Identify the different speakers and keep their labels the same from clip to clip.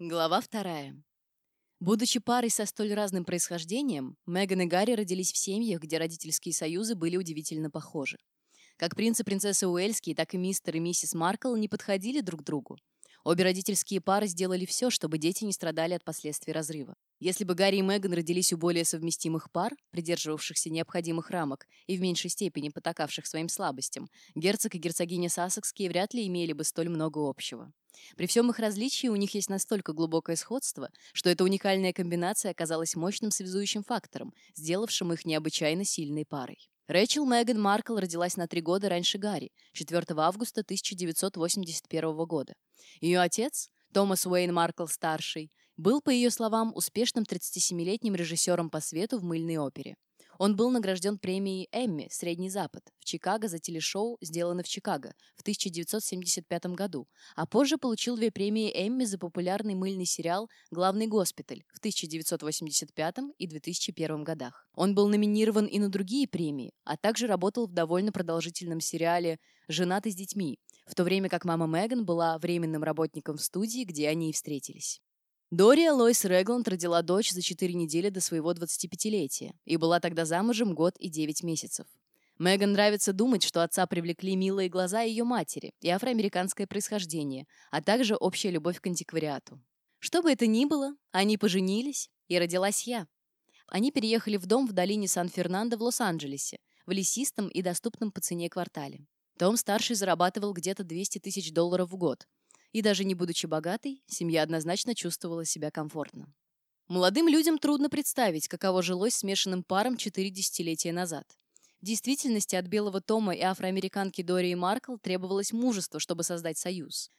Speaker 1: Глава вторая. Будучи парой со столь разным происхождением, Меган и Гарри родились в семьях, где родительские союзы были удивительно похожи. Как принц и принцесса Уэльские, так и мистер и миссис Маркл не подходили друг к другу. Обе родительские пары сделали все, чтобы дети не страдали от последствий разрыва. Если бы Гарри и Меган родились у более совместимых пар, придерживавшихся необходимых рамок и в меньшей степени потакавших своим слабостям, герцог и герцогиня Сассекские вряд ли имели бы столь много общего. При всем их различии у них есть настолько глубокое сходство, что эта уникальная комбинация оказалась мощным связующим фактором, сделавшим их необычайно сильной парой. Рэйчел Меган Маркл родилась на три года раньше Гарри, 4 августа 1981 года. Ее отец, Томас Уэйн Маркл-старший, был, по ее словам, успешным 37-летним режиссером по свету в мыльной опере. Он был награжден премией «Эмми. Средний Запад» в Чикаго за телешоу «Сделано в Чикаго» в 1975 году, а позже получил две премии «Эмми» за популярный мыльный сериал «Главный госпиталь» в 1985 и 2001 годах. Он был номинирован и на другие премии, а также работал в довольно продолжительном сериале «Женаты с детьми», в то время как мама Меган была временным работником в студии, где они и встретились. Дория Лойс Регланд родила дочь за 4 недели до своего 25-летия и была тогда замужем год и 9 месяцев. Меган нравится думать, что отца привлекли милые глаза ее матери и афроамериканское происхождение, а также общая любовь к антиквариату. Что бы это ни было, они поженились, и родилась я. Они переехали в дом в долине Сан-Фернандо в Лос-Анджелесе, в лесистом и доступном по цене квартале. Том-старший зарабатывал где-то 200 тысяч долларов в год, и даже не будучи богатой, семья однозначно чувствовала себя комфортно. Молодым людям трудно представить, каково жилось смешанным парам четыре десятилетия назад. В действительности от белого Тома и афроамериканки Дории Маркл требовалось мужество, чтобы создать союз.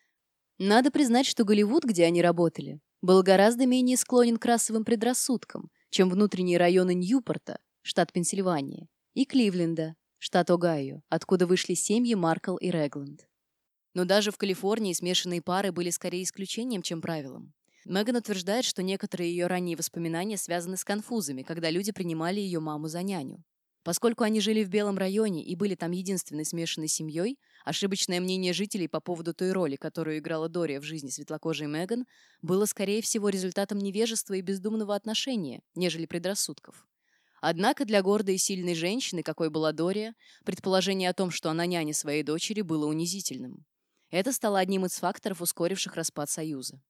Speaker 1: Надо признать, что Голливуд, где они работали, был гораздо менее склонен к расовым предрассудкам, чем внутренние районы Ньюпорта, штат Пенсильвания, и Кливленда, штат Огайо, откуда вышли семьи Маркл и Регланд. Но даже в Калифорнии смешанные пары были скорее исключением, чем правилом. Меган утверждает, что некоторые ее ранние воспоминания связаны с конфузами, когда люди принимали ее маму за няню. Поскольку они жили в Белом районе и были там единственной смешанной семьей, ошибочное мнение жителей по поводу той роли, которую играла Дория в жизни светлокожей Меган, было, скорее всего, результатом невежества и бездумного отношения, нежели предрассудков. Однако для гордой и сильной женщины, какой была Дория, предположение о том, что она няня своей дочери, было унизительным. Это стало одним из факторов, ускоривших распад Союза.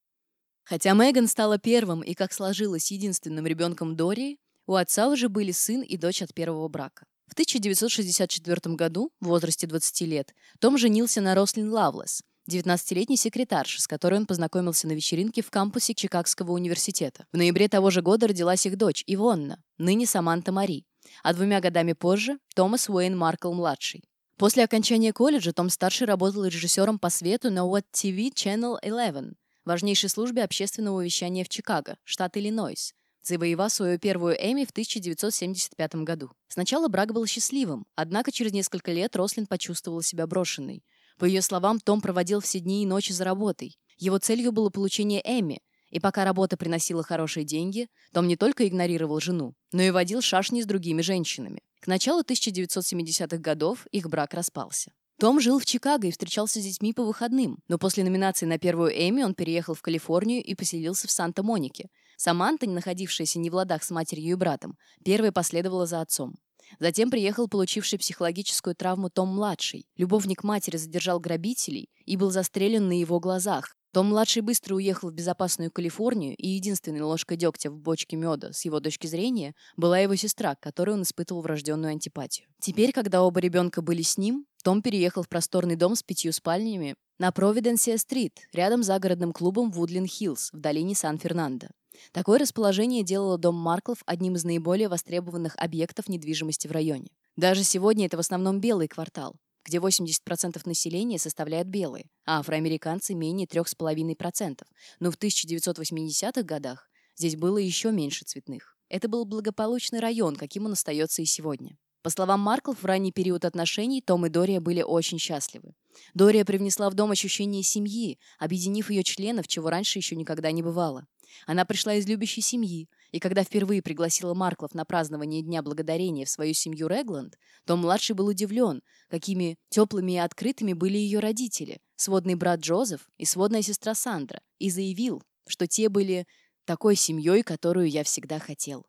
Speaker 1: Хотя Меган стала первым и, как сложилось, единственным ребенком Дории, у отца уже были сын и дочь от первого брака. В 1964 году, в возрасте 20 лет, Том женился на Рослин Лавлес, 19-летней секретарше, с которой он познакомился на вечеринке в кампусе Чикагского университета. В ноябре того же года родилась их дочь, Ивонна, ныне Саманта Мари, а двумя годами позже – Томас Уэйн Маркл-младший. После окончания колледжа Том-старший работал режиссером по свету на What TV Channel 11, важнейшей службе общественного вещания в Чикаго, штат Иллинойс, завоевав свою первую Эми в 1975 году. Сначала брак был счастливым, однако через несколько лет Рослин почувствовала себя брошенной. По ее словам, Том проводил все дни и ночи за работой. Его целью было получение Эми, и пока работа приносила хорошие деньги, Том не только игнорировал жену, но и водил шашни с другими женщинами. К началу 1970-х годов их брак распался. Том жил в Чикаго и встречался с детьми по выходным, но после номинации на первую Эми он переехал в Калифорнию и поселился в Санта-Монике. Саманта, находившаяся не в ладах с матерью и братом, первой последовала за отцом. Затем приехал получивший психологическую травму Том-младший. Любовник матери задержал грабителей и был застрелен на его глазах, том-младший быстро уехал в безопасную Калифорнию, и единственной ложкой дегтя в бочке меда, с его точки зрения, была его сестра, которой он испытывал врожденную антипатию. Теперь, когда оба ребенка были с ним, том переехал в просторный дом с пятью спальнями на Провиденсия-стрит, рядом с загородным клубом Вудлин-Хиллз в долине Сан-Фернандо. Такое расположение делало дом Марклов одним из наиболее востребованных объектов недвижимости в районе. Даже сегодня это в основном белый квартал, где 80% населения составляют белые, а афроамериканцы менее 3,5%. Но в 1980-х годах здесь было еще меньше цветных. Это был благополучный район, каким он остается и сегодня. По словам Маркл, в ранний период отношений Том и Дория были очень счастливы. Дория привнесла в дом ощущение семьи, объединив ее членов, чего раньше еще никогда не бывало. Она пришла из любящей семьи, и когда впервые пригласила Марклов на празднование Дня Благодарения в свою семью Регланд, то младший был удивлен, какими теплыми и открытыми были ее родители, сводный брат Джозеф и сводная сестра Сандра, и заявил, что те были такой семьей, которую я всегда хотел.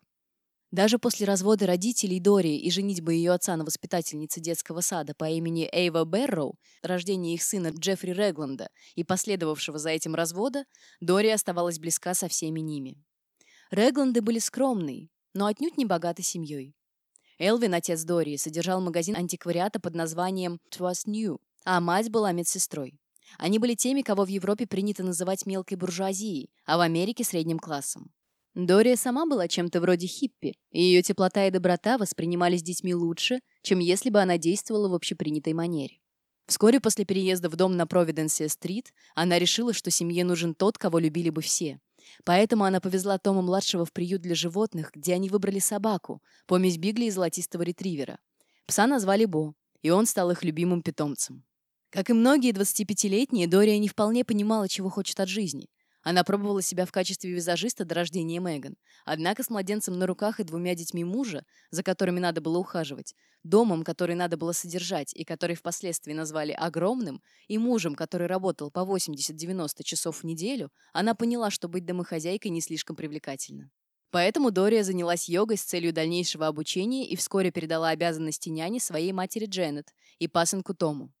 Speaker 1: Даже после развода родителей Дори и женитьбы ее отца на воспитательнице детского сада по имени Эйва Берроу, рождения их сына Джеффри Регланда и последовавшего за этим развода, Дори оставалась близка со всеми ними. Регланды были скромной, но отнюдь не богатой семьей. Элвин, отец Дори, содержал магазин антиквариата под названием Trust New, а мать была медсестрой. Они были теми, кого в Европе принято называть мелкой буржуазией, а в Америке – средним классом. Дория сама была чем-то вроде хиппи, и ее теплота и доброта воспринимались детьми лучше, чем если бы она действовала в общепринятой манере. Вскоре после переезда в дом на Провиденсия-стрит она решила, что семье нужен тот, кого любили бы все. Поэтому она повезла Тома-младшего в приют для животных, где они выбрали собаку, помесь Бигли и золотистого ретривера. Пса назвали Бо, и он стал их любимым питомцем. Как и многие 25-летние, Дория не вполне понимала, чего хочет от жизни – она пробовала себя в качестве визажиста до рождения Меган. Однако с младенцем на руках и двумя детьми мужа, за которыми надо было ухаживать, домом, который надо было содержать и который впоследствии назвали огромным, и мужем, который работал по 80-90 часов в неделю, она поняла, что быть домохозяйкой не слишком привлекательно. Поэтому Дория занялась йогой с целью дальнейшего обучения и вскоре передала обязанности няни своей матери Дженнет и пасынку Тому.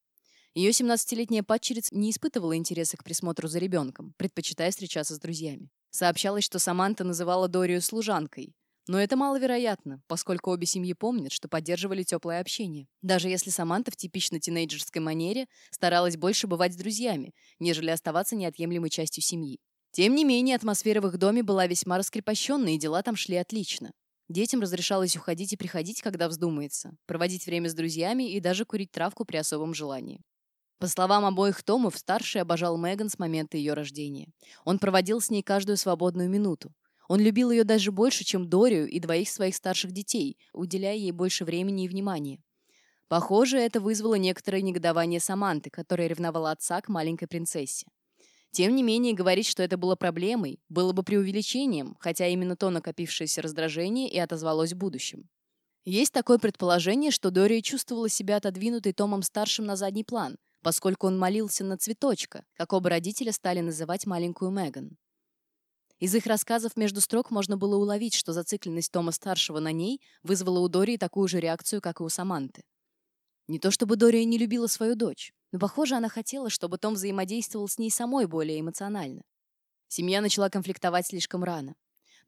Speaker 1: Ее 17-летняя падчерица не испытывала интереса к присмотру за ребенком, предпочитая встречаться с друзьями. Сообщалось, что Саманта называла Дорию служанкой. Но это маловероятно, поскольку обе семьи помнят, что поддерживали теплое общение. Даже если Саманта в типично тинейджерской манере старалась больше бывать с друзьями, нежели оставаться неотъемлемой частью семьи. Тем не менее, атмосфера в их доме была весьма раскрепощенной, и дела там шли отлично. Детям разрешалось уходить и приходить, когда вздумается, проводить время с друзьями и даже курить травку при особом желании. По словам обоих Томов, старший обожал Меган с момента ее рождения. Он проводил с ней каждую свободную минуту. Он любил ее даже больше, чем Дорию и двоих своих старших детей, уделяя ей больше времени и внимания. Похоже, это вызвало некоторое негодование Саманты, которая ревновала отца к маленькой принцессе. Тем не менее, говорить, что это было проблемой, было бы преувеличением, хотя именно то накопившееся раздражение и отозвалось в будущем. Есть такое предположение, что Дория чувствовала себя отодвинутой Томом-старшим на задний план – поскольку он молился на цветочка, как оба родителя стали называть маленькую Меган. Из их рассказов между строк можно было уловить, что зацикленность Тома-старшего на ней вызвала у Дории такую же реакцию, как и у Саманты. Не то чтобы Дория не любила свою дочь, но, похоже, она хотела, чтобы Том взаимодействовал с ней самой более эмоционально. Семья начала конфликтовать слишком рано.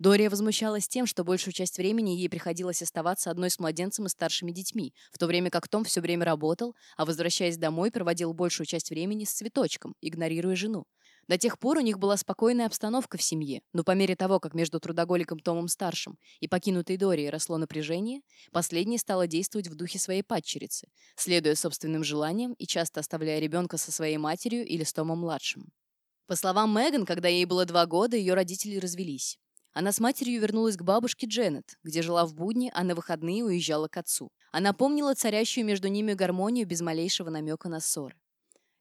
Speaker 1: Дория возмущалась тем, что большую часть времени ей приходилось оставаться одной с младенцем и старшими детьми, в то время как Том все время работал, а возвращаясь домой, проводил большую часть времени с цветочком, игнорируя жену. До тех пор у них была спокойная обстановка в семье, но по мере того, как между трудоголиком Томом-старшим и покинутой Дорией росло напряжение, последняя стала действовать в духе своей падчерицы, следуя собственным желаниям и часто оставляя ребенка со своей матерью или с Томом-младшим. По словам Меган, когда ей было два года, ее родители развелись. Она с матерью вернулась к бабушке Дженнет, где жила в будни, а на выходные уезжала к отцу. Она помнила царящую между ними гармонию без малейшего намека на ссоры.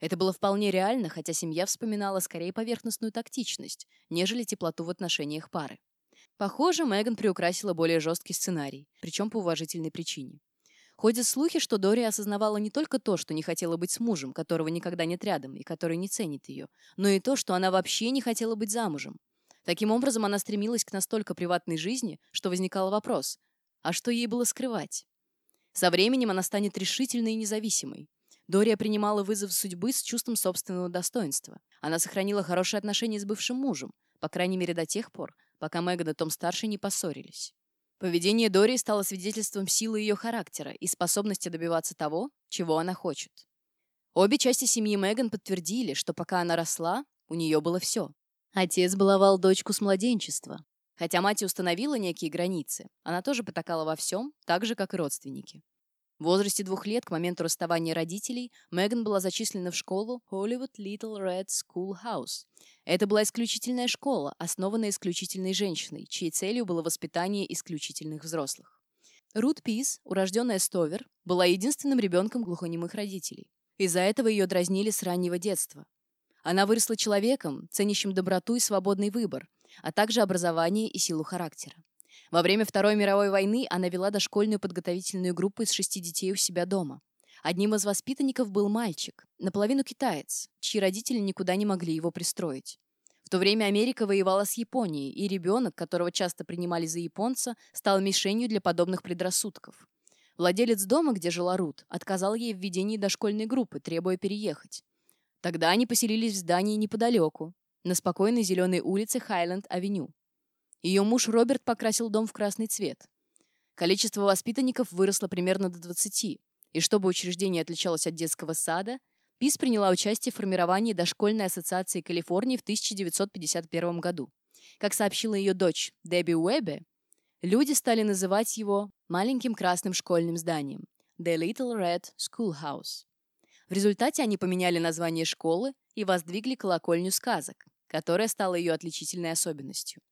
Speaker 1: Это было вполне реально, хотя семья вспоминала скорее поверхностную тактичность, нежели теплоту в отношениях пары. Похоже, Меган приукрасила более жесткий сценарий, причем по уважительной причине. Ходят слухи, что Дори осознавала не только то, что не хотела быть с мужем, которого никогда нет рядом и который не ценит ее, но и то, что она вообще не хотела быть замужем. Таким образом, она стремилась к настолько приватной жизни, что возникал вопрос, а что ей было скрывать? Со временем она станет решительной и независимой. Дория принимала вызов судьбы с чувством собственного достоинства. Она сохранила хорошие отношения с бывшим мужем, по крайней мере до тех пор, пока Меган и Том-старший не поссорились. Поведение Дории стало свидетельством силы ее характера и способности добиваться того, чего она хочет. Обе части семьи Меган подтвердили, что пока она росла, у нее было все. Отец баловал дочку с младенчества. Хотя мать установила некие границы, она тоже потакала во всем, так же, как и родственники. В возрасте двух лет, к моменту расставания родителей, Меган была зачислена в школу Hollywood Little Red School House. Это была исключительная школа, основанная исключительной женщиной, чьей целью было воспитание исключительных взрослых. Рут Пис, урожденная Стовер, была единственным ребенком глухонемых родителей. Из-за этого ее дразнили с раннего детства. Она выросла человеком, ценящим доброту и свободный выбор, а также образование и силу характера. Во время Второй мировой войны она вела дошкольную подготовительную группу из шести детей у себя дома. Одним из воспитанников был мальчик, наполовину китаец, чьи родители никуда не могли его пристроить. В то время Америка воевала с Японией, и ребенок, которого часто принимали за японца, стал мишенью для подобных предрассудков. Владелец дома, где жила Рут, отказал ей в ведении дошкольной группы, требуя переехать. Тогда они поселились в здании неподалеку, на спокойной зеленой улице Хайленд-авеню. Ее муж Роберт покрасил дом в красный цвет. Количество воспитанников выросло примерно до 20, и чтобы учреждение отличалось от детского сада, ПИС приняла участие в формировании Дошкольной ассоциации Калифорнии в 1951 году. Как сообщила ее дочь Дебби Уэббе, люди стали называть его маленьким красным школьным зданием The Little Red Schoolhouse. В результате они поменяли название школы и воздвигли колокольню сказок, которая стала ее отличительной особенностью.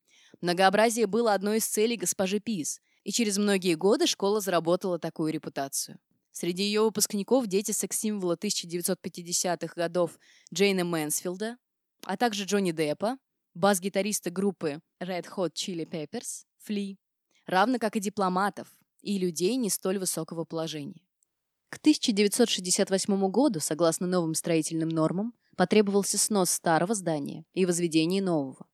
Speaker 1: Многообразие было одной из целей госпожи Пис, и через многие годы школа заработала такую репутацию. Среди ее выпускников дети секс-символа 1950-х годов Джейна Мэнсфилда, а также Джонни Деппа, бас-гитариста группы Red Hot Chili Peppers, Фли, равно как и дипломатов и людей не столь высокого положения. К 1968 году, согласно новым строительным нормам, потребовался снос старого здания и возведение нового.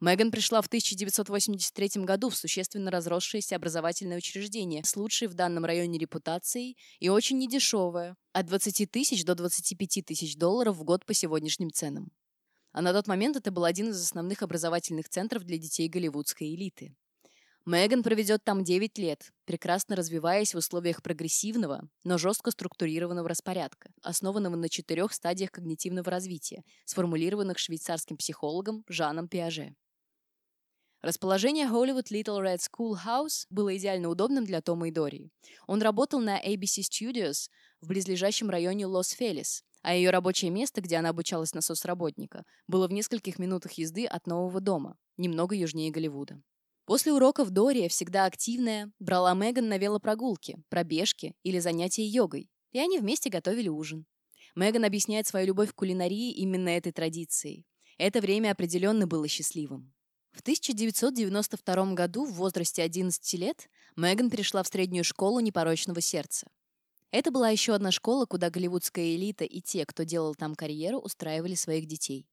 Speaker 1: Меган пришла в 1983 году в существенно разросшееся образовательное учреждение с лучшей в данном районе репутацией и очень недешевое – от 20 тысяч до 25 тысяч долларов в год по сегодняшним ценам. А на тот момент это был один из основных образовательных центров для детей голливудской элиты. Меган проведет там 9 лет, прекрасно развиваясь в условиях прогрессивного, но жестко структурированного распорядка, основанного на четырех стадиях когнитивного развития, сформулированных швейцарским психологом Жаном Пиаже. Расположение Hollywood Little Red Schoolhouse было идеально удобным для Тома и Дори. Он работал на ABC Studios в близлежащем районе Лос-Фелис, а ее рабочее место, где она обучалась на соцработника, было в нескольких минутах езды от нового дома, немного южнее Голливуда. После уроков Дори, всегда активная, брала Меган на велопрогулки, пробежки или занятия йогой, и они вместе готовили ужин. Меган объясняет свою любовь к кулинарии именно этой традицией. Это время определенно было счастливым. В 1992 году, в возрасте 11 лет, Меган перешла в среднюю школу непорочного сердца. Это была еще одна школа, куда голливудская элита и те, кто делал там карьеру, устраивали своих детей.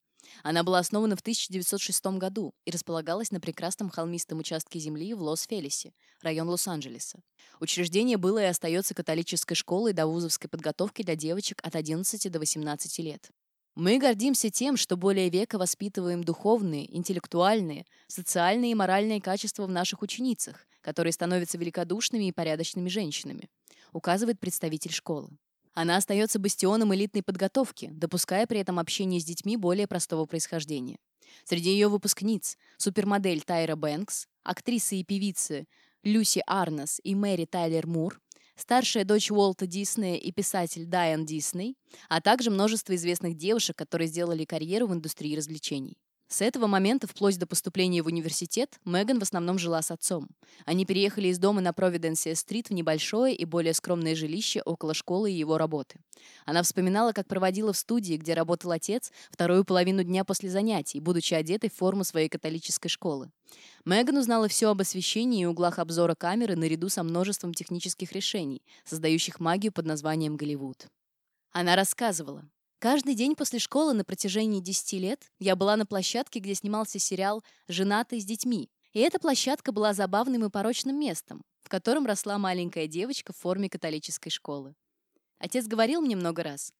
Speaker 1: Она была основана в 1906 году и располагалась на прекрасном холмистом участке земли в Лос-Фелисе, район Лос-Анджелеса. Учреждение было и остается католической школой до вузовской подготовки для девочек от 11 до 18 лет. Мы гордимся тем, что более века воспитываем духовные, интеллектуальные, социальные и моральные качества в наших ученицах, которые становятся великодушными и порядочными женщинами, указывает представитель школы. Она остается бастионом элитной подготовки, допуская при этом общение с детьми более простого происхождения. Среди ее выпускниц – супермодель Тайра Бэнкс, актрисы и певицы Люси Арнес и Мэри Тайлер Мур, старшая дочь Уолта Диснея и писатель Дайан Дисней, а также множество известных девушек, которые сделали карьеру в индустрии развлечений. С этого момента, вплоть до поступления в университет, Меган в основном жила с отцом. Они переехали из дома на Провиденсия-стрит в небольшое и более скромное жилище около школы и его работы. Она вспоминала, как проводила в студии, где работал отец, вторую половину дня после занятий, будучи одетой в форму своей католической школы. Меган узнала все об освещении и углах обзора камеры наряду со множеством технических решений, создающих магию под названием Голливуд. Она рассказывала. Каждый день после школы на протяжении 10 лет я была на площадке, где снимался сериал «Женатый с детьми». И эта площадка была забавным и порочным местом, в котором росла маленькая девочка в форме католической школы. Отец говорил мне много раз,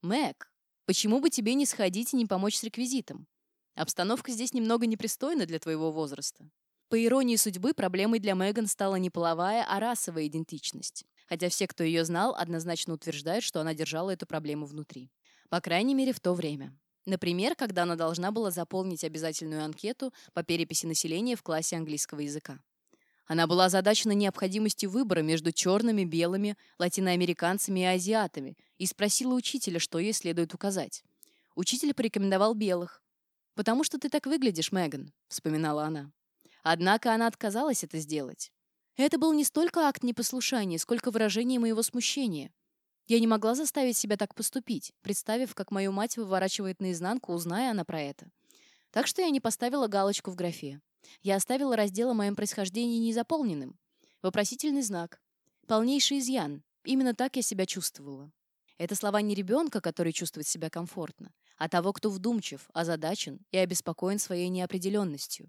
Speaker 1: «Мэг, почему бы тебе не сходить и не помочь с реквизитом? Обстановка здесь немного непристойна для твоего возраста». По иронии судьбы, проблемой для Меган стала не половая, а расовая идентичность. Хотя все, кто ее знал, однозначно утверждают, что она держала эту проблему внутри. По крайней мере, в то время. Например, когда она должна была заполнить обязательную анкету по переписи населения в классе английского языка. Она была озадачена необходимостью выбора между черными, белыми, латиноамериканцами и азиатами и спросила учителя, что ей следует указать. Учитель порекомендовал белых. «Потому что ты так выглядишь, Меган», — вспоминала она. Однако она отказалась это сделать. Это был не столько акт непослушания, сколько выражение моего смущения. Я не могла заставить себя так поступить, представив, как мою мать выворачивает наизнанку, узная она про это. Так что я не поставила галочку в графе. Я оставила раздел о моем происхождении незаполненным. Вопросительный знак. Полнейший изъян. Именно так я себя чувствовала. Это слова не ребенка, который чувствует себя комфортно, а того, кто вдумчив, озадачен и обеспокоен своей неопределенностью.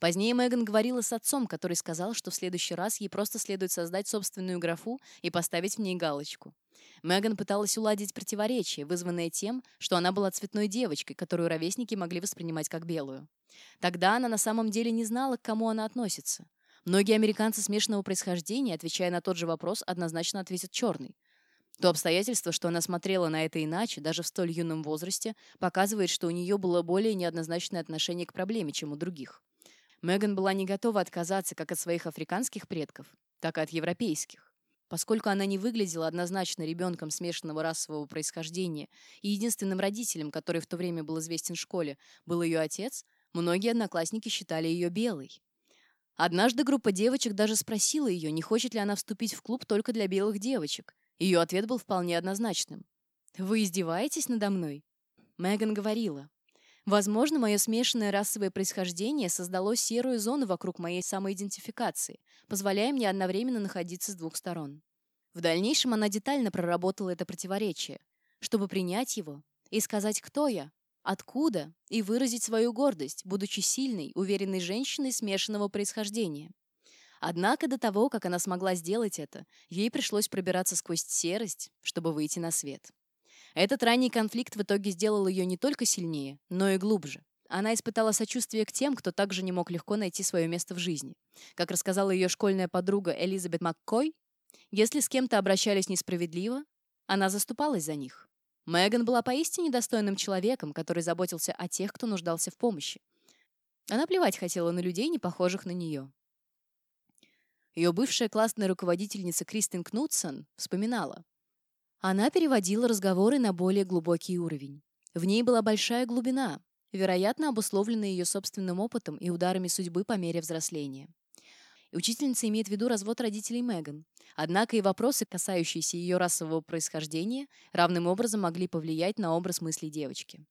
Speaker 1: Позднее Меган говорила с отцом, который сказал, что в следующий раз ей просто следует создать собственную графу и поставить в ней галочку. Меган пыталась уладить противоречие, вызванное тем, что она была цветной девочкой, которую ровесники могли воспринимать как белую. Тогда она на самом деле не знала, к кому она относится. Многие американцы смешанного происхождения, отвечая на тот же вопрос, однозначно ответят «черный». То обстоятельство, что она смотрела на это иначе, даже в столь юном возрасте, показывает, что у нее было более неоднозначное отношение к проблеме, чем у других. Меган была не готова отказаться как от своих африканских предков, так и от европейских. Поскольку она не выглядела однозначно ребенком смешанного расового происхождения, и единственным родителем, который в то время был известен в школе, был ее отец, многие одноклассники считали ее белой. Однажды группа девочек даже спросила ее, не хочет ли она вступить в клуб только для белых девочек, ее ответ был вполне однозначным. «Вы издеваетесь надо мной?» Меган говорила. «Возможно, мое смешанное расовое происхождение создало серую зону вокруг моей самоидентификации, позволяя мне одновременно находиться с двух сторон». В дальнейшем она детально проработала это противоречие, чтобы принять его и сказать, кто я, откуда, и выразить свою гордость, будучи сильной, уверенной женщиной смешанного происхождения. Однако до того, как она смогла сделать это, ей пришлось пробираться сквозь серость, чтобы выйти на свет. Этот ранний конфликт в итоге сделал ее не только сильнее, но и глубже. Она испытала сочувствие к тем, кто также не мог легко найти свое место в жизни. Как рассказала ее школьная подруга Элизабет Маккой, если с кем-то обращались несправедливо, она заступалась за них. Меган была поистине достойным человеком, который заботился о тех, кто нуждался в помощи. Она плевать хотела на людей, не похожих на нее. Ее бывшая классная руководительница Кристин Кнутсон вспоминала. Она переводила разговоры на более глубокий уровень. В ней была большая глубина, вероятно, обусловленная ее собственным опытом и ударами судьбы по мере взросления. И учительница имеет в виду развод родителей Меган. Однако и вопросы, касающиеся ее расового происхождения, равным образом могли повлиять на образ мыслей девочки.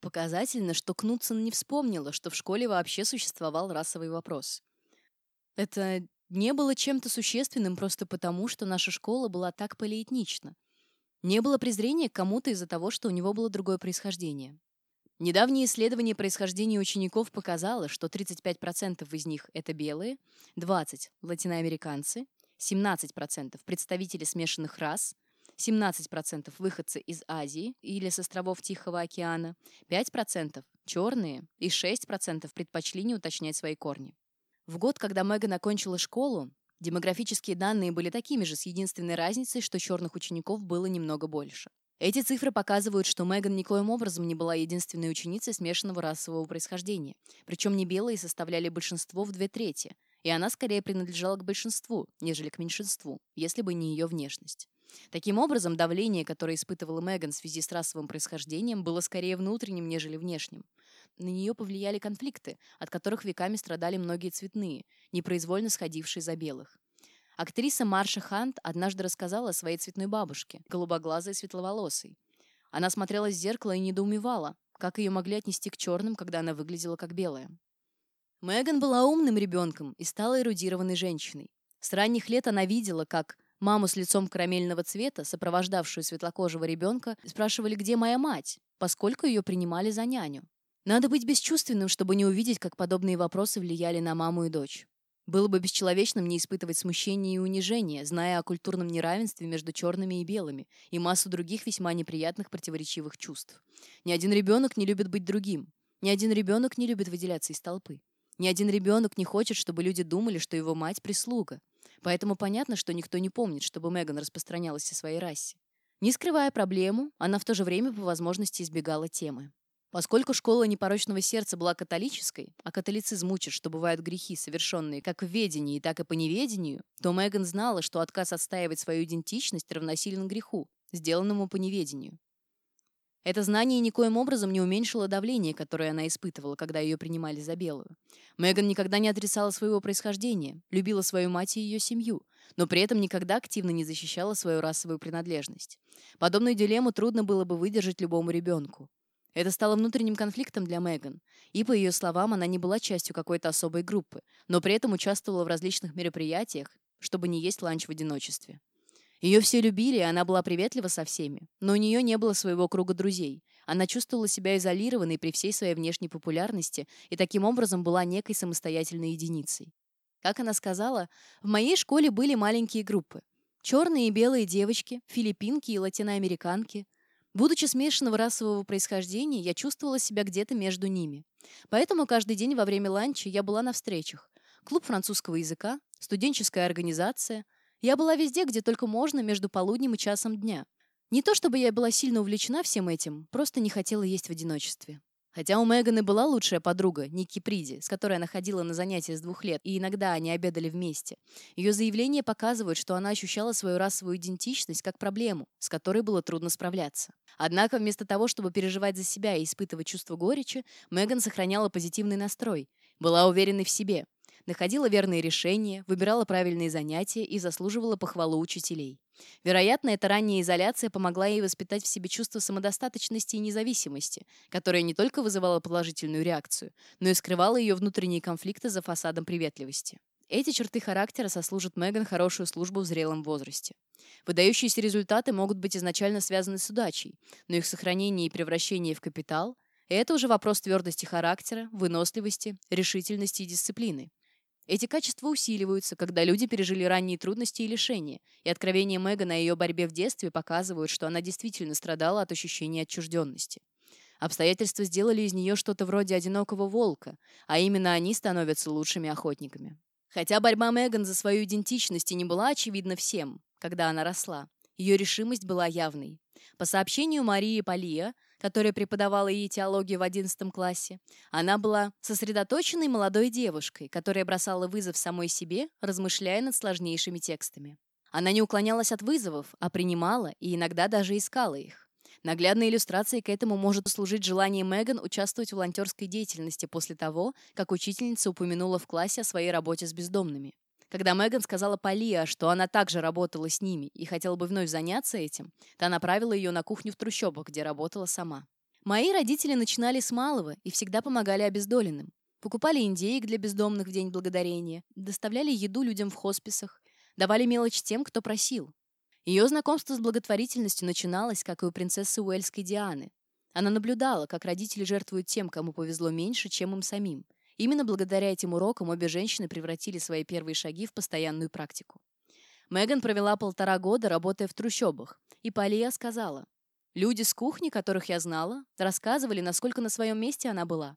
Speaker 1: Показательно, что Кнутсон не вспомнила, что в школе вообще существовал расовый вопрос. Это не было чем-то существенным просто потому, что наша школа была так полиэтнична. Не было презрения к кому-то из-за того, что у него было другое происхождение. Недавнее исследование происхождения учеников показало, что 35% из них – это белые, 20% – латиноамериканцы, 17% – представители смешанных рас, 17% – выходцы из Азии или с островов Тихого океана, 5% – черные и 6% предпочли не уточнять свои корни. В год, когда Меган окончила школу, демографические данные были такими же, с единственной разницей, что черных учеников было немного больше. Эти цифры показывают, что Меган никоим образом не была единственной ученицей смешанного расового происхождения. Причем не белые составляли большинство в две трети, и она скорее принадлежала к большинству, нежели к меньшинству, если бы не ее внешность. Таким образом, давление, которое испытывала Меган в связи с расовым происхождением, было скорее внутренним, нежели внешним. На нее повлияли конфликты, от которых веками страдали многие цветные, непроизвольно сходившие за белых. Актриса Марша Хант однажды рассказала о своей цветной бабушке, голубоглазой и светловолосой. Она смотрела в зеркало и недоумевала, как ее могли отнести к черным, когда она выглядела как белая. Меган была умным ребенком и стала эрудированной женщиной. С ранних лет она видела, как маму с лицом карамельного цвета, сопровождавшую светлокожего ребенка, спрашивали, где моя мать, поскольку ее принимали за няню. Надо быть бесчувственным, чтобы не увидеть, как подобные вопросы влияли на маму и дочь. Было бы бесчеловечным не испытывать смущения и унижения, зная о культурном неравенстве между черными и белыми и массу других весьма неприятных противоречивых чувств. Ни один ребенок не любит быть другим. Ни один ребенок не любит выделяться из толпы. Ни один ребенок не хочет, чтобы люди думали, что его мать – прислуга. Поэтому понятно, что никто не помнит, чтобы Меган распространялась о своей расе. Не скрывая проблему, она в то же время по возможности избегала темы. Поскольку школа непорочного сердца была католической, а католицизм учит, что бывают грехи, совершенные как в ведении, так и по неведению, то Меган знала, что отказ отстаивать свою идентичность равносилен греху, сделанному по неведению. Это знание никоим образом не уменьшило давление, которое она испытывала, когда ее принимали за белую. Меган никогда не отрицала своего происхождения, любила свою мать и ее семью, но при этом никогда активно не защищала свою расовую принадлежность. Подобную дилемму трудно было бы выдержать любому ребенку. Это стало внутренним конфликтом для Меган, и, по ее словам, она не была частью какой-то особой группы, но при этом участвовала в различных мероприятиях, чтобы не есть ланч в одиночестве. Ее все любили, и она была приветлива со всеми, но у нее не было своего круга друзей. Она чувствовала себя изолированной при всей своей внешней популярности и таким образом была некой самостоятельной единицей. Как она сказала, в моей школе были маленькие группы. Черные и белые девочки, филиппинки и латиноамериканки. Будучи смешанного расового происхождения, я чувствовала себя где-то между ними. Поэтому каждый день во время ланча я была на встречах. Клуб французского языка, студенческая организация. Я была везде, где только можно, между полуднем и часом дня. Не то чтобы я была сильно увлечена всем этим, просто не хотела есть в одиночестве. Хотя у Меганы была лучшая подруга, Ники Приди, с которой она ходила на занятия с двух лет, и иногда они обедали вместе. Ее заявления показывают, что она ощущала свою расовую идентичность как проблему, с которой было трудно справляться. Однако вместо того, чтобы переживать за себя и испытывать чувство горечи, Меган сохраняла позитивный настрой, была уверенной в себе, находила верные решения, выбирала правильные занятия и заслуживала похвалу учителей. Вероятно, эта ранняя изоляция помогла ей воспитать в себе чувство самодостаточности и независимости, которое не только вызывало положительную реакцию, но и скрывало ее внутренние конфликты за фасадом приветливости. Эти черты характера сослужат Меган хорошую службу в зрелом возрасте. Выдающиеся результаты могут быть изначально связаны с удачей, но их сохранение и превращение в капитал – это уже вопрос твердости характера, выносливости, решительности и дисциплины. Эти качества усиливаются, когда люди пережили ранние трудности и лишения, и откровения Меган о ее борьбе в детстве показывают, что она действительно страдала от ощущения отчужденности. Обстоятельства сделали из нее что-то вроде одинокого волка, а именно они становятся лучшими охотниками. Хотя борьба Меган за свою идентичность и не была очевидна всем, когда она росла, ее решимость была явной. По сообщению Марии Полия, которая преподавала ей теологию в 11 классе, она была сосредоточенной молодой девушкой, которая бросала вызов самой себе, размышляя над сложнейшими текстами. Она не уклонялась от вызовов, а принимала и иногда даже искала их. Наглядной иллюстрацией к этому может служить желание Меган участвовать в волонтерской деятельности после того, как учительница упомянула в классе о своей работе с бездомными. Когда Меган сказала Полиа, что она также работала с ними и хотела бы вновь заняться этим, та направила ее на кухню в трущобах, где работала сама. Мои родители начинали с малого и всегда помогали обездоленным. Покупали индейок для бездомных в День Благодарения, доставляли еду людям в хосписах, давали мелочь тем, кто просил. Ее знакомство с благотворительностью начиналось, как и у принцессы Уэльской Дианы. Она наблюдала, как родители жертвуют тем, кому повезло меньше, чем им самим, Именно благодаря этим урокам обе женщины превратили свои первые шаги в постоянную практику. Меган провела полтора года, работая в трущобах, и Полия сказала, «Люди с кухни, которых я знала, рассказывали, насколько на своем месте она была.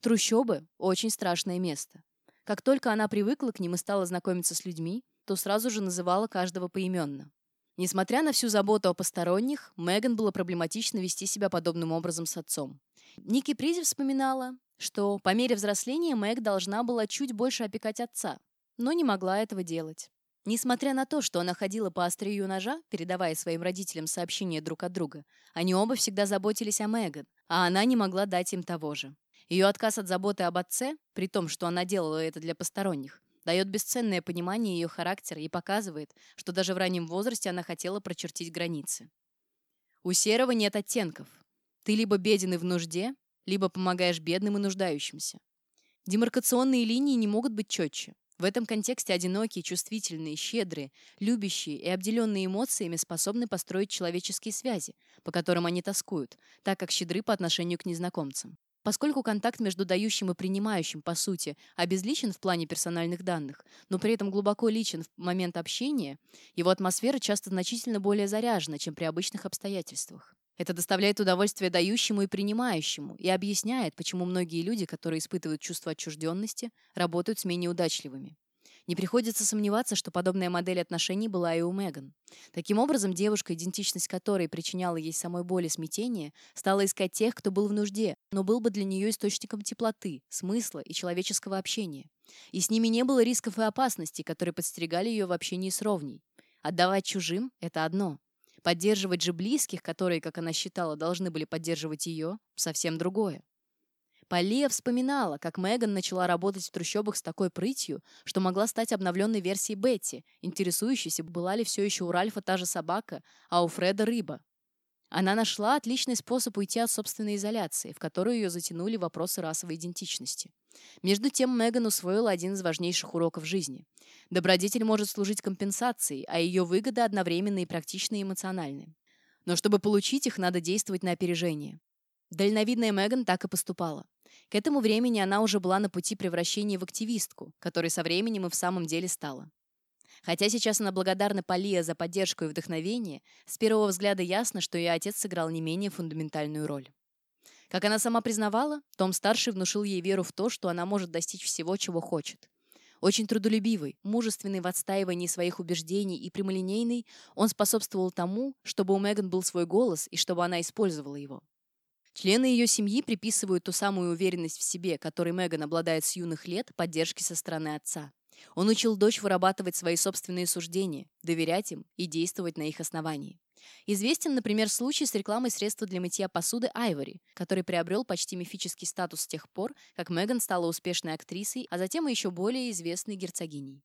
Speaker 1: Трущобы – очень страшное место. Как только она привыкла к ним и стала знакомиться с людьми, то сразу же называла каждого поименно. Несмотря на всю заботу о посторонних, Меган было проблематично вести себя подобным образом с отцом. Ники Призи вспоминала, что по мере взросления Мэг должна была чуть больше опекать отца, но не могла этого делать. Несмотря на то, что она ходила по острию ножа, передавая своим родителям сообщения друг от друга, они оба всегда заботились о Меган, а она не могла дать им того же. Ее отказ от заботы об отце, при том, что она делала это для посторонних, дает бесценное понимание ее характера и показывает, что даже в раннем возрасте она хотела прочертить границы. У серого нет оттенков. Ты либо беден и в нужде, либо помогаешь бедным и нуждающимся. Демаркационные линии не могут быть четче. В этом контексте одинокие, чувствительные, щедрые, любящие и обделенные эмоциями способны построить человеческие связи, по которым они тоскуют, так как щедры по отношению к незнакомцам. Поскольку контакт между дающим и принимающим, по сути, обезличен в плане персональных данных, но при этом глубоко личен в момент общения, его атмосфера часто значительно более заряжена, чем при обычных обстоятельствах. Это доставляет удовольствие дающему и принимающему и объясняет, почему многие люди, которые испытывают чувство отчужденности, работают с менее удачливыми. Не приходится сомневаться, что подобная модель отношений была и у Меган. Таким образом, девушка, идентичность которой причиняла ей самой боль и смятение, стала искать тех, кто был в нужде, но был бы для нее источником теплоты, смысла и человеческого общения. И с ними не было рисков и опасностей, которые подстерегали ее в общении с ровней. Отдавать чужим – это одно. Поддерживать же близких, которые, как она считала, должны были поддерживать ее, совсем другое. Полия вспоминала, как Меган начала работать в трущобах с такой прытью, что могла стать обновленной версией Бетти, интересующейся, была ли все еще у Ральфа та же собака, а у Фреда рыба. Она нашла отличный способ уйти от собственной изоляции, в которую ее затянули вопросы расовой идентичности. Между тем Меган усвоила один из важнейших уроков жизни. Добродетель может служить компенсацией, а ее выгоды одновременно и практичны и эмоциональны. Но чтобы получить их, надо действовать на опережение. Дальновидная Меган так и поступала. К этому времени она уже была на пути превращения в активистку, которой со временем и в самом деле стала. Хотя сейчас она благодарна Полия за поддержку и вдохновение, с первого взгляда ясно, что ее отец сыграл не менее фундаментальную роль. Как она сама признавала, Том-старший внушил ей веру в то, что она может достичь всего, чего хочет. Очень трудолюбивый, мужественный в отстаивании своих убеждений и прямолинейный, он способствовал тому, чтобы у Меган был свой голос и чтобы она использовала его. Члены ее семьи приписывают ту самую уверенность в себе, которой Меган обладает с юных лет, поддержки со стороны отца. Он учил дочь вырабатывать свои собственные суждения, доверять им и действовать на их основании. Известен, например, случай с рекламой средства для мытья посуды Айвори, который приобрел почти мифический статус с тех пор, как Меган стала успешной актрисой, а затем и еще более известной герцогиней.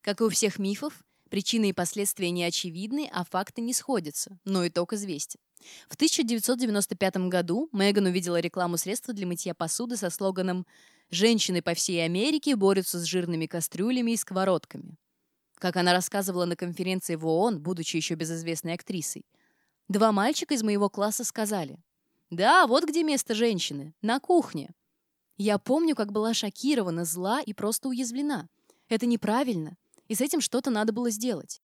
Speaker 1: Как и у всех мифов, причины и последствия не очевидны, а факты не сходятся, но итог известен. В 1995 году Меган увидела рекламу средства для мытья посуды со слоганом Женщины по всей Америке борются с жирными кастрюлями и сковородками. Как она рассказывала на конференции в ООН, будучи еще безызвестной актрисой, два мальчика из моего класса сказали, «Да, вот где место женщины, на кухне». Я помню, как была шокирована, зла и просто уязвлена. Это неправильно, и с этим что-то надо было сделать.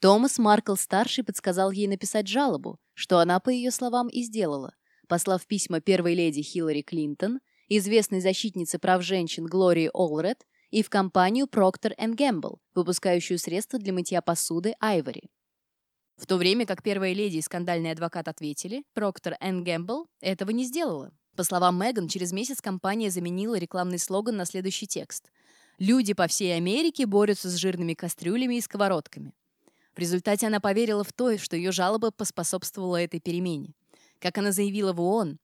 Speaker 1: Томас Маркл-старший подсказал ей написать жалобу, что она, по ее словам, и сделала, послав письма первой леди Хиллари Клинтон – известной защитнице прав женщин Глории Олред и в компанию Procter Gamble, выпускающую средства для мытья посуды Ivory. В то время как первая леди и скандальный адвокат ответили, Procter Gamble этого не сделала. По словам Меган, через месяц компания заменила рекламный слоган на следующий текст. «Люди по всей Америке борются с жирными кастрюлями и сковородками». В результате она поверила в то, что ее жалоба поспособствовала этой перемене. Как она заявила в ООН,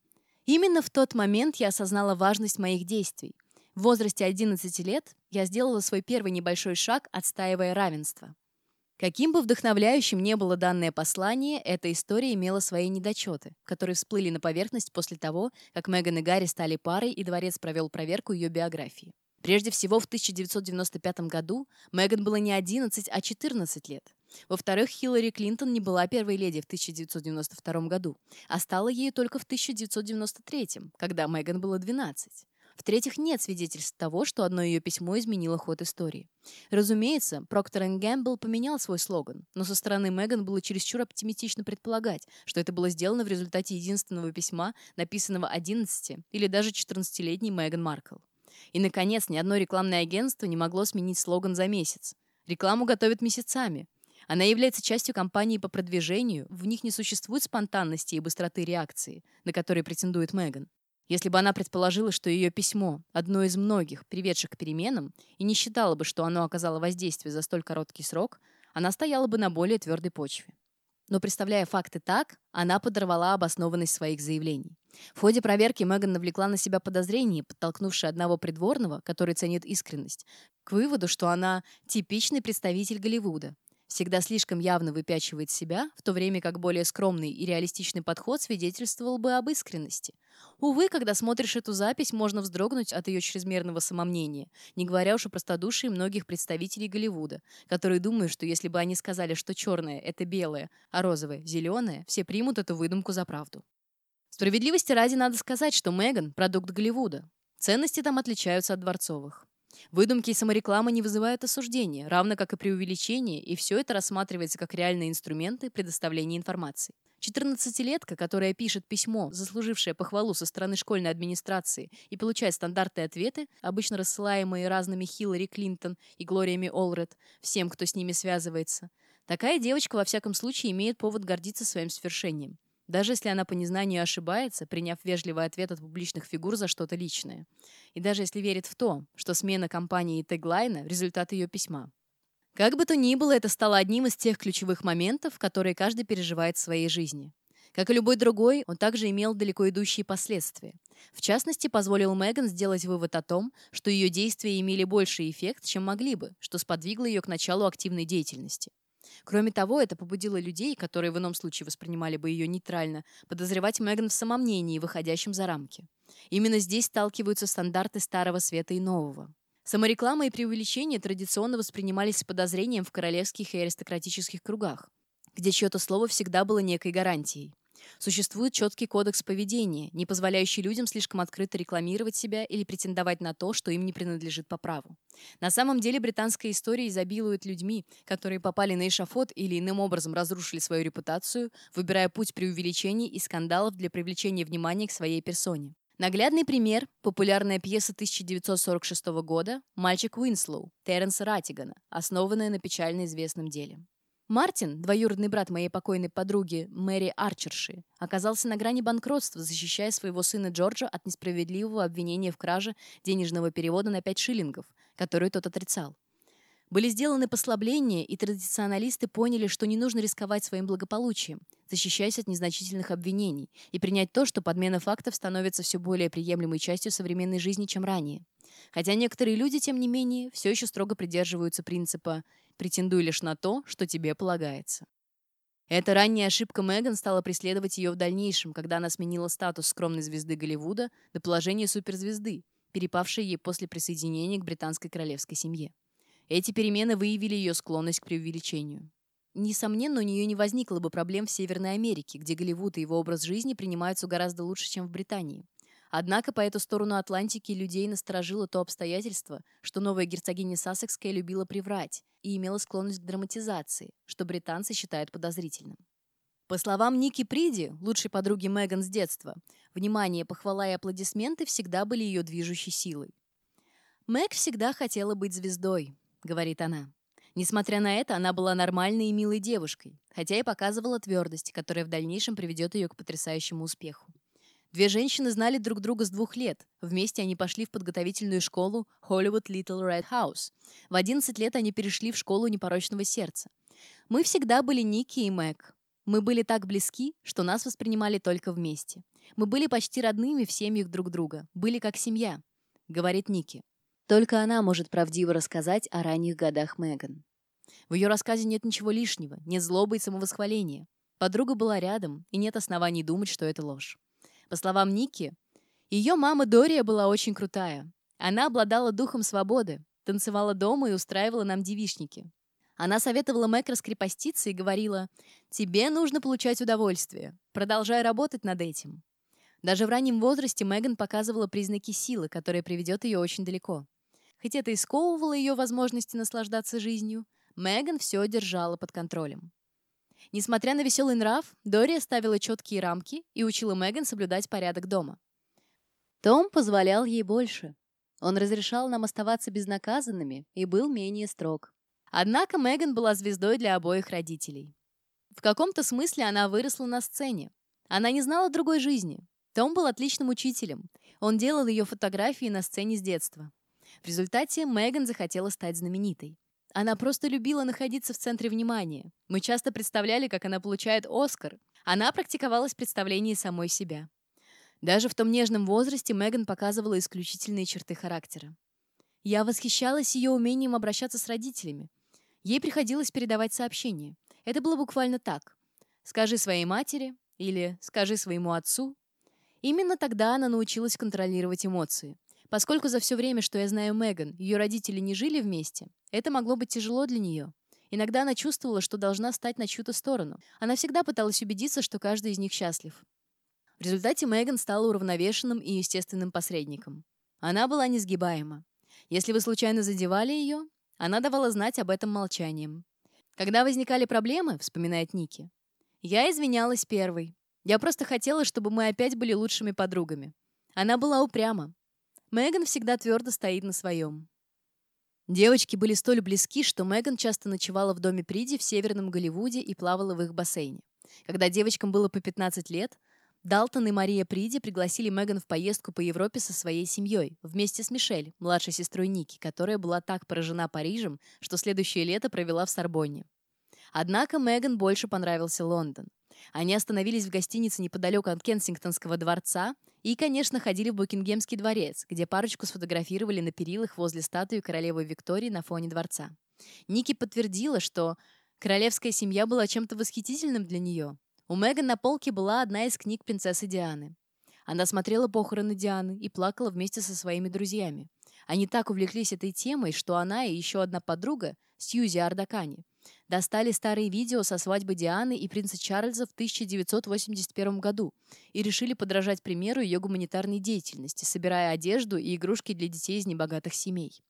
Speaker 1: Именно в тот момент я осознала важность моих действий. В возрасте 11 лет я сделала свой первый небольшой шаг, отстаивая равенство. Каким бы вдохновляющим не было данное послание, эта история имела свои недочеты, которые всплыли на поверхность после того, как Меган и Гарри стали парой, и дворец провел проверку ее биографии. Прежде всего, в 1995 году Меган было не 11, а 14 лет. Во-вторых, Хиллари Клинтон не была первой леди в 1992 году, а стала ею только в 1993, когда Меган было 12. В-третьих, нет свидетельств того, что одно ее письмо изменило ход истории. Разумеется, Проктор Гэмбл поменял свой слоган, но со стороны Меган было чересчур оптимистично предполагать, что это было сделано в результате единственного письма, написанного 11 или даже 14-летней Меган Маркл. И, наконец, ни одно рекламное агентство не могло сменить слоган за месяц. Рекламу готовят месяцами. Она является частью кампании по продвижению, в них не существует спонтанности и быстроты реакции, на которые претендует Меган. Если бы она предположила, что ее письмо – одно из многих, приведших к переменам, и не считала бы, что оно оказало воздействие за столь короткий срок, она стояла бы на более твердой почве. Но представляя факты так, она подорвала обоснованность своих заявлений. В ходе проверки Меган навлекла на себя подозрение, подтолкнувшее одного придворного, который ценит искренность, к выводу, что она типичный представитель Голливуда, всегда слишком явно выпячивает себя, в то время как более скромный и реалистичный подход свидетельствовал бы об искренности. Увы, когда смотришь эту запись, можно вздрогнуть от ее чрезмерного самомнения, не говоря уж о простодушии многих представителей Голливуда, которые думают, что если бы они сказали, что черное — это белое, а розовое — зеленое, все примут эту выдумку за правду. Справедливости ради надо сказать, что Меган — продукт Голливуда. Ценности там отличаются от дворцовых. Выдумки и самореклама не вызывают осуждения, равно как и преувеличение, и все это рассматривается как реальные инструменты предоставления информации. 14-летка, которая пишет письмо, заслужившее похвалу со стороны школьной администрации, и получает стандартные ответы, обычно рассылаемые разными Хиллари Клинтон и Глориями Олред, всем, кто с ними связывается. Такая девочка, во всяком случае, имеет повод гордиться своим свершением даже если она по незнанию ошибается, приняв вежливый ответ от публичных фигур за что-то личное. И даже если верит в то, что смена компании теглайна – результат ее письма. Как бы то ни было, это стало одним из тех ключевых моментов, которые каждый переживает в своей жизни. Как и любой другой, он также имел далеко идущие последствия. В частности, позволил Меган сделать вывод о том, что ее действия имели больший эффект, чем могли бы, что сподвигло ее к началу активной деятельности. Кроме того, это побудило людей, которые в ином случае воспринимали бы ее нейтрально, подозревать Меган в самомнении, выходящем за рамки. Именно здесь сталкиваются стандарты Старого Света и Нового. Самореклама и преувеличение традиционно воспринимались с подозрением в королевских и аристократических кругах, где чье-то слово всегда было некой гарантией. Существует четкий кодекс поведения, не позволяющий людям слишком открыто рекламировать себя или претендовать на то, что им не принадлежит по праву. На самом деле британская история изобилует людьми, которые попали на эшафот или иным образом разрушили свою репутацию, выбирая путь преувеличений и скандалов для привлечения внимания к своей персоне. Наглядный пример – популярная пьеса 1946 года «Мальчик Уинслоу» Терренса Ратигана, основанная на печально известном деле. Мартин, двоюродный брат моей покойной подруги Мэри Арчер-Ши, оказался на грани банкротства, защищая своего сына Джорджа от несправедливого обвинения в краже денежного перевода на 5 шиллингов, который тот отрицал. Были сделаны послабления, и традиционалисты поняли, что не нужно рисковать своим благополучием, защищаясь от незначительных обвинений, и принять то, что подмена фактов становится все более приемлемой частью современной жизни, чем ранее. Хотя некоторые люди, тем не менее, все еще строго придерживаются принципа претендуй лишь на то, что тебе полагается. Эта ранняя ошибка Меган стала преследовать ее в дальнейшем, когда она сменила статус скромной звезды Голливуда до положения суперзвезды, перепавшей ей после присоединения к британской королевской семье. Эти перемены выявили ее склонность к преувеличению. Несомненно, у нее не возникло бы проблем в Северной Америке, где Голливуд и его образ жизни принимаются гораздо лучше, чем в Британии. Однако по эту сторону Атлантики людей насторожило то обстоятельство, что новая герцогиня Сассекская любила приврать и имела склонность к драматизации, что британцы считают подозрительным. По словам Ники Приди, лучшей подруги Меган с детства, внимание, похвала и аплодисменты всегда были ее движущей силой. «Мэг всегда хотела быть звездой», — говорит она. Несмотря на это, она была нормальной и милой девушкой, хотя и показывала твердость, которая в дальнейшем приведет ее к потрясающему успеху. Две женщины знали друг друга с двух лет. Вместе они пошли в подготовительную школу Hollywood Little Red House. В 11 лет они перешли в школу непорочного сердца. Мы всегда были Ники и Мэг. Мы были так близки, что нас воспринимали только вместе. Мы были почти родными в семьях друг друга. Были как семья, говорит Ники. Только она может правдиво рассказать о ранних годах Меган. В ее рассказе нет ничего лишнего, нет злобы и самовосхваления. Подруга была рядом, и нет оснований думать, что это ложь. По словам Ники, ее мама Дория была очень крутая. Она обладала духом свободы, танцевала дома и устраивала нам девишники. Она советовала Мэг раскрепоститься и говорила, «Тебе нужно получать удовольствие. Продолжай работать над этим». Даже в раннем возрасте Меган показывала признаки силы, которая приведет ее очень далеко. Хоть это и сковывало ее возможности наслаждаться жизнью, Меган все держала под контролем. Несмотря на веселый нрав, Дори ставила четкие рамки и учила Меган соблюдать порядок дома. Том позволял ей больше. Он разрешал нам оставаться безнаказанными и был менее строг. Однако Меган была звездой для обоих родителей. В каком-то смысле она выросла на сцене. Она не знала другой жизни. Том был отличным учителем. Он делал ее фотографии на сцене с детства. В результате Меган захотела стать знаменитой. Она просто любила находиться в центре внимания. Мы часто представляли, как она получает Оскар. Она практиковалась в представлении самой себя. Даже в том нежном возрасте Меган показывала исключительные черты характера. Я восхищалась ее умением обращаться с родителями. Ей приходилось передавать сообщения. Это было буквально так. «Скажи своей матери» или «Скажи своему отцу». Именно тогда она научилась контролировать эмоции. Поскольку за все время, что я знаю Меган, ее родители не жили вместе, это могло быть тяжело для нее. Иногда она чувствовала, что должна стать на чью-то сторону. Она всегда пыталась убедиться, что каждый из них счастлив. В результате Меган стала уравновешенным и естественным посредником. Она была несгибаема. Если вы случайно задевали ее, она давала знать об этом молчанием. Когда возникали проблемы, вспоминает Ники, я извинялась первой. Я просто хотела, чтобы мы опять были лучшими подругами. Она была упряма. Меган всегда твердо стоит на своем. Девочки были столь близки, что Меган часто ночевала в доме Приди в Северном Голливуде и плавала в их бассейне. Когда девочкам было по 15 лет, Далтон и Мария Приди пригласили Меган в поездку по Европе со своей семьей, вместе с Мишель, младшей сестрой Ники, которая была так поражена Парижем, что следующее лето провела в Сорбонне. Однако Меган больше понравился Лондон. Они остановились в гостинице неподалеку от Кенсингтонского дворца и, конечно, ходили в Букингемский дворец, где парочку сфотографировали на перилах возле статуи королевы Виктории на фоне дворца. Ники подтвердила, что Королевская семья была чем-то восхитительным для нее. У Меган на полке была одна из книг принцессы Дианы. Она смотрела похороны Дианы и плакала вместе со своими друзьями. Они так увлеклись этой темой, что она и еще одна подруга, Сьюзи Ардакани, достали старые видео со свадьбы Дианы и принца Чарльза в 1981 году и решили подражать примеру ее гуманитарной деятельности, собирая одежду и игрушки для детей из небогатых семей.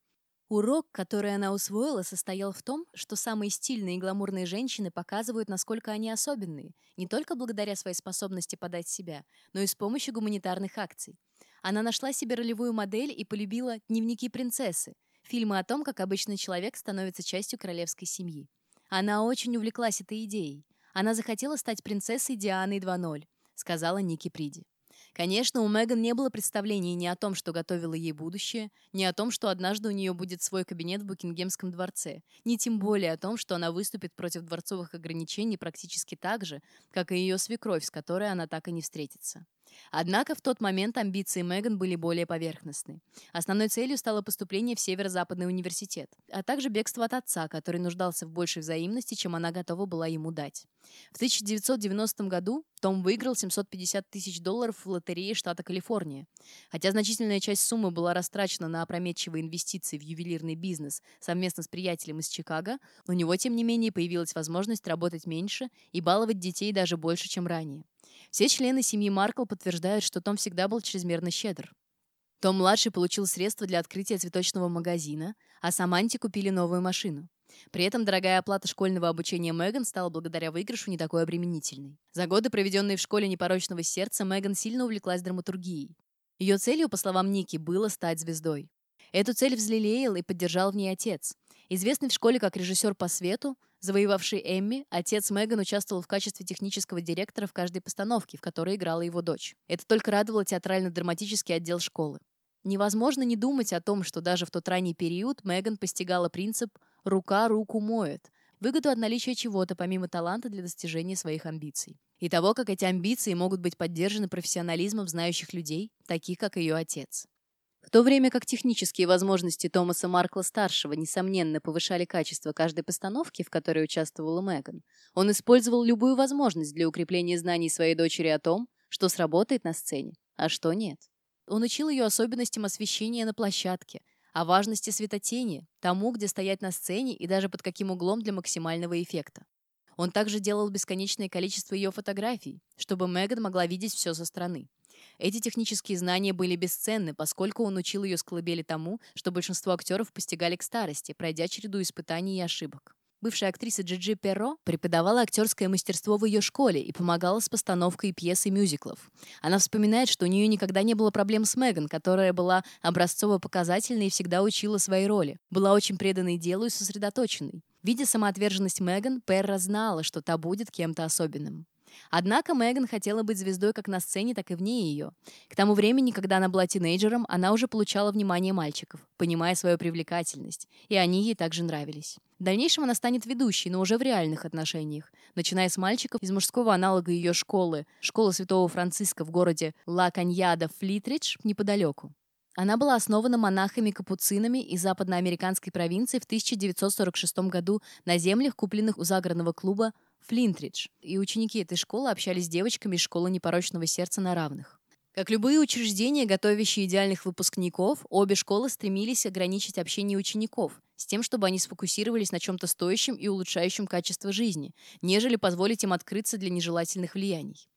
Speaker 1: Урок, который она усвоила, состоял в том, что самые стильные и гламурные женщины показывают, насколько они особенные, не только благодаря своей способности подать себя, но и с помощью гуманитарных акций. Она нашла себе ролевую модель и полюбила «Дневники принцессы», фильмы о том, как обычный человек становится частью королевской семьи. Она очень увлеклась этой идеей. Она захотела стать принцессой Дианой 2.0, сказала Ники Приди. Конечно, у Меган не было представления ни о том, что готовило ей будущее, ни о том, что однажды у нее будет свой кабинет в Букингемском дворце, ни тем более о том, что она выступит против дворцовых ограничений практически так же, как и ее свекровь, с которой она так и не встретится. Однако в тот момент амбиции Меган были более поверхностны. Основной целью стало поступление в Северо-Западный университет, а также бегство от отца, который нуждался в большей взаимности, чем она готова была ему дать. В 1990 году том выиграл 750 тысяч долларов в лотерее штата Калифорния. Хотя значительная часть суммы была растрачена на опрометчивые инвестиции в ювелирный бизнес совместно с приятелем из Чикаго, у него, тем не менее, появилась возможность работать меньше и баловать детей даже больше, чем ранее. Все члены семьи Маркл подтверждают, что Том всегда был чрезмерно щедр. Том-младший получил средства для открытия цветочного магазина, а Саманте купили новую машину. При этом дорогая оплата школьного обучения Меган стала благодаря выигрышу не такой обременительной. За годы, проведенные в школе непорочного сердца, Меган сильно увлеклась драматургией. Ее целью, по словам Ники, было стать звездой. Эту цель взлелеял и поддержал в ней отец. Известный в школе как режиссер по свету, завоевавший Эмми, отец Меган участвовал в качестве технического директора в каждой постановке, в которой играла его дочь. Это только радовало театрально-драматический отдел школы. Невозможно не думать о том, что даже в тот ранний период Меган постигала принцип «рука руку моет», выгоду от наличия чего-то помимо таланта для достижения своих амбиций. И того, как эти амбиции могут быть поддержаны профессионализмом знающих людей, таких как ее отец. В то время как технические возможности Томаса Маркла-старшего, несомненно, повышали качество каждой постановки, в которой участвовала Меган, он использовал любую возможность для укрепления знаний своей дочери о том, что сработает на сцене, а что нет. Он учил ее особенностям освещения на площадке, о важности светотени, тому, где стоять на сцене и даже под каким углом для максимального эффекта. Он также делал бесконечное количество ее фотографий, чтобы Меган могла видеть все со стороны. Эти технические знания были бесценны, поскольку он учил ее с колыбели тому, что большинство актеров постигали к старости, пройдя череду испытаний и ошибок. Бывшая актриса Джиджи Перро преподавала актерское мастерство в ее школе и помогала с постановкой пьес и мюзиклов. Она вспоминает, что у нее никогда не было проблем с Меган, которая была образцово-показательной и всегда учила свои роли, была очень преданной делу и сосредоточенной. Видя самоотверженность Меган, Перра знала, что та будет кем-то особенным. Однако Меган хотела быть звездой как на сцене, так и вне ее. К тому времени, когда она была тинейджером, она уже получала внимание мальчиков, понимая свою привлекательность, и они ей также нравились. В дальнейшем она станет ведущей, но уже в реальных отношениях, начиная с мальчиков из мужского аналога ее школы, школы Святого Франциска в городе Ла Каньяда Флитридж неподалеку. Она была основана монахами-капуцинами из западноамериканской провинции в 1946 году на землях, купленных у загородного клуба Флинтридж, и ученики этой школы общались с девочками из школы непорочного сердца на равных. Как любые учреждения, готовящие идеальных выпускников, обе школы стремились ограничить общение учеников, с тем, чтобы они сфокусировались на чем-то стоящем и улучшающем качество жизни, нежели позволить им открыться для нежелательных влияний.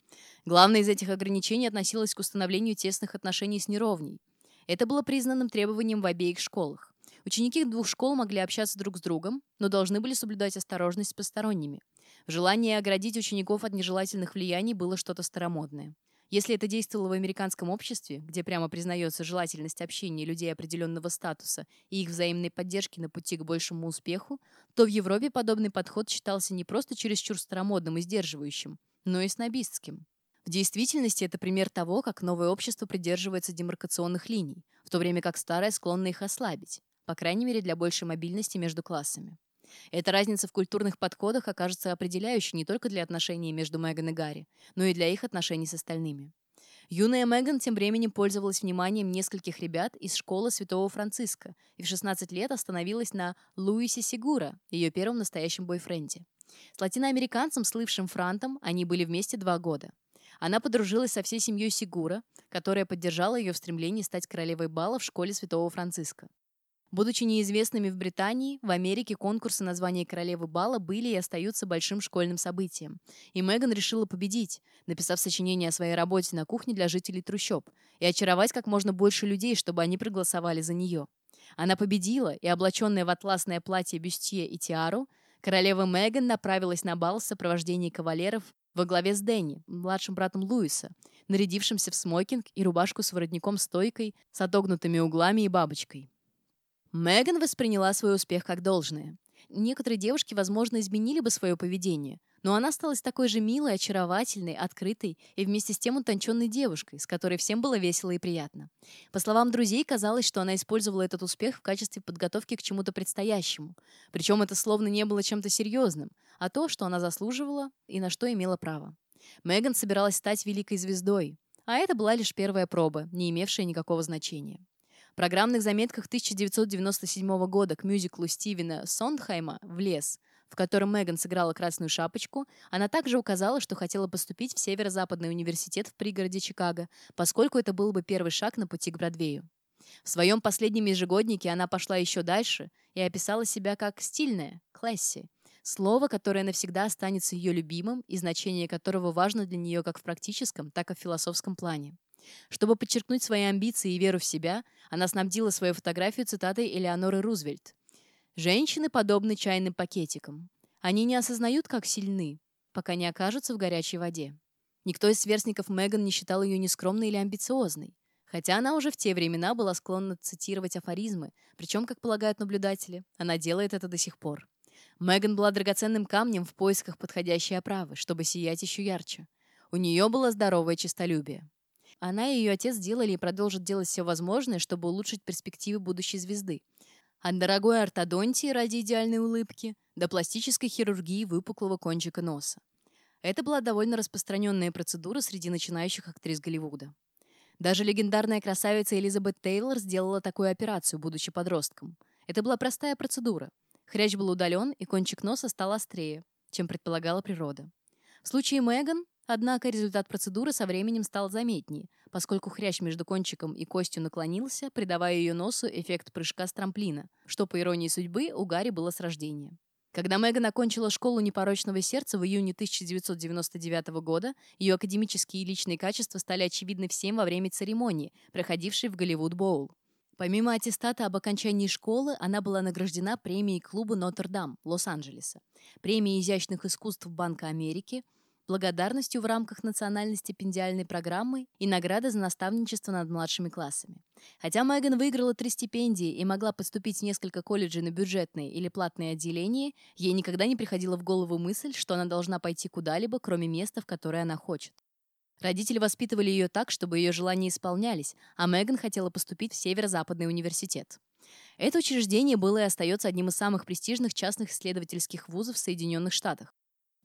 Speaker 1: Главное из этих ограничений относилось к установлению тесных отношений с неровней. Это было признанным требованием в обеих школах. Ученики двух школ могли общаться друг с другом, но должны были соблюдать осторожность с посторонними. В желании оградить учеников от нежелательных влияний было что-то старомодное. Если это действовало в американском обществе, где прямо признается желательность общения людей определенного статуса и их взаимной поддержки на пути к большему успеху, то в Европе подобный подход считался не просто чересчур старомодным и сдерживающим, но и снобистским. В действительности это пример того, как новое общество придерживается демаркационных линий, в то время как старое склонно их ослабить, по крайней мере для большей мобильности между классами. Эта разница в культурных подходах окажется определяющей не только для отношений между Меган и Гарри, но и для их отношений с остальными. Юная Меган тем временем пользовалась вниманием нескольких ребят из школы Святого Франциска и в 16 лет остановилась на Луисе Сигура, ее первом настоящем бойфренде. С латиноамериканцем, слывшим Франтом, они были вместе два года. Она подружилась со всей семьей Сигура, которая поддержала ее в стремлении стать королевой бала в школе Святого Франциска. Будучи неизвестными в Британии, в Америке конкурсы на звание королевы бала были и остаются большим школьным событием. И Меган решила победить, написав сочинение о своей работе на кухне для жителей трущоб, и очаровать как можно больше людей, чтобы они проголосовали за нее. Она победила, и, облаченная в атласное платье бюстье и тиару, королева Меган направилась на бал в сопровождении кавалеров во главе с Дэнни, младшим братом Луиса, нарядившимся в смокинг и рубашку с воротником-стойкой, с отогнутыми углами и бабочкой. Меган восприняла свой успех как должное. Некоторые девушки, возможно, изменили бы свое поведение, но она осталась такой же милой, очаровательной, открытой и вместе с тем утонченной девушкой, с которой всем было весело и приятно. По словам друзей, казалось, что она использовала этот успех в качестве подготовки к чему-то предстоящему. Причем это словно не было чем-то серьезным, а то, что она заслуживала и на что имела право. Меган собиралась стать великой звездой, а это была лишь первая проба, не имевшая никакого значения. Программных заметках 1997 года к мюзиклу Стивена Сондхайма «В лес», в котором Меган сыграла «Красную шапочку», она также указала, что хотела поступить в Северо-Западный университет в пригороде Чикаго, поскольку это был бы первый шаг на пути к Бродвею. В своем последнем ежегоднике она пошла еще дальше и описала себя как «стильная», «класси», слово, которое навсегда останется ее любимым и значение которого важно для нее как в практическом, так и в философском плане. Чтобы подчеркнуть свои амбиции и веру в себя, она снабдила свою фотографию цитатой Элеоноры Рузвельт. «Женщины подобны чайным пакетикам. Они не осознают, как сильны, пока не окажутся в горячей воде». Никто из сверстников Меган не считал ее нескромной или амбициозной. Хотя она уже в те времена была склонна цитировать афоризмы, причем, как полагают наблюдатели, она делает это до сих пор. Меган была драгоценным камнем в поисках подходящей оправы, чтобы сиять еще ярче. У нее было здоровое честолюбие. Она и ее отец делали и продолжат делать все возможное, чтобы улучшить перспективы будущей звезды. От дорогой ортодонтии ради идеальной улыбки до пластической хирургии выпуклого кончика носа. Это была довольно распространенная процедура среди начинающих актрис Голливуда. Даже легендарная красавица Элизабет Тейлор сделала такую операцию, будучи подростком. Это была простая процедура. Хрящ был удален, и кончик носа стал острее, чем предполагала природа. В случае Меган Однако результат процедуры со временем стал заметнее, поскольку хрящ между кончиком и костью наклонился, придавая ее носу эффект прыжка с трамплина, что, по иронии судьбы, у Гарри было с рождения. Когда Меган окончила школу непорочного сердца в июне 1999 года, ее академические и личные качества стали очевидны всем во время церемонии, проходившей в Голливуд Боул. Помимо аттестата об окончании школы, она была награждена премией клуба Нотр-Дам Лос-Анджелеса, премией изящных искусств Банка Америки – благодарностью в рамках национальной стипендиальной программы и награды за наставничество над младшими классами. Хотя Меган выиграла три стипендии и могла поступить в несколько колледжей на бюджетные или платные отделения, ей никогда не приходила в голову мысль, что она должна пойти куда-либо, кроме места, в которое она хочет. Родители воспитывали ее так, чтобы ее желания исполнялись, а Меган хотела поступить в Северо-Западный университет. Это учреждение было и остается одним из самых престижных частных исследовательских вузов в Соединенных Штатах.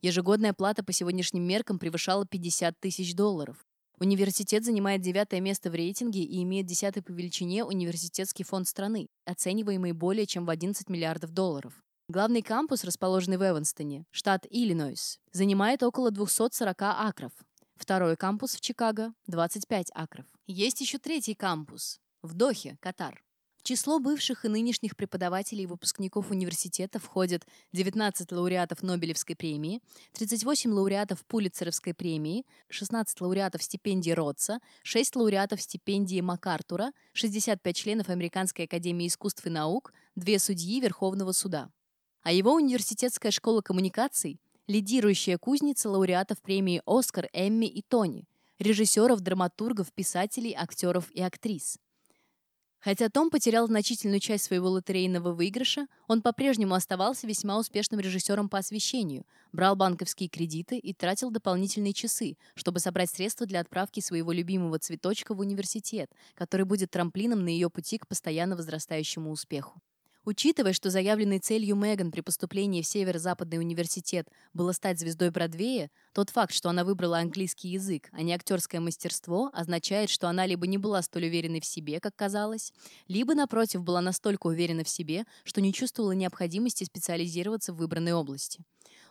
Speaker 1: Ежегодная плата по сегодняшним меркам превышала 50 тысяч долларов. Университет занимает девятое место в рейтинге и имеет десятый по величине университетский фонд страны, оцениваемый более чем в 11 миллиардов долларов. Главный кампус, расположенный в Эванстоне, штат Иллинойс, занимает около 240 акров. Второй кампус в Чикаго – 25 акров. Есть еще третий кампус в Дохе, Катар число бывших и нынешних преподавателей и выпускников университета входят 19 лауреатов Нобелевской премии, 38 лауреатов Пулитцеровской премии, 16 лауреатов стипендии Ротса, 6 лауреатов стипендии МакАртура, 65 членов Американской академии искусств и наук, 2 судьи Верховного суда. А его университетская школа коммуникаций – лидирующая кузница лауреатов премии «Оскар», «Эмми» и «Тони», режиссеров, драматургов, писателей, актеров и актрис – Хотя Том потерял значительную часть своего лотерейного выигрыша, он по-прежнему оставался весьма успешным режиссером по освещению, брал банковские кредиты и тратил дополнительные часы, чтобы собрать средства для отправки своего любимого цветочка в университет, который будет трамплином на ее пути к постоянно возрастающему успеху. Учитывая, что заявленной целью Меган при поступлении в Северо-Западный университет было стать звездой Бродвея, тот факт, что она выбрала английский язык, а не актерское мастерство, означает, что она либо не была столь уверенной в себе, как казалось, либо, напротив, была настолько уверена в себе, что не чувствовала необходимости специализироваться в выбранной области.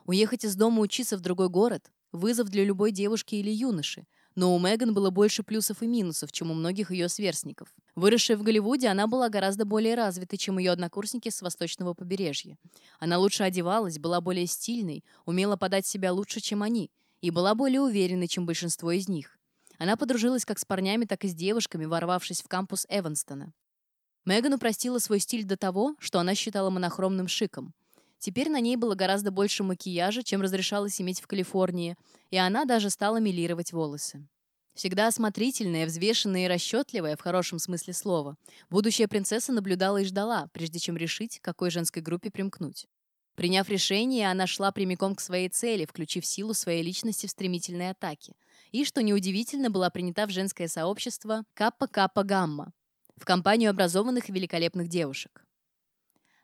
Speaker 1: Уехать из дома учиться в другой город – вызов для любой девушки или юноши, но у Меган было больше плюсов и минусов, чем у многих ее сверстников. Выросшая в Голливуде, она была гораздо более развитой, чем ее однокурсники с восточного побережья. Она лучше одевалась, была более стильной, умела подать себя лучше, чем они, и была более уверенной, чем большинство из них. Она подружилась как с парнями, так и с девушками, ворвавшись в кампус Эванстона. Меган упростила свой стиль до того, что она считала монохромным шиком. Теперь на ней было гораздо больше макияжа, чем разрешалось иметь в Калифорнии, и она даже стала милировать волосы. Всегда осмотрительная, взвешенная и расчетливая, в хорошем смысле слова, будущая принцесса наблюдала и ждала, прежде чем решить, к какой женской группе примкнуть. Приняв решение, она шла прямиком к своей цели, включив силу своей личности в стремительной атаке. И, что неудивительно, была принята в женское сообщество Каппа-Каппа-Гамма, в компанию образованных и великолепных девушек.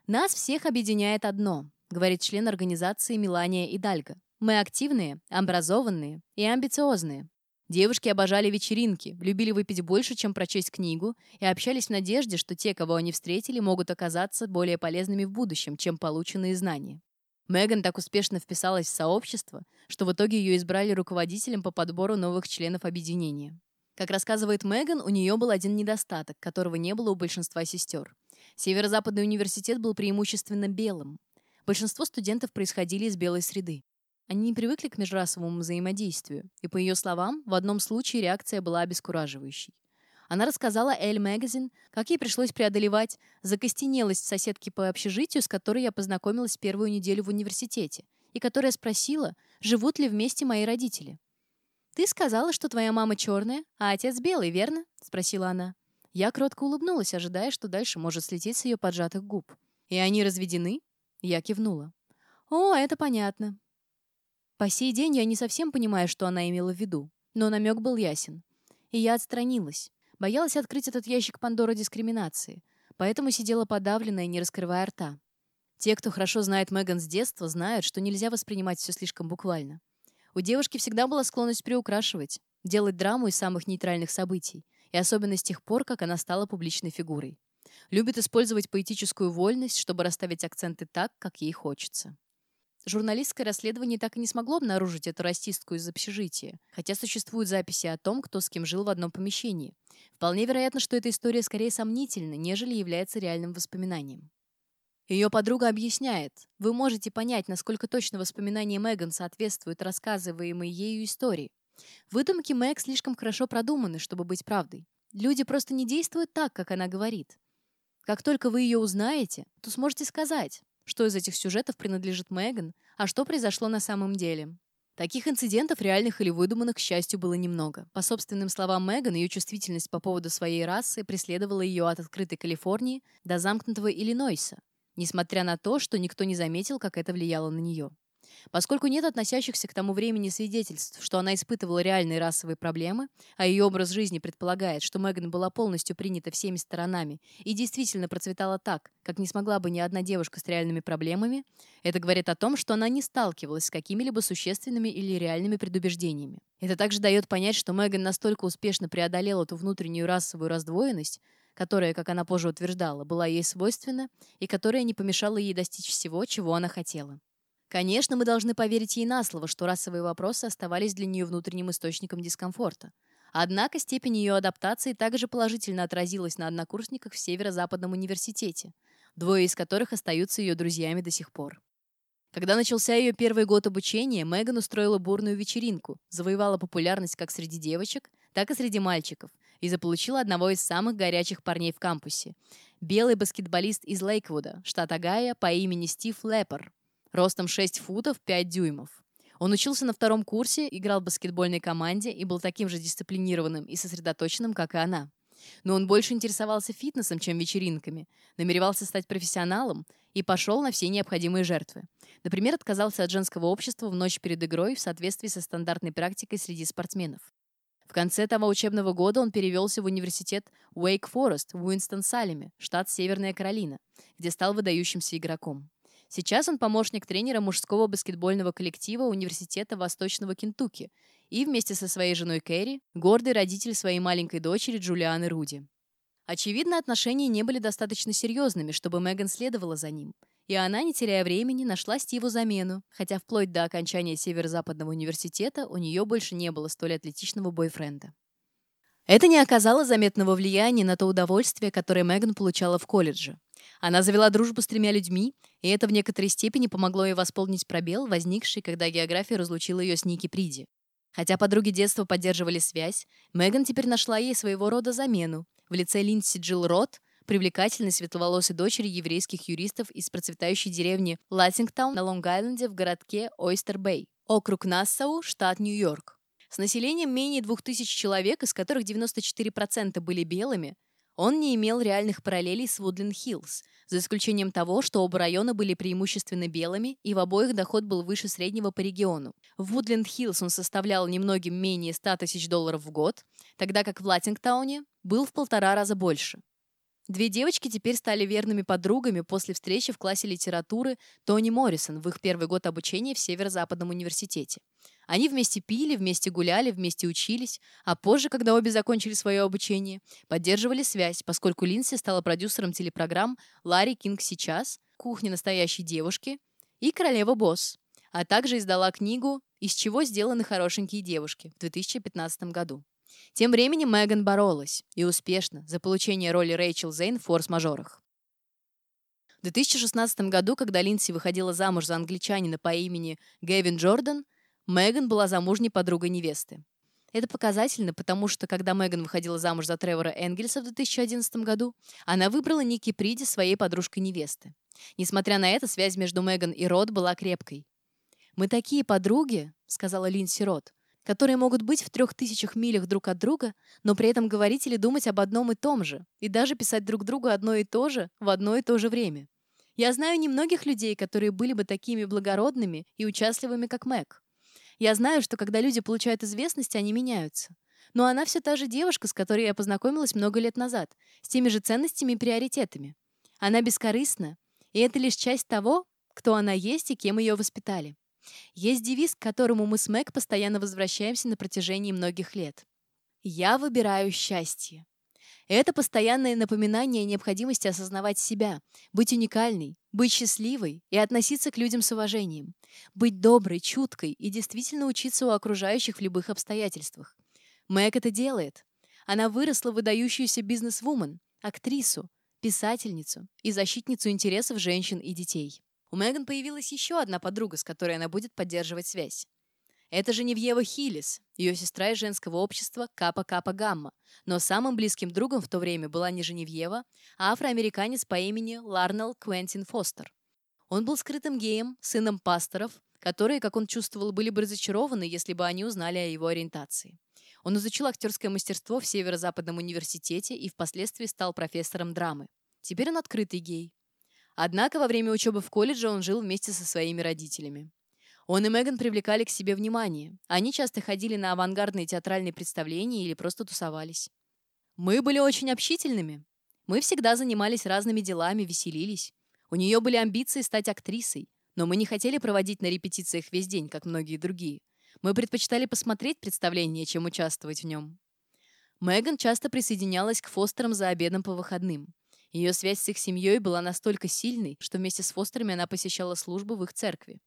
Speaker 1: «Нас всех объединяет одно», — говорит член организации Милания Идальго. «Мы активные, образованные и амбициозные. Девушки обожали вечеринки, любили выпить больше, чем прочесть книгу, и общались в надежде, что те, кого они встретили, могут оказаться более полезными в будущем, чем полученные знания. Меган так успешно вписалась в сообщество, что в итоге ее избрали руководителем по подбору новых членов объединения. Как рассказывает Меган, у нее был один недостаток, которого не было у большинства сестер. Северо-Западный университет был преимущественно белым. Большинство студентов происходили из белой среды. Они не привыкли к межрасовому взаимодействию, и, по ее словам, в одном случае реакция была обескураживающей. Она рассказала Elle Magazine, как ей пришлось преодолевать закостенелость соседки по общежитию, с которой я познакомилась первую неделю в университете, и которая спросила, живут ли вместе мои родители. «Ты сказала, что твоя мама черная, а отец белый, верно?» — спросила она. Я кротко улыбнулась, ожидая, что дальше может слететь с ее поджатых губ. «И они разведены?» Я кивнула. «О, это понятно. По сей день я не совсем понимаю, что она имела в виду, но намек был ясен. И я отстранилась. Боялась открыть этот ящик Пандоры дискриминации, поэтому сидела подавленная, не раскрывая рта. Те, кто хорошо знает Меган с детства, знают, что нельзя воспринимать все слишком буквально. У девушки всегда была склонность приукрашивать, делать драму из самых нейтральных событий, и особенно с тех пор, как она стала публичной фигурой. Любит использовать поэтическую вольность, чтобы расставить акценты так, как ей хочется. Журналистское расследование так и не смогло обнаружить эту расистку из общежития, хотя существуют записи о том, кто с кем жил в одном помещении. Вполне вероятно, что эта история скорее сомнительна, нежели является реальным воспоминанием. Ее подруга объясняет, вы можете понять, насколько точно воспоминания Меган соответствуют рассказываемой ею истории. Выдумки Мэг слишком хорошо продуманы, чтобы быть правдой. Люди просто не действуют так, как она говорит. Как только вы ее узнаете, то сможете сказать, что из этих сюжетов принадлежит Меган, а что произошло на самом деле. Таких инцидентов, реальных или выдуманных, к счастью, было немного. По собственным словам Меган, ее чувствительность по поводу своей расы преследовала ее от открытой Калифорнии до замкнутого Иллинойса, несмотря на то, что никто не заметил, как это влияло на нее. Поскольку нет относящихся к тому времени свидетельств, что она испытывала реальные расовые проблемы, а ее образ жизни предполагает, что Меган была полностью принята всеми сторонами и действительно процветала так, как не смогла бы ни одна девушка с реальными проблемами, это говорит о том, что она не сталкивалась с какими-либо существенными или реальными предубеждениями. Это также дает понять, что Меган настолько успешно преодолела эту внутреннюю расовую раздвоенность, которая, как она позже утверждала, была ей свойственна и которая не помешала ей достичь всего, чего она хотела. Конечно, мы должны поверить ей на слово, что расовые вопросы оставались для нее внутренним источником дискомфорта. Однако степень ее адаптации также положительно отразилась на однокурсниках в Северо-Западном университете, двое из которых остаются ее друзьями до сих пор. Когда начался ее первый год обучения, Меган устроила бурную вечеринку, завоевала популярность как среди девочек, так и среди мальчиков и заполучила одного из самых горячих парней в кампусе – белый баскетболист из Лейквуда, штат Огайо по имени Стив Леппер ростом 6 футов 5 дюймов. Он учился на втором курсе, играл в баскетбольной команде и был таким же дисциплинированным и сосредоточенным, как и она. Но он больше интересовался фитнесом, чем вечеринками, намеревался стать профессионалом и пошел на все необходимые жертвы. Например, отказался от женского общества в ночь перед игрой в соответствии со стандартной практикой среди спортсменов. В конце того учебного года он перевелся в университет Уэйк Форест в Уинстон-Салеме, штат Северная Каролина, где стал выдающимся игроком. Сейчас он помощник тренера мужского баскетбольного коллектива Университета Восточного Кентукки и вместе со своей женой Кэрри гордый родитель своей маленькой дочери Джулианы Руди. Очевидно, отношения не были достаточно серьезными, чтобы Меган следовала за ним. И она, не теряя времени, нашла Стиву замену, хотя вплоть до окончания Северо-Западного университета у нее больше не было столь атлетичного бойфренда. Это не оказало заметного влияния на то удовольствие, которое Меган получала в колледже. Она завела дружбу с тремя людьми, и это в некоторой степени помогло ей восполнить пробел, возникший, когда география разлучила ее с Ники Приди. Хотя подруги детства поддерживали связь, Меган теперь нашла ей своего рода замену в лице Линдси Джилл Рот, привлекательной светловолосой дочери еврейских юристов из процветающей деревни Латтингтаун на Лонг-Айленде в городке Ойстер-Бэй, округ Нассау, штат Нью-Йорк. С населением менее 2000 человек, из которых 94% были белыми, он не имел реальных параллелей с Вудленд-Хиллз, за исключением того, что оба района были преимущественно белыми, и в обоих доход был выше среднего по региону. В Вудленд-Хиллз он составлял немногим менее 100 тысяч долларов в год, тогда как в Латтингтауне был в полтора раза больше. Две девочки теперь стали верными подругами после встречи в классе литературы Тони Моррисон в их первый год обучения в Северо-Западном университете. Они вместе пили, вместе гуляли, вместе учились, а позже, когда обе закончили свое обучение, поддерживали связь, поскольку Линси стала продюсером телепрограмм «Ларри Кинг сейчас», «Кухня настоящей девушки» и «Королева Босс», а также издала книгу «Из чего сделаны хорошенькие девушки» в 2015 году. Тем временем Меган боролась, и успешно, за получение роли Рэйчел Зейн в «Форс-мажорах». В 2016 году, когда Линдси выходила замуж за англичанина по имени Гэвин Джордан, Меган была замужней подругой невесты. Это показательно, потому что, когда Меган выходила замуж за Тревора Энгельса в 2011 году, она выбрала Ники Приди своей подружкой невесты. Несмотря на это, связь между Меган и Рот была крепкой. «Мы такие подруги», — сказала Линдси Рот, которые могут быть в трех тысячах милях друг от друга, но при этом говорить или думать об одном и том же, и даже писать друг другу одно и то же в одно и то же время. Я знаю немногих людей, которые были бы такими благородными и участливыми, как Мэг. Я знаю, что когда люди получают известность, они меняются. Но она все та же девушка, с которой я познакомилась много лет назад, с теми же ценностями и приоритетами. Она бескорыстна, и это лишь часть того, кто она есть и кем ее воспитали. Есть девиз, к которому мы с Мэг постоянно возвращаемся на протяжении многих лет. «Я выбираю счастье». Это постоянное напоминание о необходимости осознавать себя, быть уникальной, быть счастливой и относиться к людям с уважением, быть доброй, чуткой и действительно учиться у окружающих в любых обстоятельствах. Мэг это делает. Она выросла в выдающуюся бизнес-вумен, актрису, писательницу и защитницу интересов женщин и детей. У Меган появилась еще одна подруга, с которой она будет поддерживать связь. Это Женевьева Хиллис, ее сестра из женского общества Капа Капа Гамма. Но самым близким другом в то время была не Женевьева, а афроамериканец по имени Ларнелл Квентин Фостер. Он был скрытым геем, сыном пасторов, которые, как он чувствовал, были бы разочарованы, если бы они узнали о его ориентации. Он изучил актерское мастерство в Северо-Западном университете и впоследствии стал профессором драмы. Теперь он открытый гей. Однако во время учебы в колледже он жил вместе со своими родителями. Он и Меган привлекали к себе внимание. Они часто ходили на авангардные театральные представления или просто тусовались. Мы были очень общительными. Мы всегда занимались разными делами, веселились. У нее были амбиции стать актрисой, но мы не хотели проводить на репетициях весь день, как многие другие. Мы предпочитали посмотреть представление, чем участвовать в нем. Меган часто присоединялась к Фостерам за обедом по выходным. Ее связь с их семьей была настолько сильной, что вместе с Фостерами она посещала службу в их церкви.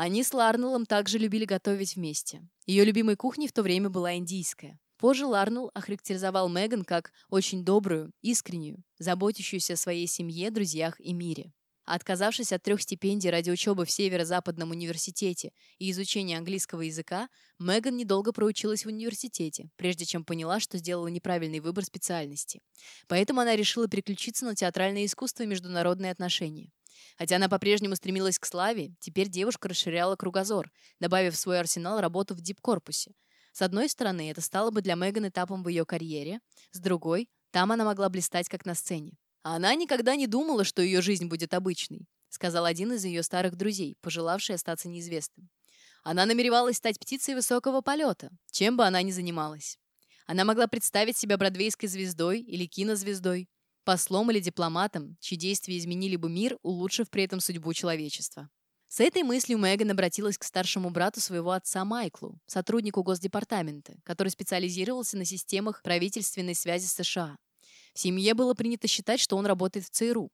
Speaker 1: Они с Ларнеллом также любили готовить вместе. Ее любимой кухней в то время была индийская. Позже Ларнелл охарактеризовал Меган как очень добрую, искреннюю, заботящуюся о своей семье, друзьях и мире. Отказавшись от трех стипендий ради учебы в Северо-Западном университете и изучения английского языка, Меган недолго проучилась в университете, прежде чем поняла, что сделала неправильный выбор специальности. Поэтому она решила переключиться на театральное искусство и международные отношения. Хотя она по-прежнему стремилась к славе, теперь девушка расширяла кругозор, добавив в свой арсенал работу в дип-корпусе. С одной стороны, это стало бы для Меган этапом в ее карьере, с другой, там она могла блистать как на сцене. А она никогда не думала, что ее жизнь будет обычной, сказал один из ее старых друзей, пожелавший остаться неизвестным. Она намеревалась стать птицей высокого полета, чем бы она ни занималась. Она могла представить себя бродвейской звездой или кинозвездой, послом или дипломатом, чьи действия изменили бы мир, улучшив при этом судьбу человечества. С этой мыслью Меган обратилась к старшему брату своего отца Майклу, сотруднику Госдепартамента, который специализировался на системах правительственной связи США. В семье было принято считать, что он работает в ЦРУ.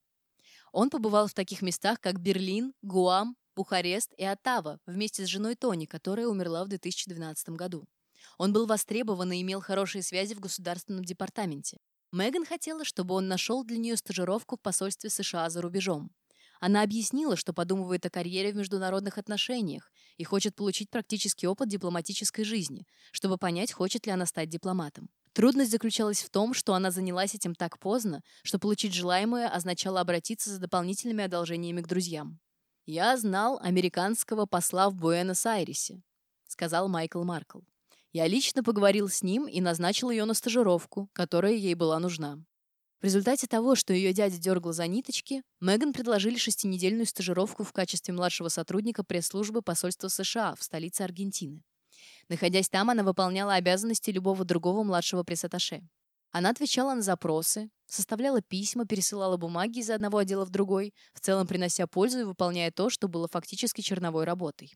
Speaker 1: Он побывал в таких местах, как Берлин, Гуам, Бухарест и Оттава вместе с женой Тони, которая умерла в 2012 году. Он был востребован и имел хорошие связи в государственном департаменте. Меган хотела, чтобы он нашел для нее стажировку в посольстве США за рубежом. Она объяснила, что подумывает о карьере в международных отношениях и хочет получить практический опыт дипломатической жизни, чтобы понять, хочет ли она стать дипломатом. Трудность заключалась в том, что она занялась этим так поздно, что получить желаемое означало обратиться за дополнительными одолжениями к друзьям. «Я знал американского посла в Буэнос-Айресе», — сказал Майкл Маркл. «Я лично поговорил с ним и назначил ее на стажировку, которая ей была нужна. В результате того, что ее дядя дергал за ниточки, Меган предложили шестинедельную стажировку в качестве младшего сотрудника пресс-службы посольства США в столице Аргентины. Находясь там, она выполняла обязанности любого другого младшего пресс-атташе. Она отвечала на запросы, составляла письма, пересылала бумаги из одного отдела в другой, в целом принося пользу и выполняя то, что было фактически черновой работой.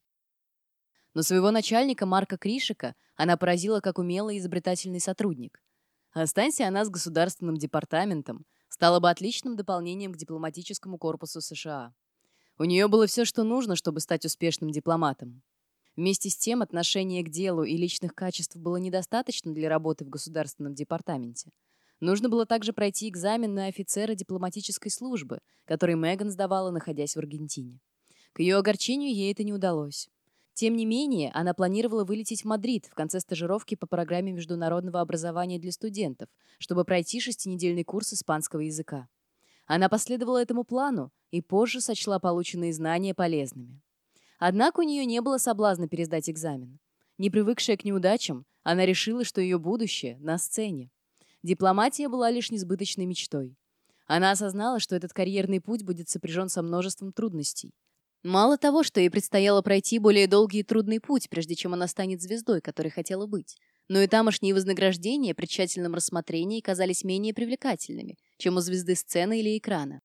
Speaker 1: Но своего начальника Марка Кришика она поразила как умелый изобретательный сотрудник. Останься она с государственным департаментом, стала бы отличным дополнением к дипломатическому корпусу США. У нее было все, что нужно, чтобы стать успешным дипломатом. Вместе с тем, отношение к делу и личных качеств было недостаточно для работы в государственном департаменте. Нужно было также пройти экзамен на офицера дипломатической службы, который Меган сдавала, находясь в Аргентине. К ее огорчению ей это не удалось. Тем не менее, она планировала вылететь в Мадрид в конце стажировки по программе международного образования для студентов, чтобы пройти шестинедельный курс испанского языка. Она последовала этому плану и позже сочла полученные знания полезными. Однако у нее не было соблазна пересдать экзамен. Не привыкшая к неудачам, она решила, что ее будущее на сцене. Дипломатия была лишь несбыточной мечтой. Она осознала, что этот карьерный путь будет сопряжен со множеством трудностей. Мало того, что ей предстояло пройти более долгий и трудный путь, прежде чем она станет звездой, которой хотела быть, но и тамошние вознаграждения при тщательном рассмотрении казались менее привлекательными, чем у звезды сцены или экрана.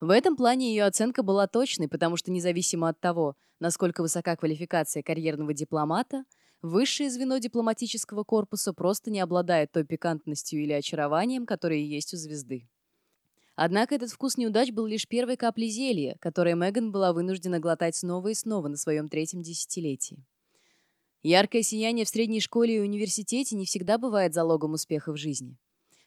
Speaker 1: В этом плане ее оценка была точной, потому что независимо от того, насколько высока квалификация карьерного дипломата, высшее звено дипломатического корпуса просто не обладает той пикантностью или очарованием, которые есть у звезды. Однако этот вкус неудач был лишь первой каплей зелья, которое Меган была вынуждена глотать снова и снова на своем третьем десятилетии. Яркое сияние в средней школе и университете не всегда бывает залогом успеха в жизни.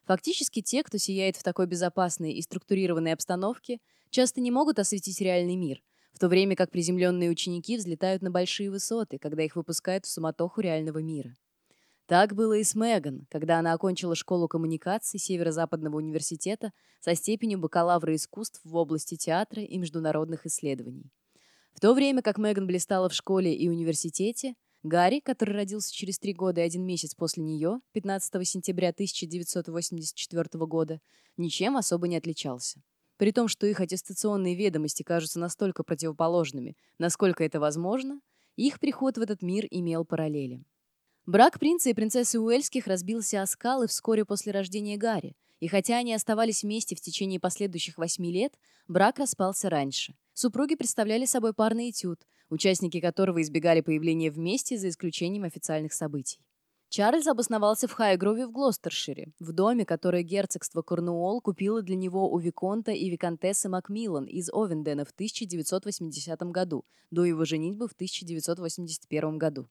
Speaker 1: Фактически те, кто сияет в такой безопасной и структурированной обстановке, часто не могут осветить реальный мир, в то время как приземленные ученики взлетают на большие высоты, когда их выпускают в суматоху реального мира. Так было и с Меган, когда она окончила школу коммуникаций Северо-Западного университета со степенью бакалавра искусств в области театра и международных исследований. В то время как Меган блистала в школе и университете, Гарри, который родился через три года и один месяц после нее, 15 сентября 1984 года, ничем особо не отличался. При том, что их аттестационные ведомости кажутся настолько противоположными, насколько это возможно, их приход в этот мир имел параллели. Брак принца и принцессы Уэльских разбился о скалы вскоре после рождения Гарри, и хотя они оставались вместе в течение последующих восьми лет, брак распался раньше. Супруги представляли собой парный этюд, участники которого избегали появления вместе за исключением официальных событий. Чарльз обосновался в Хайгрове в Глостершире, в доме, который герцогство Корнуолл купило для него у Виконта и Виконтессы Макмиллан из Овендена в 1980 году, до его женитьбы в 1981 году.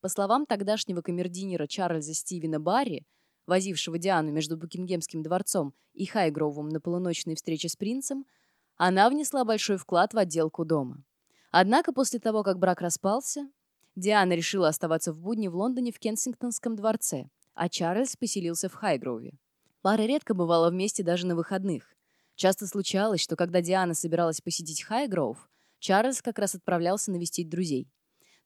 Speaker 1: По словам тогдашнего камердинера Чарльза Стивена Барри, возившего Диану между Букингемским дворцом и Хайгроувом на полуночной встрече с принцем, она внесла большой вклад в отделку дома. Однако после того, как брак распался, Диана решила оставаться в будни в Лондоне в Кенсингтонском дворце, а Чарльз поселился в Хайгроуве. Пара редко бывала вместе даже на выходных. Часто случалось, что когда Диана собиралась посетить Хайгроув, Чарльз как раз отправлялся навестить друзей.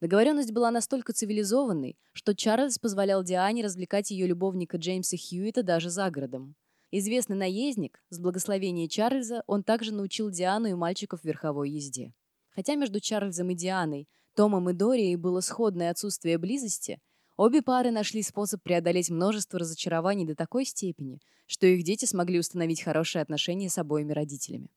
Speaker 1: Договоренность была настолько цивилизованной, что Чарльз позволял Диане развлекать ее любовника Джеймса Хьюита даже за городом. Известный наездник, с благословения Чарльза, он также научил Диану и мальчиков верховой езде. Хотя между Чарльзом и Дианой, Томом и Дорией было сходное отсутствие близости, обе пары нашли способ преодолеть множество разочарований до такой степени, что их дети смогли установить хорошие отношения с обоими родителями.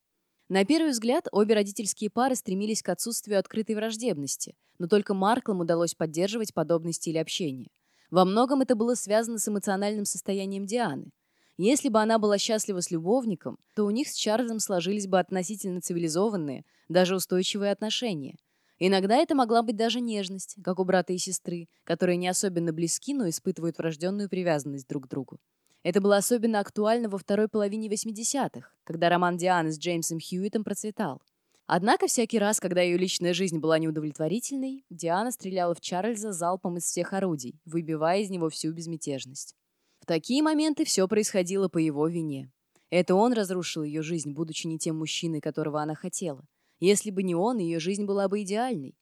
Speaker 1: На первый взгляд, обе родительские пары стремились к отсутствию открытой враждебности, но только Марклам удалось поддерживать подобный стиль общения. Во многом это было связано с эмоциональным состоянием Дианы. Если бы она была счастлива с любовником, то у них с Чарльзом сложились бы относительно цивилизованные, даже устойчивые отношения. Иногда это могла быть даже нежность, как у брата и сестры, которые не особенно близки, но испытывают врожденную привязанность друг к другу. Это было особенно актуально во второй половине 80-х, когда роман Дианы с Джеймсом Хьюитом процветал. Однако всякий раз, когда ее личная жизнь была неудовлетворительной, Диана стреляла в Чарльза залпом из всех орудий, выбивая из него всю безмятежность. В такие моменты все происходило по его вине. Это он разрушил ее жизнь, будучи не тем мужчиной, которого она хотела. Если бы не он, ее жизнь была бы идеальной.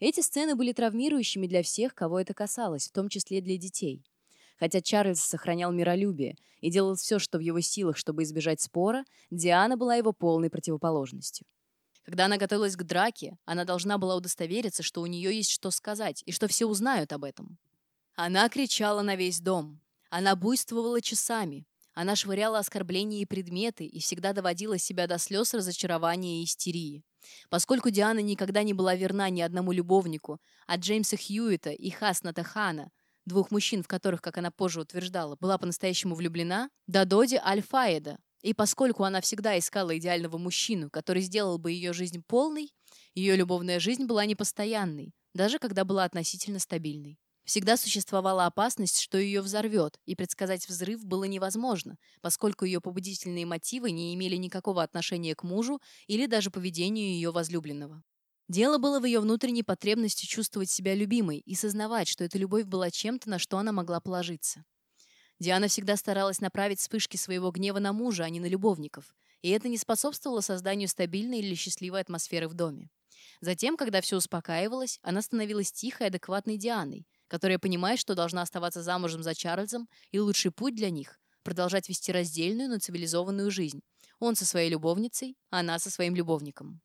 Speaker 1: Эти сцены были травмирующими для всех, кого это касалось, в том числе для детей. Хотя Чарльз сохранял миролюбие и делал все, что в его силах, чтобы избежать спора, Диана была его полной противоположностью. Когда она готовилась к драке, она должна была удостовериться, что у нее есть что сказать и что все узнают об этом. Она кричала на весь дом. Она буйствовала часами. Она швыряла оскорбления и предметы и всегда доводила себя до слез разочарования и истерии. Поскольку Диана никогда не была верна ни одному любовнику, а Джеймса Хьюита и Хасната Хана, двух мужчин, в которых, как она позже утверждала, была по-настоящему влюблена, до Доди Альфаеда. И поскольку она всегда искала идеального мужчину, который сделал бы ее жизнь полной, ее любовная жизнь была непостоянной, даже когда была относительно стабильной. Всегда существовала опасность, что ее взорвет, и предсказать взрыв было невозможно, поскольку ее побудительные мотивы не имели никакого отношения к мужу или даже поведению ее возлюбленного. Дело было в ее внутренней потребности чувствовать себя любимой и сознавать, что эта любовь была чем-то, на что она могла положиться. Диана всегда старалась направить вспышки своего гнева на мужа, а не на любовников, и это не способствовало созданию стабильной или счастливой атмосферы в доме. Затем, когда все успокаивалось, она становилась тихой, адекватной Дианой, которая понимает, что должна оставаться замужем за Чарльзом, и лучший путь для них – продолжать вести раздельную, но цивилизованную жизнь. Он со своей любовницей, она со своим любовником.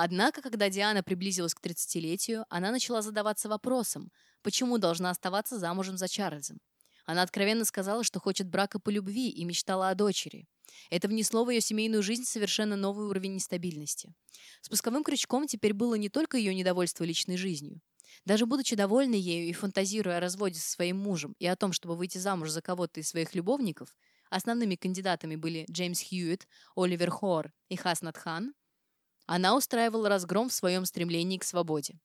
Speaker 1: Однако, когда Диана приблизилась к 30-летию, она начала задаваться вопросом, почему должна оставаться замужем за Чарльзом. Она откровенно сказала, что хочет брака по любви и мечтала о дочери. Это внесло в ее семейную жизнь совершенно новый уровень нестабильности. Спусковым крючком теперь было не только ее недовольство личной жизнью. Даже будучи довольной ею и фантазируя о разводе со своим мужем и о том, чтобы выйти замуж за кого-то из своих любовников, основными кандидатами были Джеймс Хьюитт, Оливер Хор и Хаснат Хан, она устраивала разгром в своем стремлении к свободе.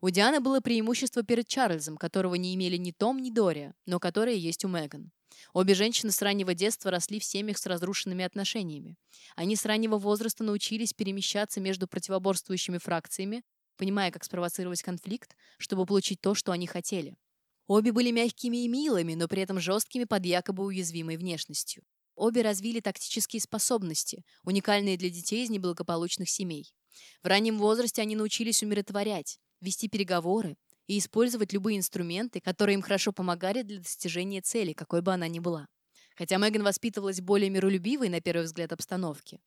Speaker 1: У Дианы было преимущество перед Чарльзом, которого не имели ни Том, ни Дория, но которое есть у Меган. Обе женщины с раннего детства росли в семьях с разрушенными отношениями. Они с раннего возраста научились перемещаться между противоборствующими фракциями, понимая, как спровоцировать конфликт, чтобы получить то, что они хотели. Обе были мягкими и милыми, но при этом жесткими под якобы уязвимой внешностью. Обе развили тактические способности, уникальные для детей из неблагополучных семей. В раннем возрасте они научились умиротворять, вести переговоры и использовать любые инструменты, которые им хорошо помогали для достижения цели, какой бы она ни была. Хотя Меган воспитывалась более миролюбивой, на первый взгляд, обстановке,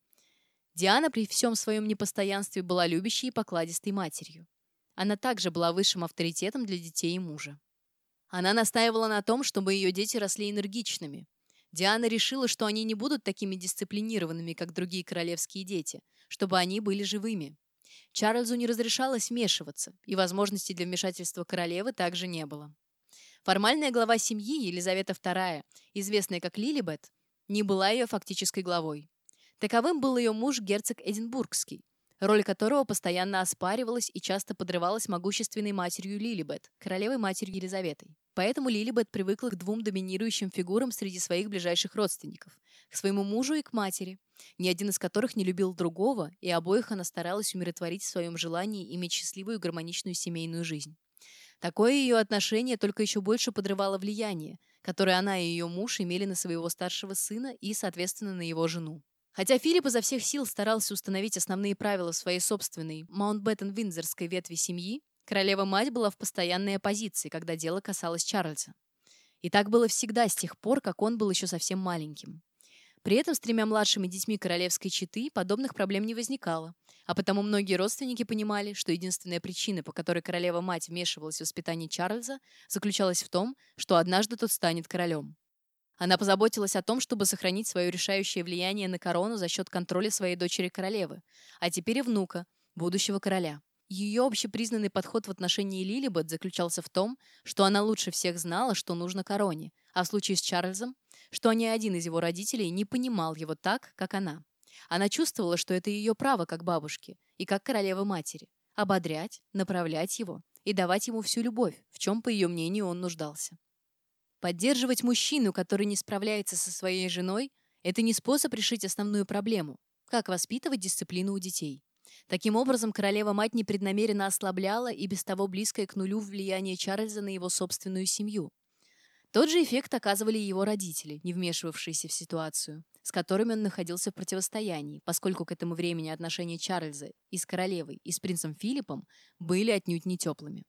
Speaker 1: Диана при всем своем непостоянстве была любящей и покладистой матерью. Она также была высшим авторитетом для детей и мужа. Она настаивала на том, чтобы ее дети росли энергичными. Диана решила, что они не будут такими дисциплинированными, как другие королевские дети, чтобы они были живыми. Чарльзу не разрешалось вмешиваться, и возможностей для вмешательства королевы также не было. Формальная глава семьи, Елизавета II, известная как Лилибет, не была ее фактической главой. Таковым был ее муж герцог Эдинбургский, роль которого постоянно оспаривалась и часто подрывалась могущественной матерью Лилибет, королевой матерью Елизаветой. Поэтому Лилибет привыкла к двум доминирующим фигурам среди своих ближайших родственников – к своему мужу и к матери, ни один из которых не любил другого, и обоих она старалась умиротворить в своем желании иметь счастливую и гармоничную семейную жизнь. Такое ее отношение только еще больше подрывало влияние, которое она и ее муж имели на своего старшего сына и, соответственно, на его жену. Хотя Филипп изо всех сил старался установить основные правила своей собственной Маунтбеттен-Виндзорской ветви семьи, королева-мать была в постоянной оппозиции, когда дело касалось Чарльза. И так было всегда с тех пор, как он был еще совсем маленьким. При этом с тремя младшими детьми королевской четы подобных проблем не возникало, а потому многие родственники понимали, что единственная причина, по которой королева-мать вмешивалась в воспитание Чарльза, заключалась в том, что однажды тот станет королем. Она позаботилась о том, чтобы сохранить свое решающее влияние на корону за счет контроля своей дочери-королевы, а теперь и внука, будущего короля. Ее общепризнанный подход в отношении Лилибет заключался в том, что она лучше всех знала, что нужно короне, а в случае с Чарльзом, что ни один из его родителей не понимал его так, как она. Она чувствовала, что это ее право как бабушки и как королевы матери – ободрять, направлять его и давать ему всю любовь, в чем, по ее мнению, он нуждался. Поддерживать мужчину, который не справляется со своей женой, это не способ решить основную проблему – как воспитывать дисциплину у детей. Таким образом, королева-мать непреднамеренно ослабляла и без того близкое к нулю влияние Чарльза на его собственную семью. Тот же эффект оказывали его родители, не вмешивавшиеся в ситуацию, с которыми он находился в противостоянии, поскольку к этому времени отношения Чарльза и с королевой, и с принцем Филиппом были отнюдь не теплыми.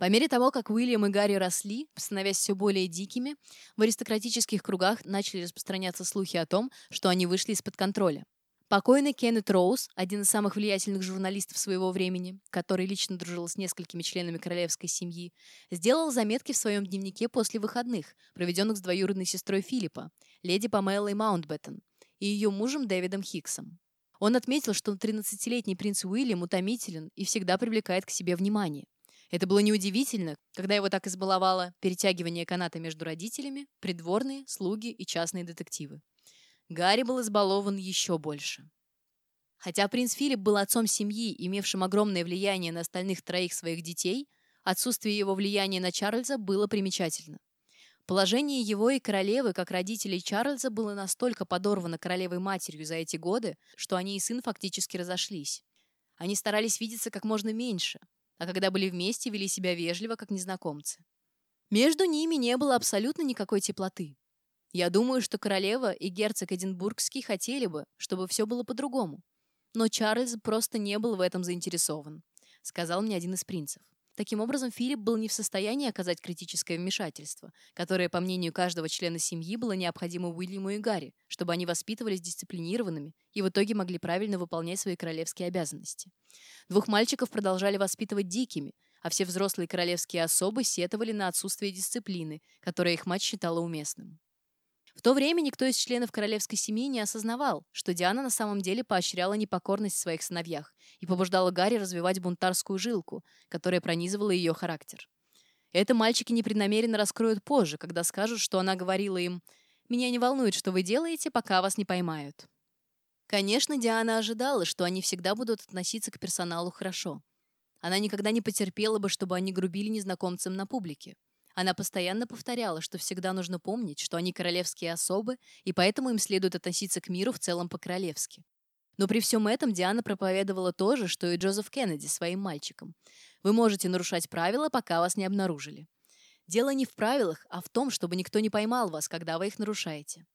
Speaker 1: По мере того, как Уильям и Гарри росли, становясь все более дикими, в аристократических кругах начали распространяться слухи о том, что они вышли из-под контроля. Покойный Кеннет Роуз, один из самых влиятельных журналистов своего времени, который лично дружил с несколькими членами королевской семьи, сделал заметки в своем дневнике после выходных, проведенных с двоюродной сестрой Филиппа, леди Памелой Маунтбеттон, и ее мужем Дэвидом Хиксом. Он отметил, что 13-летний принц Уильям утомителен и всегда привлекает к себе внимание. Это было неудивительно, когда его так избаловало перетягивание каната между родителями, придворные, слуги и частные детективы. Гарри был избалован еще больше. Хотя принц Филипп был отцом семьи, имевшим огромное влияние на остальных троих своих детей, отсутствие его влияния на Чарльза было примечательно. Положение его и королевы, как родителей Чарльза, было настолько подорвано королевой матерью за эти годы, что они и сын фактически разошлись. Они старались видеться как можно меньше, а когда были вместе, вели себя вежливо, как незнакомцы. Между ними не было абсолютно никакой теплоты. Я думаю, что королева и герцог Эдинбургский хотели бы, чтобы все было по-другому. Но Чарльз просто не был в этом заинтересован, сказал мне один из принцев. Таким образом, Филипп был не в состоянии оказать критическое вмешательство, которое, по мнению каждого члена семьи, было необходимо Уильяму и Гарри, чтобы они воспитывались дисциплинированными и в итоге могли правильно выполнять свои королевские обязанности. Двух мальчиков продолжали воспитывать дикими, а все взрослые королевские особы сетовали на отсутствие дисциплины, которое их мать считала уместным. В то время никто из членов королевской семьи не осознавал, что Диана на самом деле поощряла непокорность в своих сыновьях и побуждала Гарри развивать бунтарскую жилку, которая пронизывала ее характер. Это мальчики непреднамеренно раскроют позже, когда скажут, что она говорила им «Меня не волнует, что вы делаете, пока вас не поймают». Конечно, Диана ожидала, что они всегда будут относиться к персоналу хорошо. Она никогда не потерпела бы, чтобы они грубили незнакомцам на публике. Она постоянно повторяла, что всегда нужно помнить, что они королевские особы, и поэтому им следует относиться к миру в целом по-королевски. Но при всем этом Диана проповедовала то же, что и Джозеф Кеннеди своим мальчикам. Вы можете нарушать правила, пока вас не обнаружили. Дело не в правилах, а в том, чтобы никто не поймал вас, когда вы их нарушаете.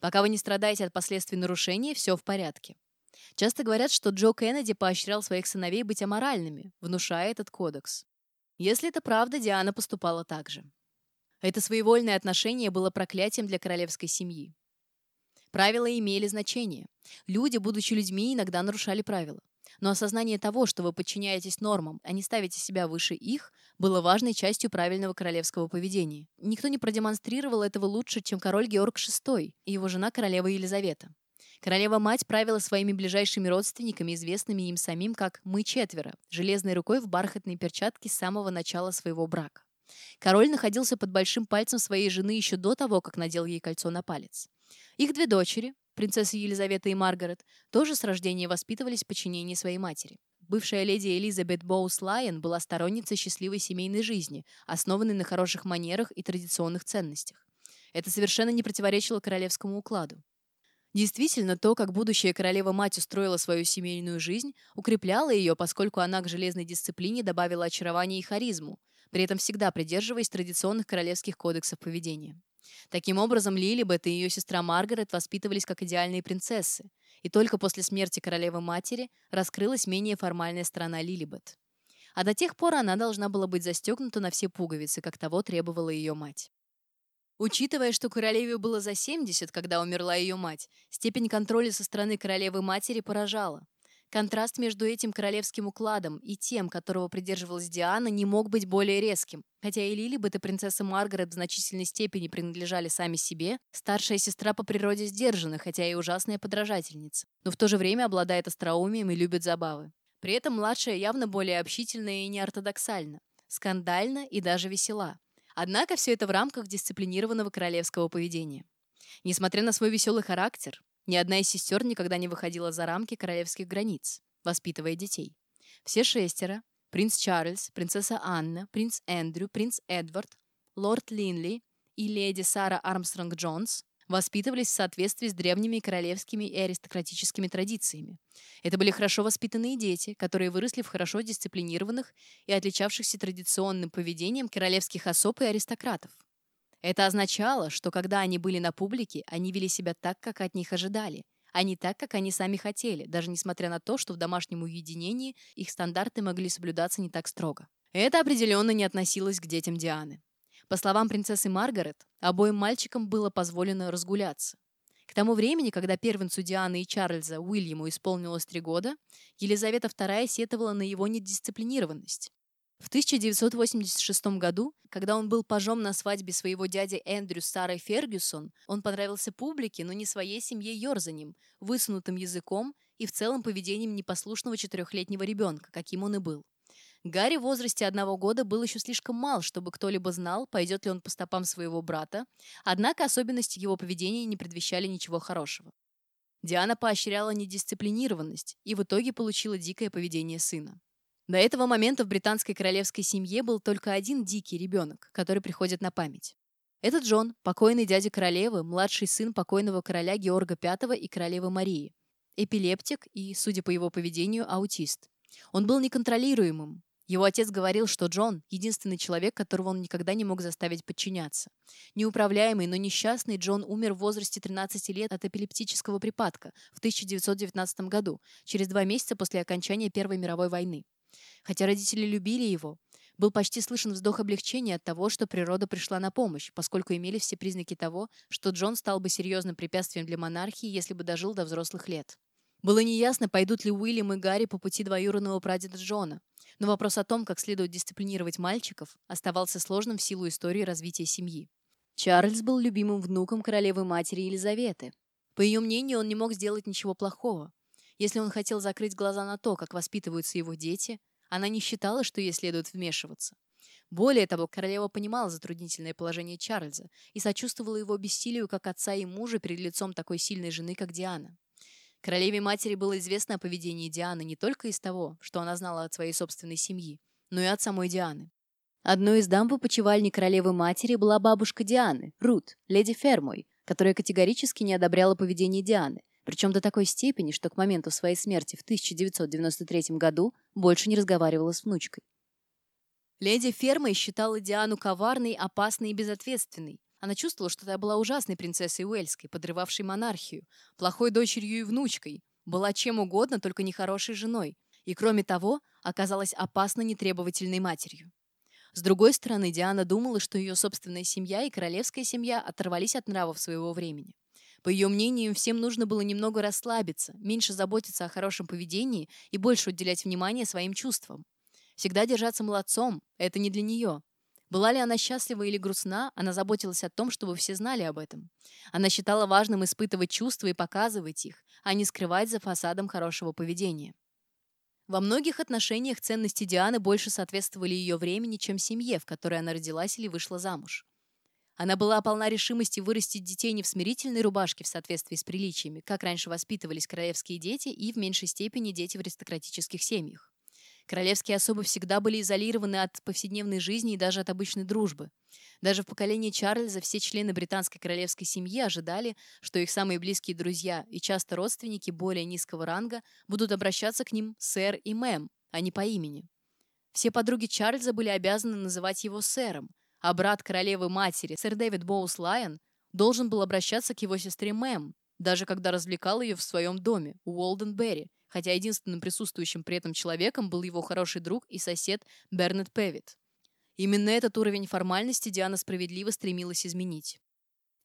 Speaker 1: Пока вы не страдаете от последствий нарушения, все в порядке. Часто говорят, что Джо Кеннеди поощрял своих сыновей быть аморальными, внушая этот кодекс. Если это правда, Диана поступала так же. Это своевольное отношение было проклятием для королевской семьи. Правила имели значение. Люди, будучи людьми, иногда нарушали правила. Но осознание того, что вы подчиняетесь нормам, а не ставите себя выше их, было важной частью правильного королевского поведения. Никто не продемонстрировал этого лучше, чем король Георг VI и его жена королева Елизавета. Королева-мать правила своими ближайшими родственниками, известными им самим как «мы четверо», железной рукой в бархатной перчатке с самого начала своего брака. Король находился под большим пальцем своей жены еще до того, как надел ей кольцо на палец. Их две дочери, принцессы Елизавета и Маргарет, тоже с рождения воспитывались в подчинении своей матери. Бывшая леди Элизабет Боус Лайон была сторонницей счастливой семейной жизни, основанной на хороших манерах и традиционных ценностях. Это совершенно не противоречило королевскому укладу. Действительно, то, как будущая королева-мать устроила свою семейную жизнь, укрепляло ее, поскольку она к железной дисциплине добавила очарование и харизму, при этом всегда придерживаясь традиционных королевских кодексов поведения. Таким образом, Лилибет и ее сестра Маргарет воспитывались как идеальные принцессы, и только после смерти королевы-матери раскрылась менее формальная сторона Лилибет. А до тех пор она должна была быть застегнута на все пуговицы, как того требовала ее мать. Учитывая, что королеве было за 70, когда умерла ее мать, степень контроля со стороны королевы-матери поражала. Контраст между этим королевским укладом и тем, которого придерживалась Диана, не мог быть более резким. Хотя и Лилибет и принцесса Маргарет в значительной степени принадлежали сами себе, старшая сестра по природе сдержана, хотя и ужасная подражательница, но в то же время обладает остроумием и любит забавы. При этом младшая явно более общительна и неортодоксальна, скандальна и даже весела. Однако все это в рамках дисциплинированного королевского поведения. Несмотря на свой веселый характер, ни одна из сестер никогда не выходила за рамки королевских границ, воспитывая детей. Все шестеро – принц Чарльз, принцесса Анна, принц Эндрю, принц Эдвард, лорд Линли и леди Сара Армстронг Джонс воспитывались в соответствии с древними королевскими и аристократическими традициями. Это были хорошо воспитанные дети, которые выросли в хорошо дисциплинированных и отличавшихся традиционным поведением королевских особ и аристократов. Это означало, что когда они были на публике, они вели себя так, как от них ожидали, а не так, как они сами хотели, даже несмотря на то, что в домашнем уединении их стандарты могли соблюдаться не так строго. Это определенно не относилось к детям Дианы. По словам принцессы Маргарет, обоим мальчикам было позволено разгуляться. К тому времени, когда первенцу Дианы и Чарльза Уильяму исполнилось три года, Елизавета II сетовала на его недисциплинированность. В 1986 году, когда он был пожом на свадьбе своего дяди Эндрю с Сарой Фергюсон, он понравился публике, но не своей семье Йорзанем, высунутым языком и в целом поведением непослушного четырехлетнего ребенка, каким он и был. Гарри в возрасте одного года был еще слишком мал, чтобы кто-либо знал, пойдет ли он по стопам своего брата, однако особенности его поведения не предвещали ничего хорошего. Диана поощряла недисциплинированность и в итоге получила дикое поведение сына. До этого момента в британской королевской семье был только один дикий ребенок, который приходит на память. Это Джон, покойный дядя королевы, младший сын покойного короля Георга V и королевы Марии. Эпилептик и, судя по его поведению, аутист. Он был неконтролируемым, его отец говорил, что Джон – единственный человек, которого он никогда не мог заставить подчиняться. Неуправляемый, но несчастный Джон умер в возрасте 13 лет от эпилептического припадка в 1919 году, через два месяца после окончания Первой мировой войны. Хотя родители любили его, был почти слышен вздох облегчения от того, что природа пришла на помощь, поскольку имели все признаки того, что Джон стал бы серьезным препятствием для монархии, если бы дожил до взрослых лет. Было неясно, пойдут ли Уильям и Гарри по пути двоюродного прадеда Джона. Но вопрос о том, как следует дисциплинировать мальчиков, оставался сложным в силу истории развития семьи. Чарльз был любимым внуком королевы-матери Елизаветы. По ее мнению, он не мог сделать ничего плохого. Если он хотел закрыть глаза на то, как воспитываются его дети, она не считала, что ей следует вмешиваться. Более того, королева понимала затруднительное положение Чарльза и сочувствовала его бессилию как отца и мужа перед лицом такой сильной жены, как Диана. Королеве-матери было известно о поведении Дианы не только из того, что она знала от своей собственной семьи, но и от самой Дианы. Одной из дам в опочивальне королевы-матери была бабушка Дианы, Рут, леди Фермой, которая категорически не одобряла поведение Дианы, причем до такой степени, что к моменту своей смерти в 1993 году больше не разговаривала с внучкой. Леди Фермой считала Диану коварной, опасной и безответственной, она чувствовала, что та была ужасной принцессой Уэльской, подрывавшей монархию, плохой дочерью и внучкой, была чем угодно, только не хорошей женой, и, кроме того, оказалась опасно нетребовательной матерью. С другой стороны, Диана думала, что ее собственная семья и королевская семья оторвались от нравов своего времени. По ее мнению, всем нужно было немного расслабиться, меньше заботиться о хорошем поведении и больше уделять внимание своим чувствам. Всегда держаться молодцом – это не для нее. Была ли она счастлива или грустна, она заботилась о том, чтобы все знали об этом. Она считала важным испытывать чувства и показывать их, а не скрывать за фасадом хорошего поведения. Во многих отношениях ценности Дианы больше соответствовали ее времени, чем семье, в которой она родилась или вышла замуж. Она была полна решимости вырастить детей не в смирительной рубашке в соответствии с приличиями, как раньше воспитывались королевские дети и в меньшей степени дети в аристократических семьях. Королевские особы всегда были изолированы от повседневной жизни и даже от обычной дружбы. Даже в поколении Чарльза все члены британской королевской семьи ожидали, что их самые близкие друзья и часто родственники более низкого ранга будут обращаться к ним сэр и мэм, а не по имени. Все подруги Чарльза были обязаны называть его сэром, а брат королевы-матери, сэр Дэвид Боус Лайон, должен был обращаться к его сестре мэм, даже когда развлекал ее в своем доме, у Уолденберри, хотя единственным присутствующим при этом человеком был его хороший друг и сосед Бернет Певит. Именно этот уровень формальности Диана справедливо стремилась изменить.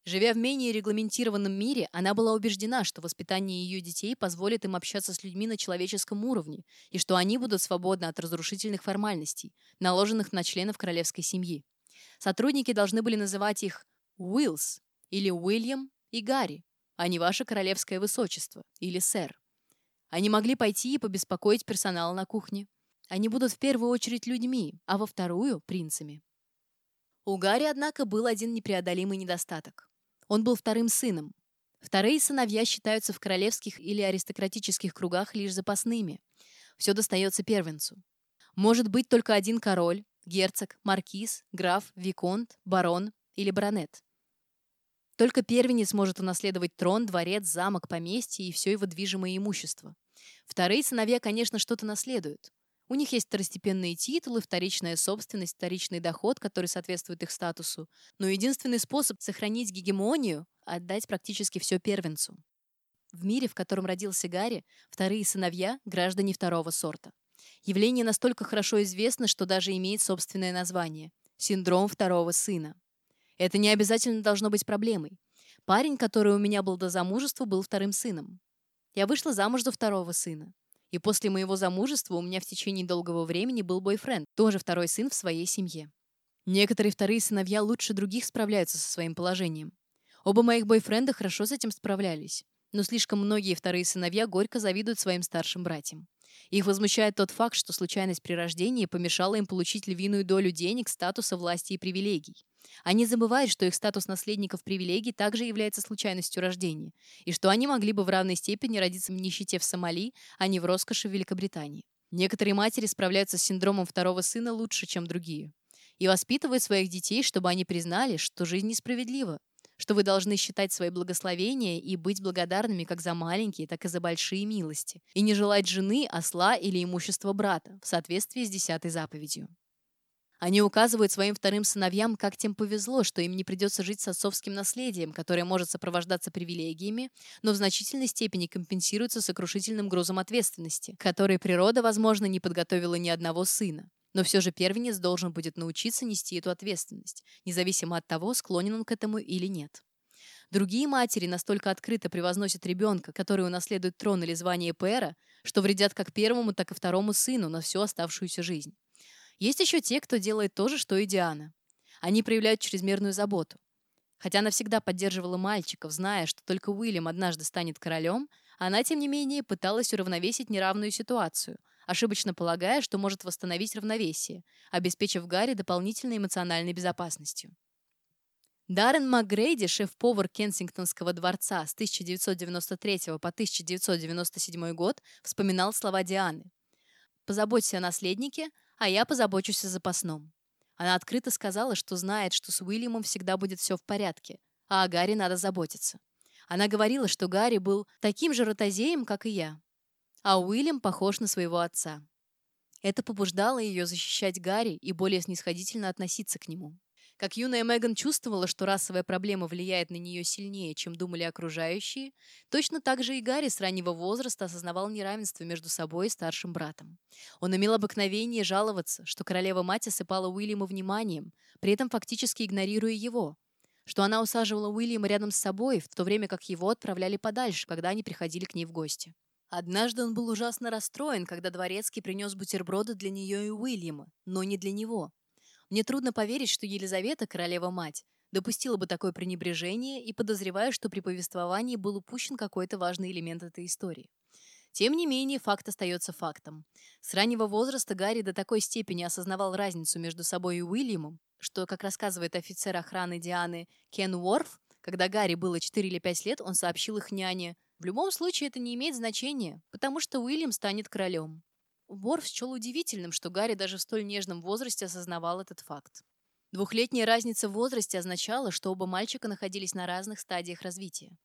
Speaker 1: Живя в менее регламентированном мире, она была убеждена, что воспитание ее детей позволит им общаться с людьми на человеческом уровне и что они будут свободны от разрушительных формальностей, наложенных на членов королевской семьи. Сотрудники должны были называть их Уиллс или Уильям и Гарри, а не ваше королевское высочество или сэр. Они могли пойти и побеспокоить персонал на кухне. Они будут в первую очередь людьми, а во вторую – принцами. У Гарри, однако, был один непреодолимый недостаток. Он был вторым сыном. Вторые сыновья считаются в королевских или аристократических кругах лишь запасными. Все достается первенцу. Может быть только один король, герцог, маркиз, граф, виконт, барон или баронет. Только первенец может унаследовать трон, дворец, замок, поместье и все его движимое имущество. Вторые сыновья, конечно, что-то наследуют. У них есть второстепенные титулы, вторичная собственность, вторичный доход, который соответствует их статусу. Но единственный способ сохранить гегемонию – отдать практически все первенцу. В мире, в котором родился Гарри, вторые сыновья – граждане второго сорта. Явление настолько хорошо известно, что даже имеет собственное название – синдром второго сына. Это не обязательно должно быть проблемой. Парень, который у меня был до замужества, был вторым сыном. Я вышла замуж за второго сына. И после моего замужества у меня в течение долгого времени был бойфренд, тоже второй сын в своей семье. Некоторые вторые сыновья лучше других справляются со своим положением. Оба моих бойфренда хорошо с этим справлялись, но слишком многие вторые сыновья горько завидуют своим старшим братьям. Их возмущает тот факт, что случайность при рождении помешала им получить львиную долю денег, статуса, власти и привилегий. Они забывают, что их статус наследников привилегий также является случайностью рождения, и что они могли бы в равной степени родиться в нищете в Сомали, а не в роскоши в Великобритании. Некоторые матери справляются с синдромом второго сына лучше, чем другие. И воспитывают своих детей, чтобы они признали, что жизнь несправедлива, что вы должны считать свои благословения и быть благодарными как за маленькие, так и за большие милости, и не желать жены, осла или имущества брата в соответствии с десятой заповедью. Они указывают своим вторым сыновьям, как тем повезло, что им не придется жить с отцовским наследием, которое может сопровождаться привилегиями, но в значительной степени компенсируется сокрушительным грузом ответственности, который природа, возможно, не подготовила ни одного сына. Но все же первенец должен будет научиться нести эту ответственность, независимо от того, склонен он к этому или нет. Другие матери настолько открыто превозносят ребенка, который унаследует трон или звание пэра, что вредят как первому, так и второму сыну на всю оставшуюся жизнь. Есть еще те, кто делает то же, что и Диана. Они проявляют чрезмерную заботу. Хотя она всегда поддерживала мальчиков, зная, что только Уильям однажды станет королем, она, тем не менее, пыталась уравновесить неравную ситуацию, ошибочно полагая, что может восстановить равновесие, обеспечив Гарри дополнительной эмоциональной безопасностью. Даррен МакГрейди, шеф-повар Кенсингтонского дворца с 1993 по 1997 год, вспоминал слова Дианы. «Позаботься о наследнике, а я позабочусь о запасном. Она открыто сказала, что знает, что с Уильямом всегда будет все в порядке, а о Гарри надо заботиться. Она говорила, что Гарри был таким же ротозеем, как и я. А Уильям похож на своего отца. Это побуждало ее защищать Гарри и более снисходительно относиться к нему. Как юная Меган чувствовала, что расовая проблема влияет на нее сильнее, чем думали окружающие, точно так же и Гарри с раннего возраста осознавал неравенство между собой и старшим братом. Он имел обыкновение жаловаться, что королева-мать осыпала Уильяма вниманием, при этом фактически игнорируя его, что она усаживала Уильяма рядом с собой, в то время как его отправляли подальше, когда они приходили к ней в гости. Однажды он был ужасно расстроен, когда дворецкий принес бутерброды для нее и Уильяма, но не для него. Мне трудно поверить, что Елизавета, королева-мать, допустила бы такое пренебрежение и подозреваю, что при повествовании был упущен какой-то важный элемент этой истории. Тем не менее, факт остается фактом. С раннего возраста Гарри до такой степени осознавал разницу между собой и Уильямом, что, как рассказывает офицер охраны Дианы Кен Уорф, когда Гарри было 4 или 5 лет, он сообщил их няне, «В любом случае это не имеет значения, потому что Уильям станет королем». Ворф счел удивительным, что Гарри даже в столь нежном возрасте осознавал этот факт. Двухлетняя разница в возрасте означала, что оба мальчика находились на разных стадиях развития.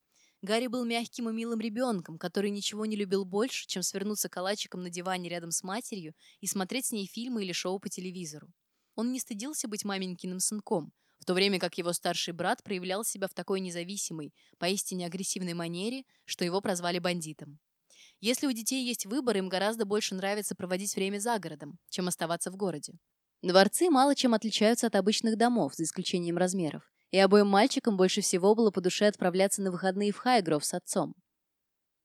Speaker 1: Гарри был мягким и милым ребенком, который ничего не любил больше, чем свернуться калачиком на диване рядом с матерью и смотреть с ней фильмы или шоу по телевизору. Он не стыдился быть маменькиным сынком, в то время как его старший брат проявлял себя в такой независимой, поистине агрессивной манере, что его прозвали бандитом. Если у детей есть выбор, им гораздо больше нравится проводить время за городом, чем оставаться в городе. Дворцы мало чем отличаются от обычных домов, за исключением размеров, и обоим мальчикам больше всего было по душе отправляться на выходные в Хайгров с отцом.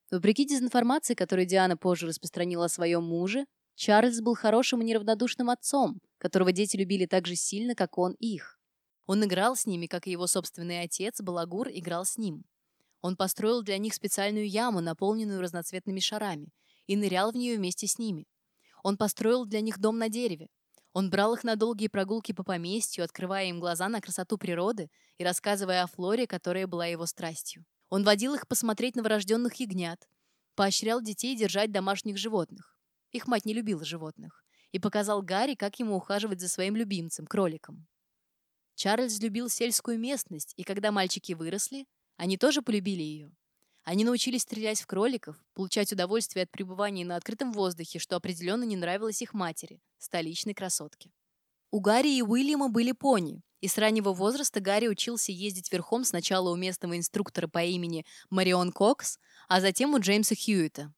Speaker 1: Вопреки дезинформации, которую Диана позже распространила о своем муже, Чарльз был хорошим и неравнодушным отцом, которого дети любили так же сильно, как он их. Он играл с ними, как и его собственный отец, Балагур, играл с ним. Он построил для них специальную яму, наполненную разноцветными шарами, и нырял в нее вместе с ними. Он построил для них дом на дереве. Он брал их на долгие прогулки по поместью, открывая им глаза на красоту природы и рассказывая о флоре, которая была его страстью. Он водил их посмотреть на врожденных ягнят, поощрял детей держать домашних животных. Их мать не любила животных. И показал Гарри, как ему ухаживать за своим любимцем, кроликом. Чарльз любил сельскую местность, и когда мальчики выросли, они тоже полюбили ее. Они научились стрелять в кроликов, получать удовольствие от пребывания на открытом воздухе, что определенно не нравилось их матери, столичной красотке. У Гарри и Уильяма были пони, и с раннего возраста Гарри учился ездить верхом сначала у местного инструктора по имени Марион Кокс, а затем у Джеймса Хьюита.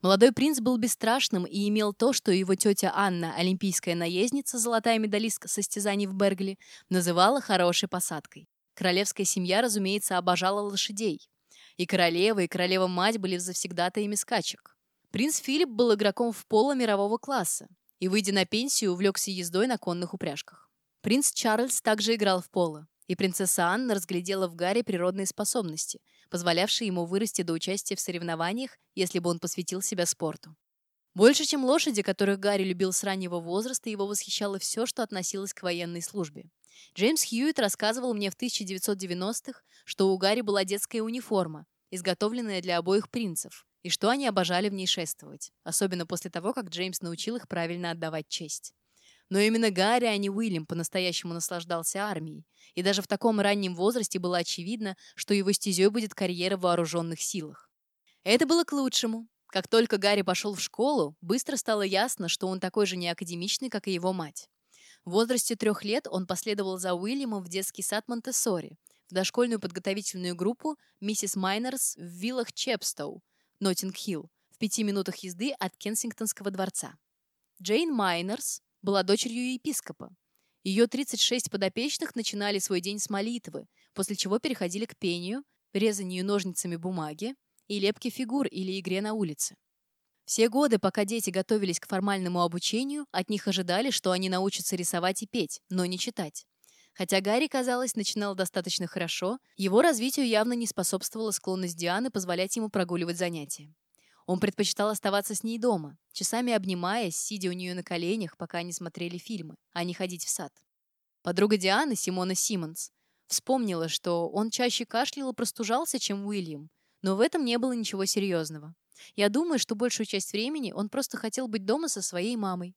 Speaker 1: Молодой принц был бесстрашным и имел то, что его тетя Анна, олимпийская наездница, золотая медалистка состязаний в Бергли, называла хорошей посадкой. Королевская семья, разумеется, обожала лошадей. И королева, и королева-мать были завсегдатаями скачек. Принц Филипп был игроком в поло мирового класса и, выйдя на пенсию, увлекся ездой на конных упряжках. Принц Чарльз также играл в поло, и принцесса Анна разглядела в Гарри природные способности, позволявшие ему вырасти до участия в соревнованиях, если бы он посвятил себя спорту. Больше, чем лошади, которых Гарри любил с раннего возраста, его восхищало все, что относилось к военной службе. Джеймс Хьюитт рассказывал мне в 1990-х, что у Гарри была детская униформа, изготовленная для обоих принцев, и что они обожали в ней шествовать, особенно после того, как Джеймс научил их правильно отдавать честь. Но именно Гарри, а не Уильям, по-настоящему наслаждался армией, и даже в таком раннем возрасте было очевидно, что его стезей будет карьера в вооруженных силах. Это было к лучшему. Как только Гарри пошел в школу, быстро стало ясно, что он такой же неакадемичный, как и его мать. В возрасте трех лет он последовал за Уильямом в детский сад Монтессори, в дошкольную подготовительную группу «Миссис Майнерс» в виллах Чепстоу, Ноттинг-Хилл, в пяти минутах езды от Кенсингтонского дворца. Джейн Майнерс была дочерью епископа. Ее 36 подопечных начинали свой день с молитвы, после чего переходили к пению, резанию ножницами бумаги и лепке фигур или игре на улице. Все годы, пока дети готовились к формальному обучению, от них ожидали, что они научатся рисовать и петь, но не читать. Хотя Гарри, казалось, начинал достаточно хорошо, его развитию явно не способствовала склонность Дианы позволять ему прогуливать занятия. Он предпочитал оставаться с ней дома, часами обнимаясь, сидя у нее на коленях, пока они смотрели фильмы, а не ходить в сад. Подруга Дианы, Симона Симмонс, вспомнила, что он чаще кашлял и простужался, чем Уильям, но в этом не было ничего серьезного. Я думаю, что большую часть времени он просто хотел быть дома со своей мамой.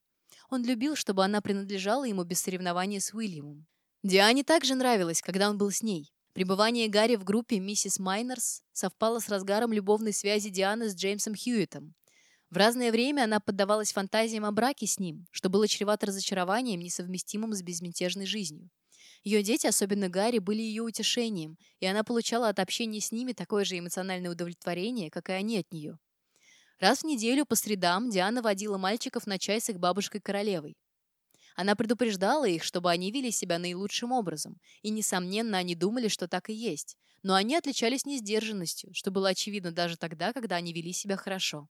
Speaker 1: Он любил, чтобы она принадлежала ему без соревнования с Уильямом. Диане также нравилось, когда он был с ней. Пребывание Гарри в группе «Миссис Майнерс» совпало с разгаром любовной связи Дианы с Джеймсом Хьюитом. В разное время она поддавалась фантазиям о браке с ним, что было чревато разочарованием, несовместимым с безмятежной жизнью. Ее дети, особенно Гарри, были ее утешением, и она получала от общения с ними такое же эмоциональное удовлетворение, как и они от нее. Раз в неделю по средам Диана водила мальчиков на чай с их бабушкой-королевой. Она предупреждала их, чтобы они вели себя наилучшим образом, и, несомненно, они думали, что так и есть. Но они отличались несдержанностью, что было очевидно даже тогда, когда они вели себя хорошо.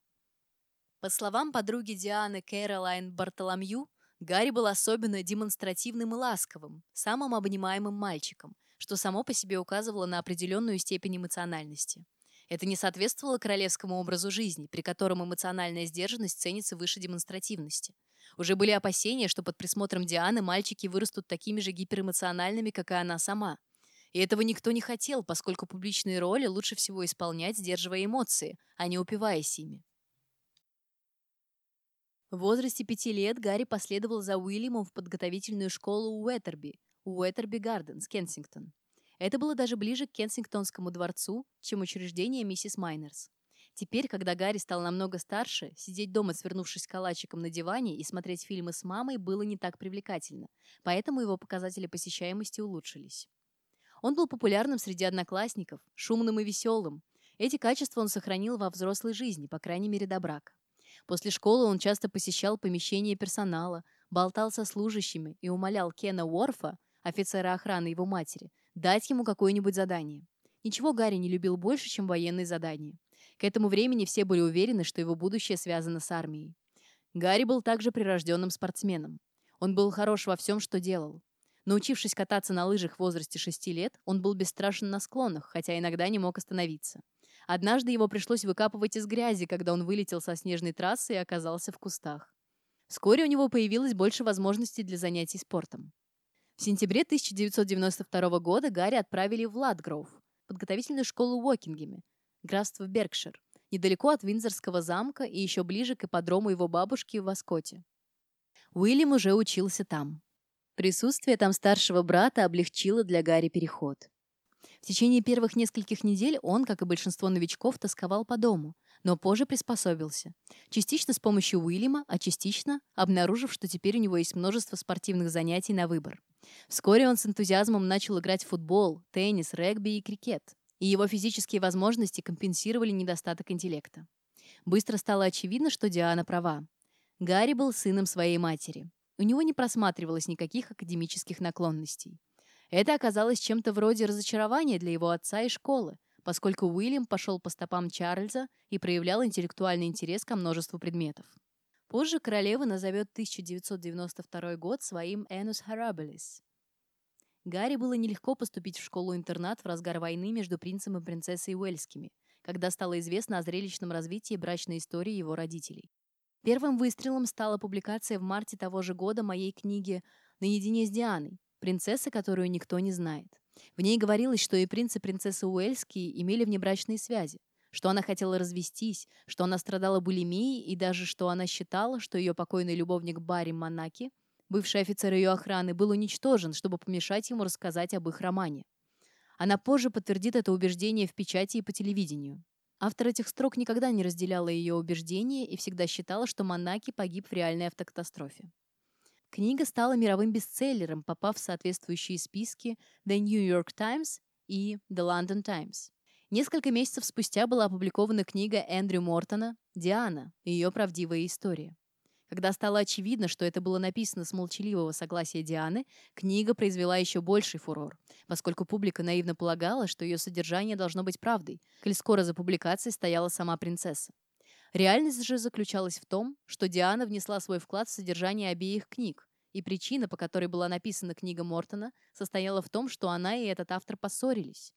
Speaker 1: По словам подруги Дианы Кэролайн Бартоломью, Гарри был особенно демонстративным и ласковым, самым обнимаемым мальчиком, что само по себе указывало на определенную степень эмоциональности. Это не соответствовало королевскому образу жизни, при котором эмоциональная сдержанность ценится выше демонстративности. Уже были опасения, что под присмотром Дианы мальчики вырастут такими же гиперэмоциональными, как и она сама. И этого никто не хотел, поскольку публичные роли лучше всего исполнять, сдерживая эмоции, а не упиваясь ими. В возрасте пяти лет Гарри последовал за Уильямом в подготовительную школу Уэттерби, Уэттерби Гарденс, Кенсингтон. Это было даже ближе к Кенсингтонскому дворцу, чем учреждение миссис Майнерс. Теперь, когда Гарри стал намного старше, сидеть дома, свернувшись калачиком на диване и смотреть фильмы с мамой было не так привлекательно, поэтому его показатели посещаемости улучшились. Он был популярным среди одноклассников, шумным и веселым. Эти качества он сохранил во взрослой жизни, по крайней мере, до брака. После школы он часто посещал помещения персонала, болтал со служащими и умолял Кена Уорфа, офицера охраны его матери, дать ему какое-нибудь задание. Ничего Гарри не любил больше, чем военные задания. К этому времени все были уверены, что его будущее связано с армией. Гарри был также прирожденным спортсменом. Он был хорош во всем, что делал. Научившись кататься на лыжах в возрасте шести лет, он был бесстрашен на склонах, хотя иногда не мог остановиться. Однажды его пришлось выкапывать из грязи, когда он вылетел со снежной трассы и оказался в кустах. Вскоре у него появилось больше возможностей для занятий спортом. В сентябре 1992 года Гарри отправили в Ладгроув, подготовительную школу Уокингеме, графство Беркшир, недалеко от Виндзорского замка и еще ближе к ипподрому его бабушки в Аскоте. Уильям уже учился там. Присутствие там старшего брата облегчило для Гарри переход. В течение первых нескольких недель он, как и большинство новичков, тосковал по дому, но позже приспособился. Частично с помощью Уильяма, а частично обнаружив, что теперь у него есть множество спортивных занятий на выбор. Вскоре он с энтузиазмом начал играть в футбол, теннис, регби и крикет, и его физические возможности компенсировали недостаток интеллекта. Быстро стало очевидно, что Диана права. Гарри был сыном своей матери. У него не просматривалось никаких академических наклонностей. Это оказалось чем-то вроде разочарования для его отца и школы, поскольку Уильям пошел по стопам Чарльза и проявлял интеллектуальный интерес ко множеству предметов. Позже королева назовет 1992 год своим «Энус Харабелис». Гарри было нелегко поступить в школу-интернат в разгар войны между принцем и принцессой Уэльскими, когда стало известно о зрелищном развитии брачной истории его родителей. Первым выстрелом стала публикация в марте того же года моей книги «Наедине с Дианой. Принцесса, которую никто не знает». В ней говорилось, что и принц и принцесса Уэльские имели внебрачные связи, что она хотела развестись, что она страдала булимией и даже что она считала, что ее покойный любовник Барри Монаки, бывший офицер ее охраны, был уничтожен, чтобы помешать ему рассказать об их романе. Она позже подтвердит это убеждение в печати и по телевидению. Автор этих строк никогда не разделяла ее убеждения и всегда считала, что Монаки погиб в реальной автокатастрофе. Книга стала мировым бестселлером, попав в соответствующие списки The New York Times и The London Times. Несколько месяцев спустя была опубликована книга Эндрю Мортона «Диана. Ее правдивая история». Когда стало очевидно, что это было написано с молчаливого согласия Дианы, книга произвела еще больший фурор, поскольку публика наивно полагала, что ее содержание должно быть правдой, коль скоро за публикацией стояла сама принцесса. Реальность же заключалась в том, что Диана внесла свой вклад в содержание обеих книг, и причина, по которой была написана книга Мортона, состояла в том, что она и этот автор поссорились.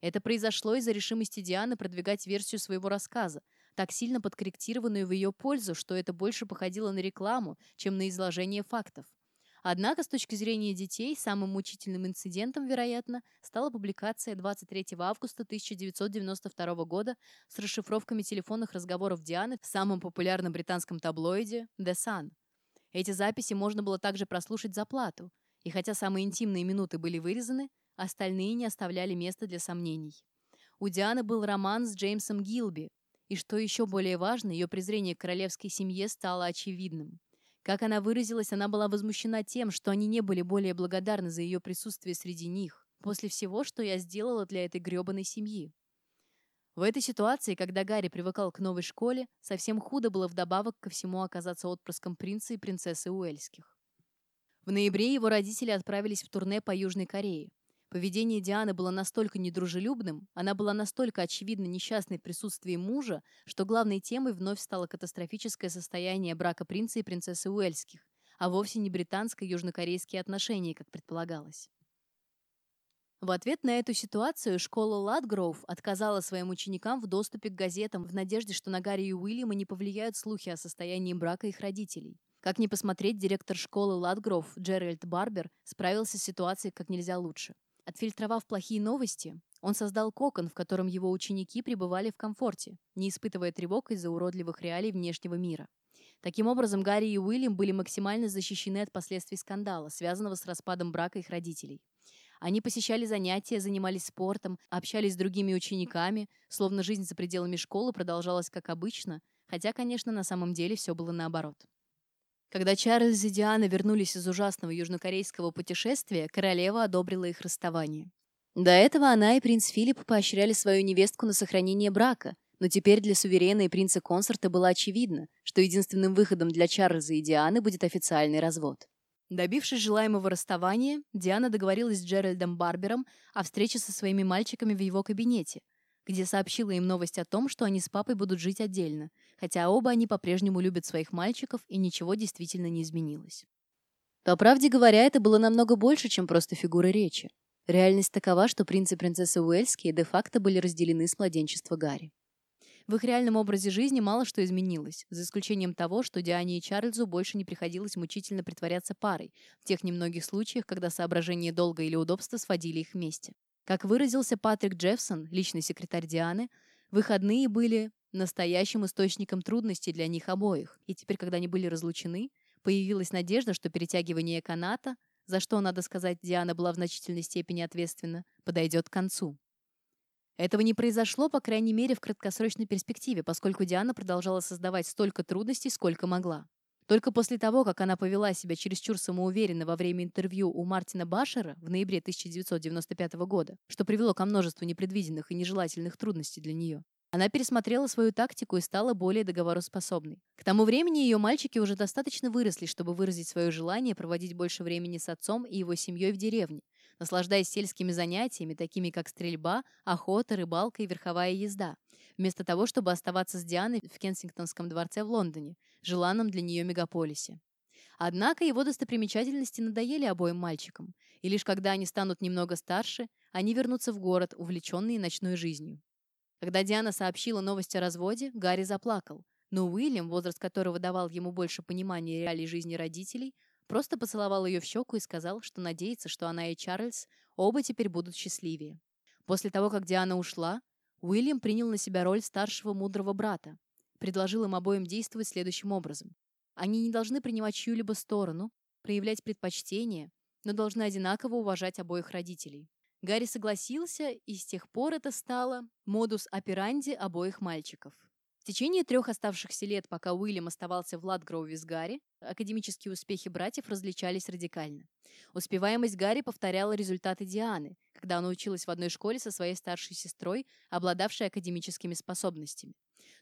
Speaker 1: Это произошло из-за решимости Дианы продвигать версию своего рассказа, так сильно подкорректированную в ее пользу, что это больше походило на рекламу, чем на изложение фактов. Однако, с точки зрения детей, самым мучительным инцидентом, вероятно, стала публикация 23 августа 1992 года с расшифровками телефонных разговоров Дианы в самом популярном британском таблоиде «The Sun». Эти записи можно было также прослушать за плату, и хотя самые интимные минуты были вырезаны, остальные не оставляли места для сомнений. У Дианы был роман с Джеймсом Гилби, и, что еще более важно, ее презрение к королевской семье стало очевидным. Как она выразилась, она была возмущена тем, что они не были более благодарны за ее присутствие среди них, после всего, что я сделала для этой грёбаной семьи. В этой ситуации, когда Гарри привыкал к новой школе, совсем худо было вдобавок ко всему оказаться отпрыском принца и принцессы Уэльских. В ноябре его родители отправились в турне по Южной Корее. Поведение Дианы было настолько недружелюбным, она была настолько очевидно несчастной в присутствии мужа, что главной темой вновь стало катастрофическое состояние брака принца и принцессы Уэльских, а вовсе не британско-южнокорейские отношения, как предполагалось. В ответ на эту ситуацию школа Ладгроув отказала своим ученикам в доступе к газетам в надежде, что на Гарри и Уильяма не повлияют слухи о состоянии брака их родителей. Как ни посмотреть, директор школы Ладгроув Джеральд Барбер справился с ситуацией как нельзя лучше. Отфильтровав плохие новости, он создал кокон, в котором его ученики пребывали в комфорте, не испытывая тревог из-за уродливых реалий внешнего мира. Таким образом, Гарри и Уильям были максимально защищены от последствий скандала, связанного с распадом брака их родителей. Они посещали занятия, занимались спортом, общались с другими учениками, словно жизнь за пределами школы продолжалась как обычно, хотя, конечно, на самом деле все было наоборот. Когда Чарльз и Диана вернулись из ужасного южнокорейского путешествия, королева одобрила их расставание. До этого она и принц Филипп поощряли свою невестку на сохранение брака, но теперь для суверена и принца-консорта было очевидно, что единственным выходом для Чарльза и Дианы будет официальный развод. Добившись желаемого расставания, Диана договорилась с Джеральдом Барбером о встрече со своими мальчиками в его кабинете, где сообщила им новость о том, что они с папой будут жить отдельно, хотя оба они по-прежнему любят своих мальчиков и ничего действительно не изменилось. По правде говоря, это было намного больше, чем просто фигура речи. Реальность такова, что принц и принцесса Уэльские де-факто были разделены с младенчества Гарри. В их реальном образе жизни мало что изменилось, за исключением того, что Диане и Чарльзу больше не приходилось мучительно притворяться парой, в тех немногих случаях, когда соображения долга или удобства сводили их вместе. Как выразился Патрик Джеффсон, личный секретарь Дианы, выходные были настоящим источником трудностей для них обоих, и теперь, когда они были разлучены, появилась надежда, что перетягивание каната, за что, надо сказать, Диана была в значительной степени ответственна, подойдет к концу. Этого не произошло, по крайней мере, в краткосрочной перспективе, поскольку Диана продолжала создавать столько трудностей, сколько могла. Только после того, как она повела себя чересчур самоуверенно во время интервью у Мартина Башера в ноябре 1995 года, что привело ко множеству непредвиденных и нежелательных трудностей для нее, она пересмотрела свою тактику и стала более договороспособной. К тому времени ее мальчики уже достаточно выросли, чтобы выразить свое желание проводить больше времени с отцом и его семьей в деревне, наслаждаясь сельскими занятиями, такими как стрельба, охота, рыбалка и верховая езда, вместо того, чтобы оставаться с Дианой в Кенсингтонском дворце в Лондоне, желанном для нее мегаполисе. Однако его достопримечательности надоели обоим мальчикам, и лишь когда они станут немного старше, они вернутся в город, увлеченные ночной жизнью. Когда Диана сообщила новость о разводе, Гарри заплакал, но Уильям, возраст которого давал ему больше понимания реалий жизни родителей, Просто поцеловал ее в щеку и сказал, что надеется, что она и Чарльз оба теперь будут счастливее. После того, как Диана ушла, Уильям принял на себя роль старшего мудрого брата. Предложил им обоим действовать следующим образом. Они не должны принимать чью-либо сторону, проявлять предпочтения, но должны одинаково уважать обоих родителей. Гарри согласился, и с тех пор это стало модус операнди обоих мальчиков течение трех оставшихся лет, пока Уильям оставался в Ладгроуве с Гарри, академические успехи братьев различались радикально. Успеваемость Гарри повторяла результаты Дианы, когда она училась в одной школе со своей старшей сестрой, обладавшей академическими способностями.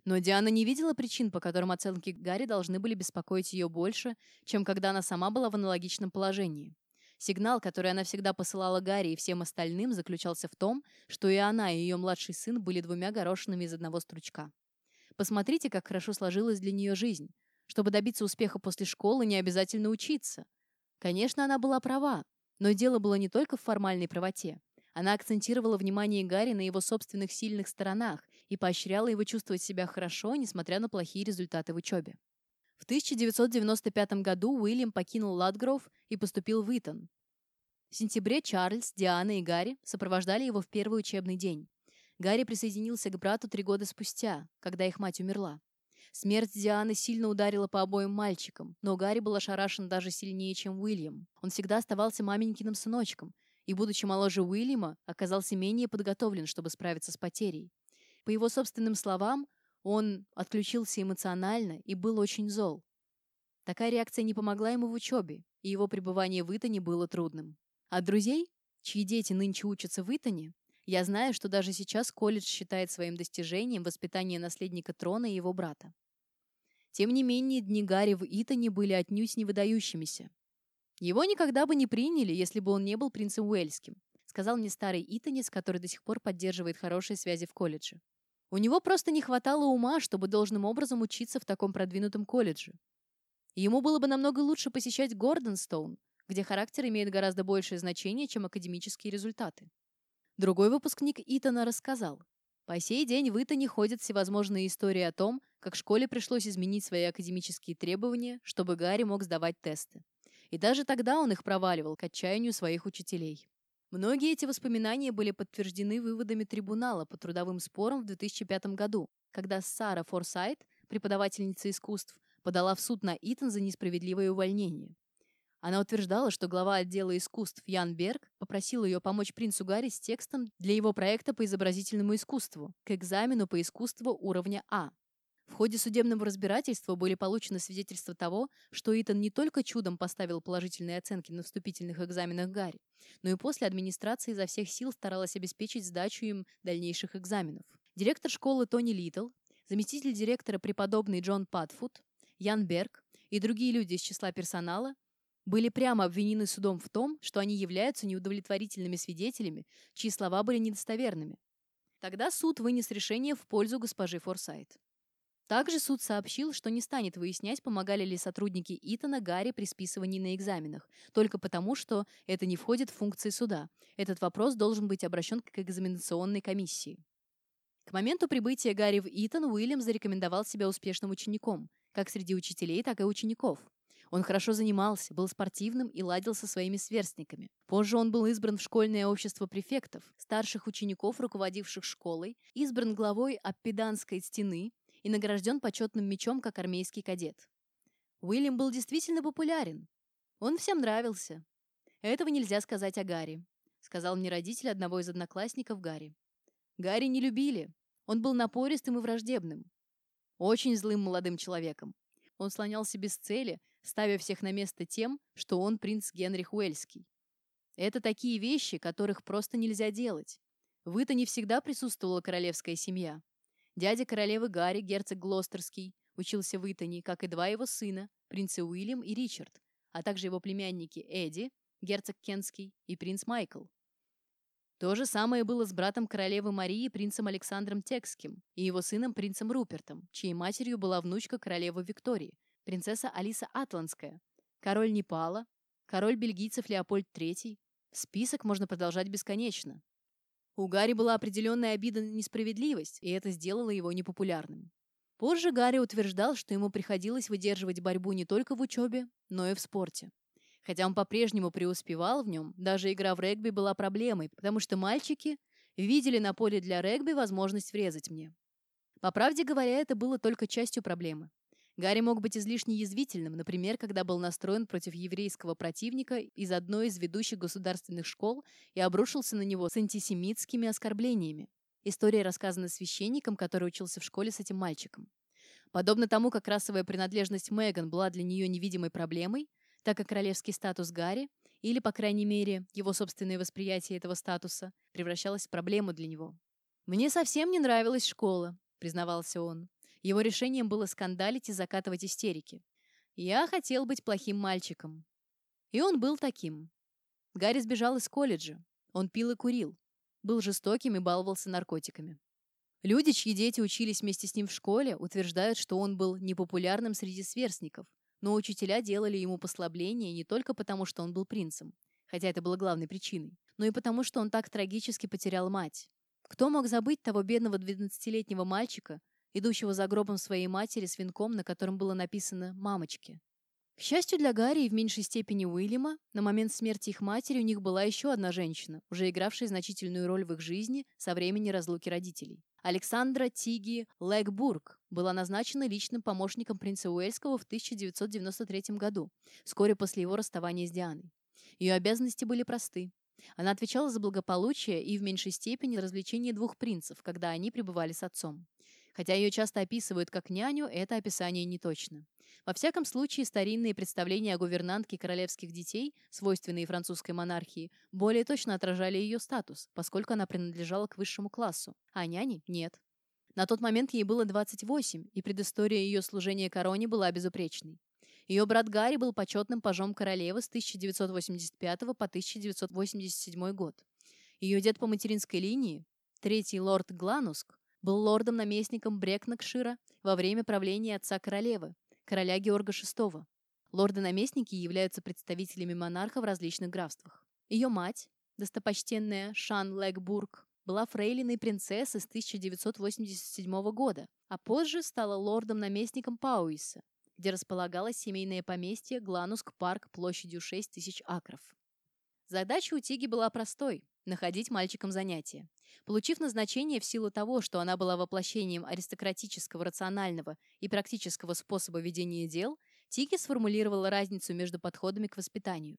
Speaker 1: Но Диана не видела причин, по которым оценки Гарри должны были беспокоить ее больше, чем когда она сама была в аналогичном положении. Сигнал, который она всегда посылала Гарри и всем остальным, заключался в том, что и она, и ее младший сын были двумя горошинами из одного стручка. Посмотрите, как хорошо сложилась для нее жизнь. Чтобы добиться успеха после школы, не обязательно учиться. Конечно, она была права, но дело было не только в формальной правоте. Она акцентировала внимание Гарри на его собственных сильных сторонах и поощряла его чувствовать себя хорошо, несмотря на плохие результаты в учебе. В 1995 году Уильям покинул Ладгров и поступил в Итон. В сентябре Чарльз, Диана и Гарри сопровождали его в первый учебный день. Гарри присоединился к брату три года спустя, когда их мать умерла. Смерть Дианы сильно ударила по обоим мальчикам, но Гарри был ошарашен даже сильнее, чем Уильям. Он всегда оставался маменькиным сыночком, и, будучи моложе Уильяма, оказался менее подготовлен, чтобы справиться с потерей. По его собственным словам, он отключился эмоционально и был очень зол. Такая реакция не помогла ему в учебе, и его пребывание в Итоне было трудным. От друзей, чьи дети нынче учатся в Итоне, я знаю, что даже сейчас колледж считает своим достижением воспитание наследника трона и его брата. Тем не менее, дни Гарри в Итоне были отнюдь не выдающимися. Его никогда бы не приняли, если бы он не был принцем Уэльским, сказал мне старый Итонец, который до сих пор поддерживает хорошие связи в колледже. У него просто не хватало ума, чтобы должным образом учиться в таком продвинутом колледже. Ему было бы намного лучше посещать Гордонстоун, где характер имеет гораздо большее значение, чем академические результаты. Другой выпускник Итана рассказал. По сей день в Итане ходят всевозможные истории о том, как школе пришлось изменить свои академические требования, чтобы Гарри мог сдавать тесты. И даже тогда он их проваливал к отчаянию своих учителей. Многие эти воспоминания были подтверждены выводами трибунала по трудовым спорам в 2005 году, когда Сара Форсайт, преподавательница искусств, подала в суд на Итан за несправедливое увольнение. Она утверждала, что глава отдела искусств Ян Берг попросил ее помочь принцу Гарри с текстом для его проекта по изобразительному искусству к экзамену по искусству уровня А. В ходе судебного разбирательства были получены свидетельства того, что Итан не только чудом поставил положительные оценки на вступительных экзаменах Гарри, но и после администрации изо всех сил старалась обеспечить сдачу им дальнейших экзаменов. Директор школы Тони Литл, заместитель директора преподобный Джон Патфуд, Ян Берг и другие люди из числа персонала были прямо обвинены судом в том, что они являются неудовлетворительными свидетелями, чьи слова были недостоверными. Тогда суд вынес решение в пользу госпожи Форсайт. Также суд сообщил, что не станет выяснять, помогали ли сотрудники Итана Гарри при списывании на экзаменах, только потому, что это не входит в функции суда. Этот вопрос должен быть обращен к экзаменационной комиссии. К моменту прибытия Гарри в Итон Уильям зарекомендовал себя успешным учеником, как среди учителей, так и учеников. Он хорошо занимался, был спортивным и ладил со своими сверстниками. Позже он был избран в школьное общество префектов, старших учеников, руководивших школой, избран главой Аппеданской стены и награжден почетным мечом как армейский кадет. Уильям был действительно популярен. Он всем нравился. Этого нельзя сказать о Гарри, сказал мне родитель одного из одноклассников Гарри. Гарри не любили. Он был напористым и враждебным. Очень злым молодым человеком. Он слонялся без цели, ставя всех на место тем, что он принц Генрих Уэльский. Это такие вещи, которых просто нельзя делать. В Итоне всегда присутствовала королевская семья. Дядя королевы Гарри, герцог Глостерский, учился в Итоне, как и два его сына, принцы Уильям и Ричард, а также его племянники Эдди, герцог Кентский и принц Майкл. То же самое было с братом королевы Марии, принцем Александром Текским, и его сыном принцем Рупертом, чьей матерью была внучка королевы Виктории, принцесса Алиса Атлантская, король Непала, король бельгийцев Леопольд III. Список можно продолжать бесконечно. У Гарри была определенная обида на несправедливость, и это сделало его непопулярным. Позже Гарри утверждал, что ему приходилось выдерживать борьбу не только в учебе, но и в спорте. Хотя он по-прежнему преуспевал в нем, даже игра в регби была проблемой, потому что мальчики видели на поле для регби возможность врезать мне. По правде говоря, это было только частью проблемы. Гарри мог быть излишне язвительным, например, когда был настроен против еврейского противника из одной из ведущих государственных школ и обрушился на него с антисемитскими оскорблениями. История рассказана священником, который учился в школе с этим мальчиком. Подобно тому, как расовая принадлежность Меган была для нее невидимой проблемой, так как королевский статус Гарри, или, по крайней мере, его собственное восприятие этого статуса, превращалось в проблему для него. «Мне совсем не нравилась школа», — признавался он. Его решением было скандалить и закатывать истерики. «Я хотел быть плохим мальчиком». И он был таким. Гарри сбежал из колледжа. Он пил и курил. Был жестоким и баловался наркотиками. Люди, чьи дети учились вместе с ним в школе, утверждают, что он был непопулярным среди сверстников, но учителя делали ему послабление не только потому, что он был принцем, хотя это было главной причиной, но и потому, что он так трагически потерял мать. Кто мог забыть того бедного 12-летнего мальчика, идущего за гробом своей матери с венком, на котором было написано «мамочки»? К счастью для Гарри и в меньшей степени Уильяма, на момент смерти их матери у них была еще одна женщина, уже игравшая значительную роль в их жизни со времени разлуки родителей. Александра Тиги Лэгбург была назначена личным помощником принца Уэльского в 1993 году, вскоре после его расставания с Дианой. Ее обязанности были просты. Она отвечала за благополучие и в меньшей степени развлечение двух принцев, когда они пребывали с отцом. Хотя ее часто описывают как няню, это описание не точно. Во всяком случае, старинные представления о гувернантке королевских детей, свойственные французской монархии, более точно отражали ее статус, поскольку она принадлежала к высшему классу, а няни – нет. На тот момент ей было 28, и предыстория ее служения короне была безупречной. Ее брат Гарри был почетным пажом королевы с 1985 по 1987 год. Ее дед по материнской линии, третий лорд Глануск, был лордом-наместником Брекнакшира во время правления отца королевы, короля Георга VI. Лорды-наместники являются представителями монарха в различных графствах. Ее мать, достопочтенная Шан Лэгбург, была фрейлиной принцессы с 1987 года, а позже стала лордом-наместником Пауиса, где располагалось семейное поместье Глануск-парк площадью 6 тысяч акров. Задача у Тиги была простой – находить мальчикам занятия. Получив назначение в силу того, что она была воплощением аристократического, рационального и практического способа ведения дел, Тики сформулировала разницу между подходами к воспитанию.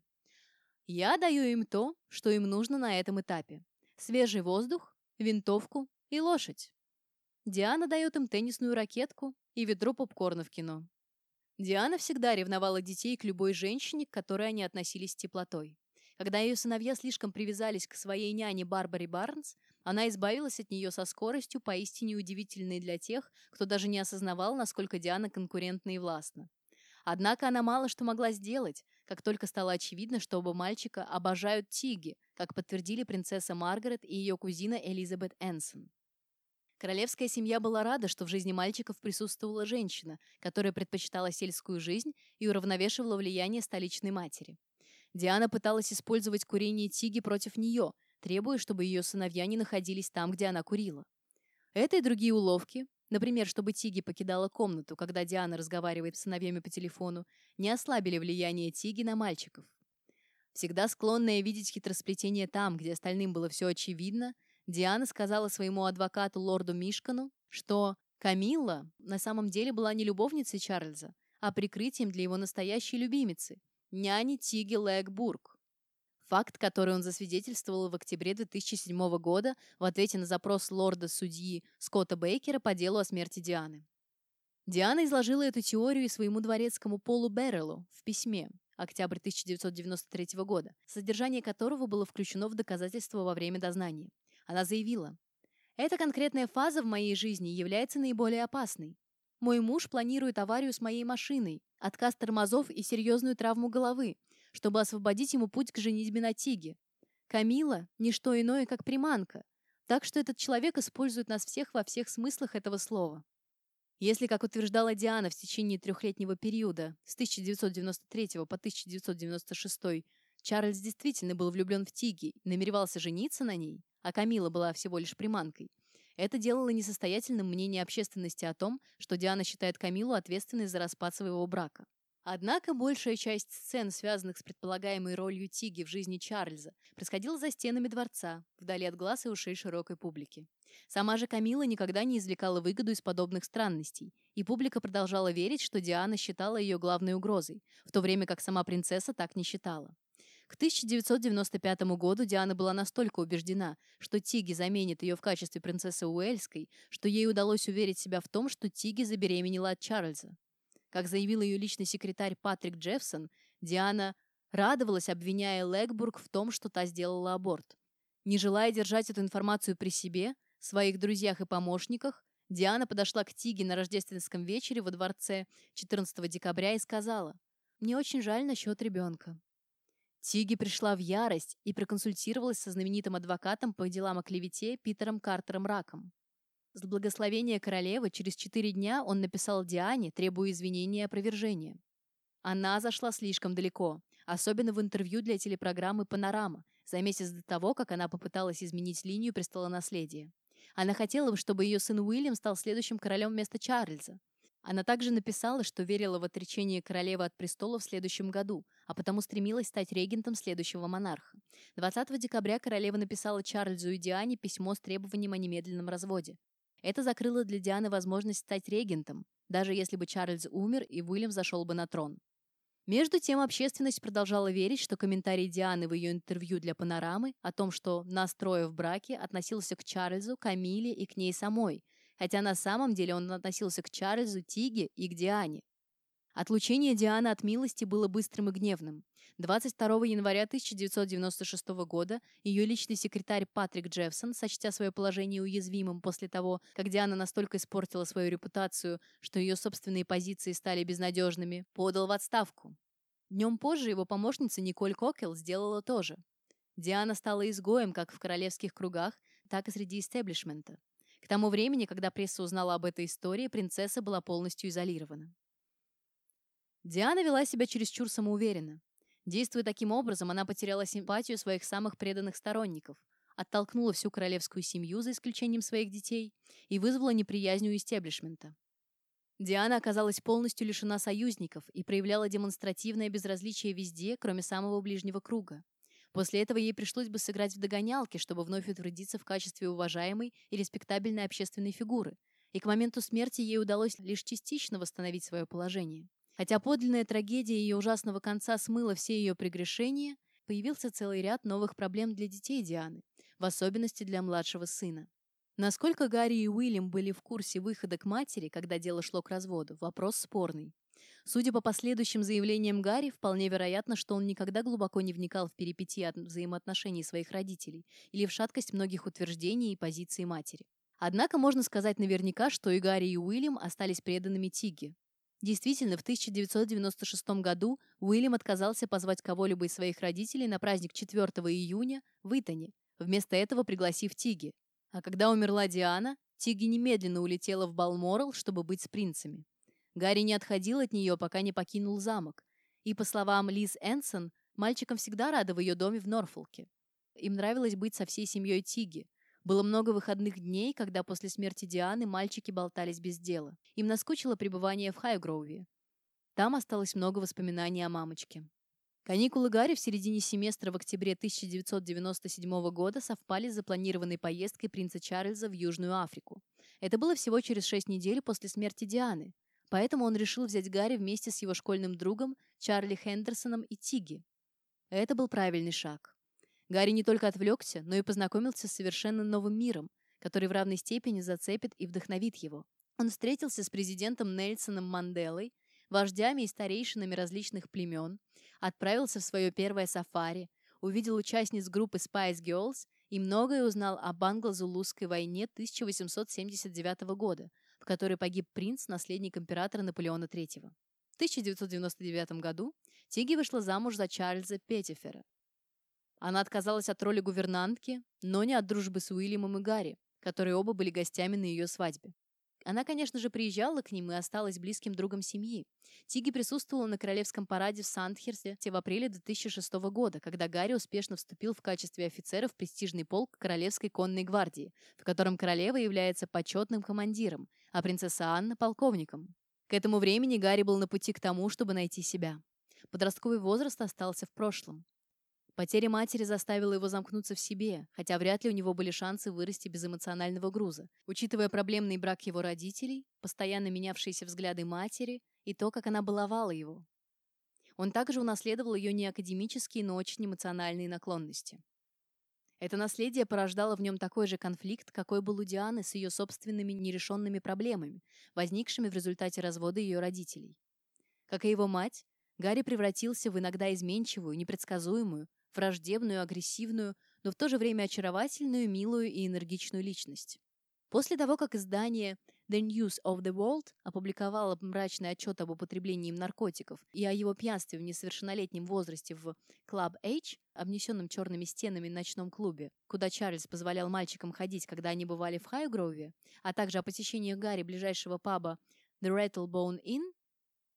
Speaker 1: «Я даю им то, что им нужно на этом этапе. Свежий воздух, винтовку и лошадь. Диана дает им теннисную ракетку и ведро попкорна в кино. Диана всегда ревновала детей к любой женщине, к которой они относились с теплотой. Когда ее сыновья слишком привязались к своей няне Барбаре Барнс, она избавилась от нее со скоростью, поистине удивительной для тех, кто даже не осознавал, насколько Диана конкурентна и властна. Однако она мало что могла сделать, как только стало очевидно, что оба мальчика обожают Тиги, как подтвердили принцесса Маргарет и ее кузина Элизабет Энсон. Королевская семья была рада, что в жизни мальчиков присутствовала женщина, которая предпочитала сельскую жизнь и уравновешивала влияние столичной матери. Диана пыталась использовать курение Тиги против нее, требуя, чтобы ее сыновья не находились там, где она курила. Это и другие уловки, например, чтобы Тиги покидала комнату, когда Диана разговаривает с сыновьями по телефону, не ослабили влияние Тиги на мальчиков. Всегда склонная видеть хитросплетение там, где остальным было все очевидно, Диана сказала своему адвокату лорду Мишкану, что Камилла на самом деле была не любовницей Чарльза, а прикрытием для его настоящей любимицы, няни Тиги Лэгбург. Факт, который он засвидетельствовал в октябре 2007 года в ответе на запрос лорда-судьи Скотта Бейкера по делу о смерти Дианы. Диана изложила эту теорию своему дворецкому Полу Берреллу в письме, октябрь 1993 года, содержание которого было включено в доказательство во время дознания. Она заявила, «Эта конкретная фаза в моей жизни является наиболее опасной. Мой муж планирует аварию с моей машиной, отказ тормозов и серьезную травму головы, чтобы освободить ему путь к женитьбе на Тиге. Камила – не что иное, как приманка, так что этот человек использует нас всех во всех смыслах этого слова. Если, как утверждала Диана в течение трехлетнего периода с 1993 по 1996 Чарльз действительно был влюблен в Тиги и намеревался жениться на ней, а Камила была всего лишь приманкой, это делало несостоятельным мнение общественности о том, что Диана считает Камилу ответственной за распад своего брака. Однако большая часть сцен, связанных с предполагаемой ролью Тиги в жизни Чарльза, происходила за стенами дворца, вдали от глаз и ушей широкой публики. Сама же Камила никогда не извлекала выгоду из подобных странностей, и публика продолжала верить, что Диана считала ее главной угрозой, в то время как сама принцесса так не считала. К 1995 году Диана была настолько убеждена, что Тиги заменит ее в качестве принцессы Уэльской, что ей удалось уверить себя в том, что Тиги забеременела от Чарльза. Как заявил ее личный секретарь Патрик Джеффсон, Диана радовалась, обвиняя Лэгбург в том, что та сделала аборт. Не желая держать эту информацию при себе, своих друзьях и помощниках, Диана подошла к Тиге на рождественском вечере во дворце 14 декабря и сказала, «Мне очень жаль насчет ребенка». Тиги пришла в ярость и проконсультировалась со знаменитым адвокатом по делам о клевете Питером Картером Раком. С благословения королевы через четыре дня он написал Диане, требуя извинения и опровержения. Она зашла слишком далеко, особенно в интервью для телепрограммы «Панорама», за месяц до того, как она попыталась изменить линию престолонаследия. Она хотела, чтобы ее сын Уильям стал следующим королем вместо Чарльза. Она также написала, что верила в отречение королевы от престола в следующем году, а потому стремилась стать регентом следующего монарха. 20 декабря королева написала Чарльзу и Диане письмо с требованием о немедленном разводе. Это закрыло для Дианы возможность стать регентом, даже если бы Чарльз умер и Уильям зашел бы на трон. Между тем, общественность продолжала верить, что комментарий Дианы в ее интервью для «Панорамы» о том, что настрой в браке относился к Чарльзу, Камиле и к ней самой, хотя на самом деле он относился к Чарльзу, Тиге и к Диане. Отлучение Дианы от милости было быстрым и гневным. 22 января 1996 года ее личный секретарь Патрик Джеффсон, сочтя свое положение уязвимым после того, как Диана настолько испортила свою репутацию, что ее собственные позиции стали безнадежными, подал в отставку. Днем позже его помощница Николь Кокел сделала то же. Диана стала изгоем как в королевских кругах, так и среди истеблишмента. К тому времени, когда пресса узнала об этой истории, принцесса была полностью изолирована. Диана вела себя чересчур самоуверенно. Действуя таким образом, она потеряла симпатию своих самых преданных сторонников, оттолкнула всю королевскую семью, за исключением своих детей, и вызвала неприязнь у истеблишмента. Диана оказалась полностью лишена союзников и проявляла демонстративное безразличие везде, кроме самого ближнего круга. После этого ей пришлось бы сыграть в догонялки, чтобы вновь утвердиться в качестве уважаемой и респектабельной общественной фигуры, и к моменту смерти ей удалось лишь частично восстановить свое положение. Хотя подлинная трагедия ее ужасного конца смыла все ее прегрешения, появился целый ряд новых проблем для детей Дианы, в особенности для младшего сына. Насколько Гарри и Уильям были в курсе выхода к матери, когда дело шло к разводу, вопрос спорный. Судя по последующим заявлениям Гарри, вполне вероятно, что он никогда глубоко не вникал в перипетии от взаимоотношений своих родителей или в шаткость многих утверждений и позиций матери. Однако можно сказать наверняка, что и Гарри, и Уильям остались преданными Тиге, Действительно, в 1996 году Уильям отказался позвать кого-либо из своих родителей на праздник 4 июня в Итоне, вместо этого пригласив Тиги. А когда умерла Диана, Тиги немедленно улетела в Балморал, чтобы быть с принцами. Гарри не отходил от нее, пока не покинул замок. И, по словам Лиз Энсон, мальчикам всегда рады в ее доме в Норфолке. Им нравилось быть со всей семьей Тиги. Было много выходных дней, когда после смерти Дианы мальчики болтались без дела. Им наскучило пребывание в Хайгроуве. Там осталось много воспоминаний о мамочке. Каникулы Гарри в середине семестра в октябре 1997 года совпали с запланированной поездкой принца Чарльза в Южную Африку. Это было всего через шесть недель после смерти Дианы, поэтому он решил взять Гарри вместе с его школьным другом Чарли Хендерсоном и Тиги. Это был правильный шаг. Гарри не только отвлекся, но и познакомился с совершенно новым миром, который в равной степени зацепит и вдохновит его. Он встретился с президентом Нельсоном Манделой, вождями и старейшинами различных племен, отправился в свое первое сафари, увидел участниц группы Spice Girls и многое узнал об англо-зулузской войне 1879 года, в которой погиб принц, наследник императора Наполеона III. В 1999 году Тиги вышла замуж за Чарльза Петтифера, она отказалась от роли гувернантки, но не от дружбы с Уильямом и Гарри, которые оба были гостями на ее свадьбе. Она, конечно же, приезжала к ним и осталась близким другом семьи. Тиги присутствовала на королевском параде в Сандхерсе в апреле 2006 года, когда Гарри успешно вступил в качестве офицера в престижный полк Королевской конной гвардии, в котором королева является почетным командиром, а принцесса Анна – полковником. К этому времени Гарри был на пути к тому, чтобы найти себя. Подростковый возраст остался в прошлом. Потеря матери заставила его замкнуться в себе, хотя вряд ли у него были шансы вырасти без эмоционального груза. Учитывая проблемный брак его родителей, постоянно менявшиеся взгляды матери и то, как она баловала его. Он также унаследовал ее не академические, но очень эмоциональные наклонности. Это наследие порождало в нем такой же конфликт, какой был у Дианы с ее собственными нерешенными проблемами, возникшими в результате развода ее родителей. Как и его мать, Гарри превратился в иногда изменчивую, непредсказуемую, враждебную, агрессивную, но в то же время очаровательную, милую и энергичную личность. После того, как издание The News of the World опубликовало мрачный отчет об употреблении им наркотиков и о его пьянстве в несовершеннолетнем возрасте в Club H, обнесенном черными стенами ночном клубе, куда Чарльз позволял мальчикам ходить, когда они бывали в Хайгроуве, а также о посещении Гарри ближайшего паба The Rattlebone Inn,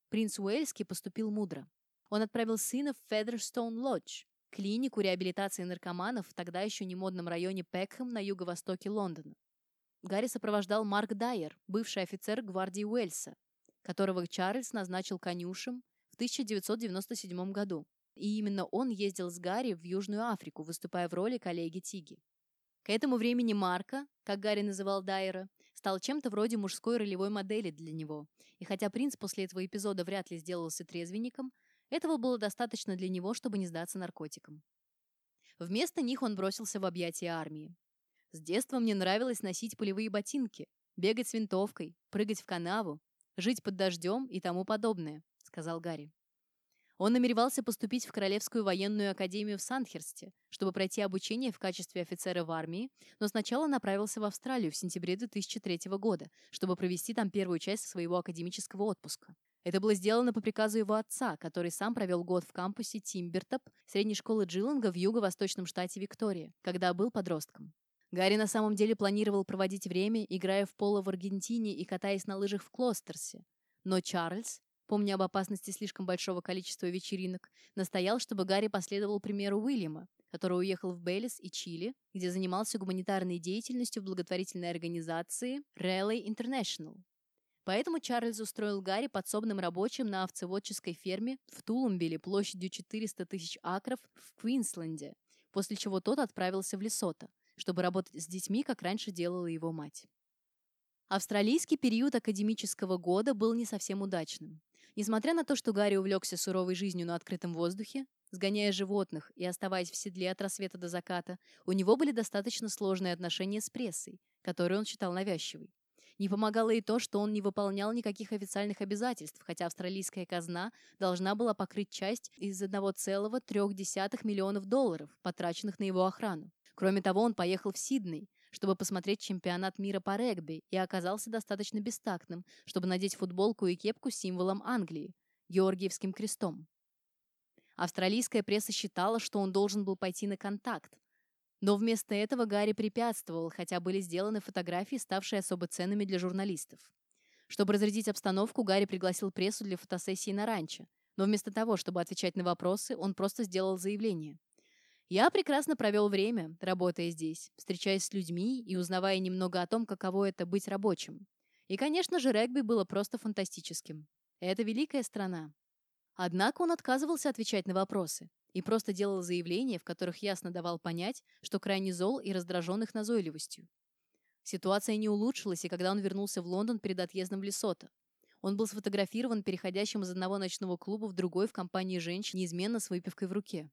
Speaker 1: принц Уэльский поступил мудро. Он отправил сына в Featherstone Lodge, клинику реабилитации наркоманов в тогда еще не модном районе Пекхэм на юго-востоке Лондона. Гарри сопровождал Марк Дайер, бывший офицер гвардии Уэльса, которого Чарльз назначил конюшем в 1997 году. И именно он ездил с Гарри в Южную Африку, выступая в роли коллеги Тиги. К этому времени Марка, как Гарри называл Дайера, стал чем-то вроде мужской ролевой модели для него. И хотя принц после этого эпизода вряд ли сделался трезвенником, этого было достаточно для него, чтобы не сдаться наркотикам. Вместо них он бросился в объятия армии. С детства мне нравилось носить полевые ботинки, бегать с винтовкой, прыгать в канаву, жить под дождем и тому подобное, сказал Гарри. Он намеревался поступить в Королевскую военную академию в Сандхерсте, чтобы пройти обучение в качестве офицера в армии, но сначала направился в Австралию в сентябре 2003 года, чтобы провести там первую часть своего академического отпуска. Это было сделано по приказу его отца, который сам провел год в кампусе Тимбертоп средней школы Джиланга в юго-восточном штате Виктория, когда был подростком. Гарри на самом деле планировал проводить время, играя в поло в Аргентине и катаясь на лыжах в Клостерсе. Но Чарльз, помня об опасности слишком большого количества вечеринок, настоял, чтобы Гарри последовал примеру Уильяма, который уехал в Беллис и Чили, где занимался гуманитарной деятельностью в благотворительной организации Raleigh International. Поэтому Чарльз устроил Гарри подсобным рабочим на овцеводческой ферме в Тулумбиле площадью 400 тысяч акров в Квинсленде, после чего тот отправился в Лесото, чтобы работать с детьми, как раньше делала его мать. Австралийский период академического года был не совсем удачным. Несмотря на то, что Гарри увлекся суровой жизнью на открытом воздухе, сгоняя животных и оставаясь в седле от рассвета до заката, у него были достаточно сложные отношения с прессой, которую он считал навязчивой. Не помогало и то, что он не выполнял никаких официальных обязательств, хотя австралийская казна должна была покрыть часть из 1,3 миллионов долларов, потраченных на его охрану. Кроме того, он поехал в Сидней, чтобы посмотреть чемпионат мира по регби и оказался достаточно бестактным, чтобы надеть футболку и кепку с символом Англии – Георгиевским крестом. Австралийская пресса считала, что он должен был пойти на контакт, но вместо этого Гарри препятствовал, хотя были сделаны фотографии, ставшие особо ценными для журналистов. Чтобы разрядить обстановку, Гарри пригласил прессу для фотосессии на ранчо, но вместо того, чтобы отвечать на вопросы, он просто сделал заявление. Я прекрасно провел время, работая здесь, встречаясь с людьми и узнавая немного о том, каково это быть рабочим. И, конечно же, регби было просто фантастическим. Это великая страна. Однако он отказывался отвечать на вопросы и просто делал заявления, в которых ясно давал понять, что крайне зол и раздражен их назойливостью. Ситуация не улучшилась, и когда он вернулся в Лондон перед отъездом в Лесото. Он был сфотографирован переходящим из одного ночного клуба в другой в компании женщин, неизменно с выпивкой в руке.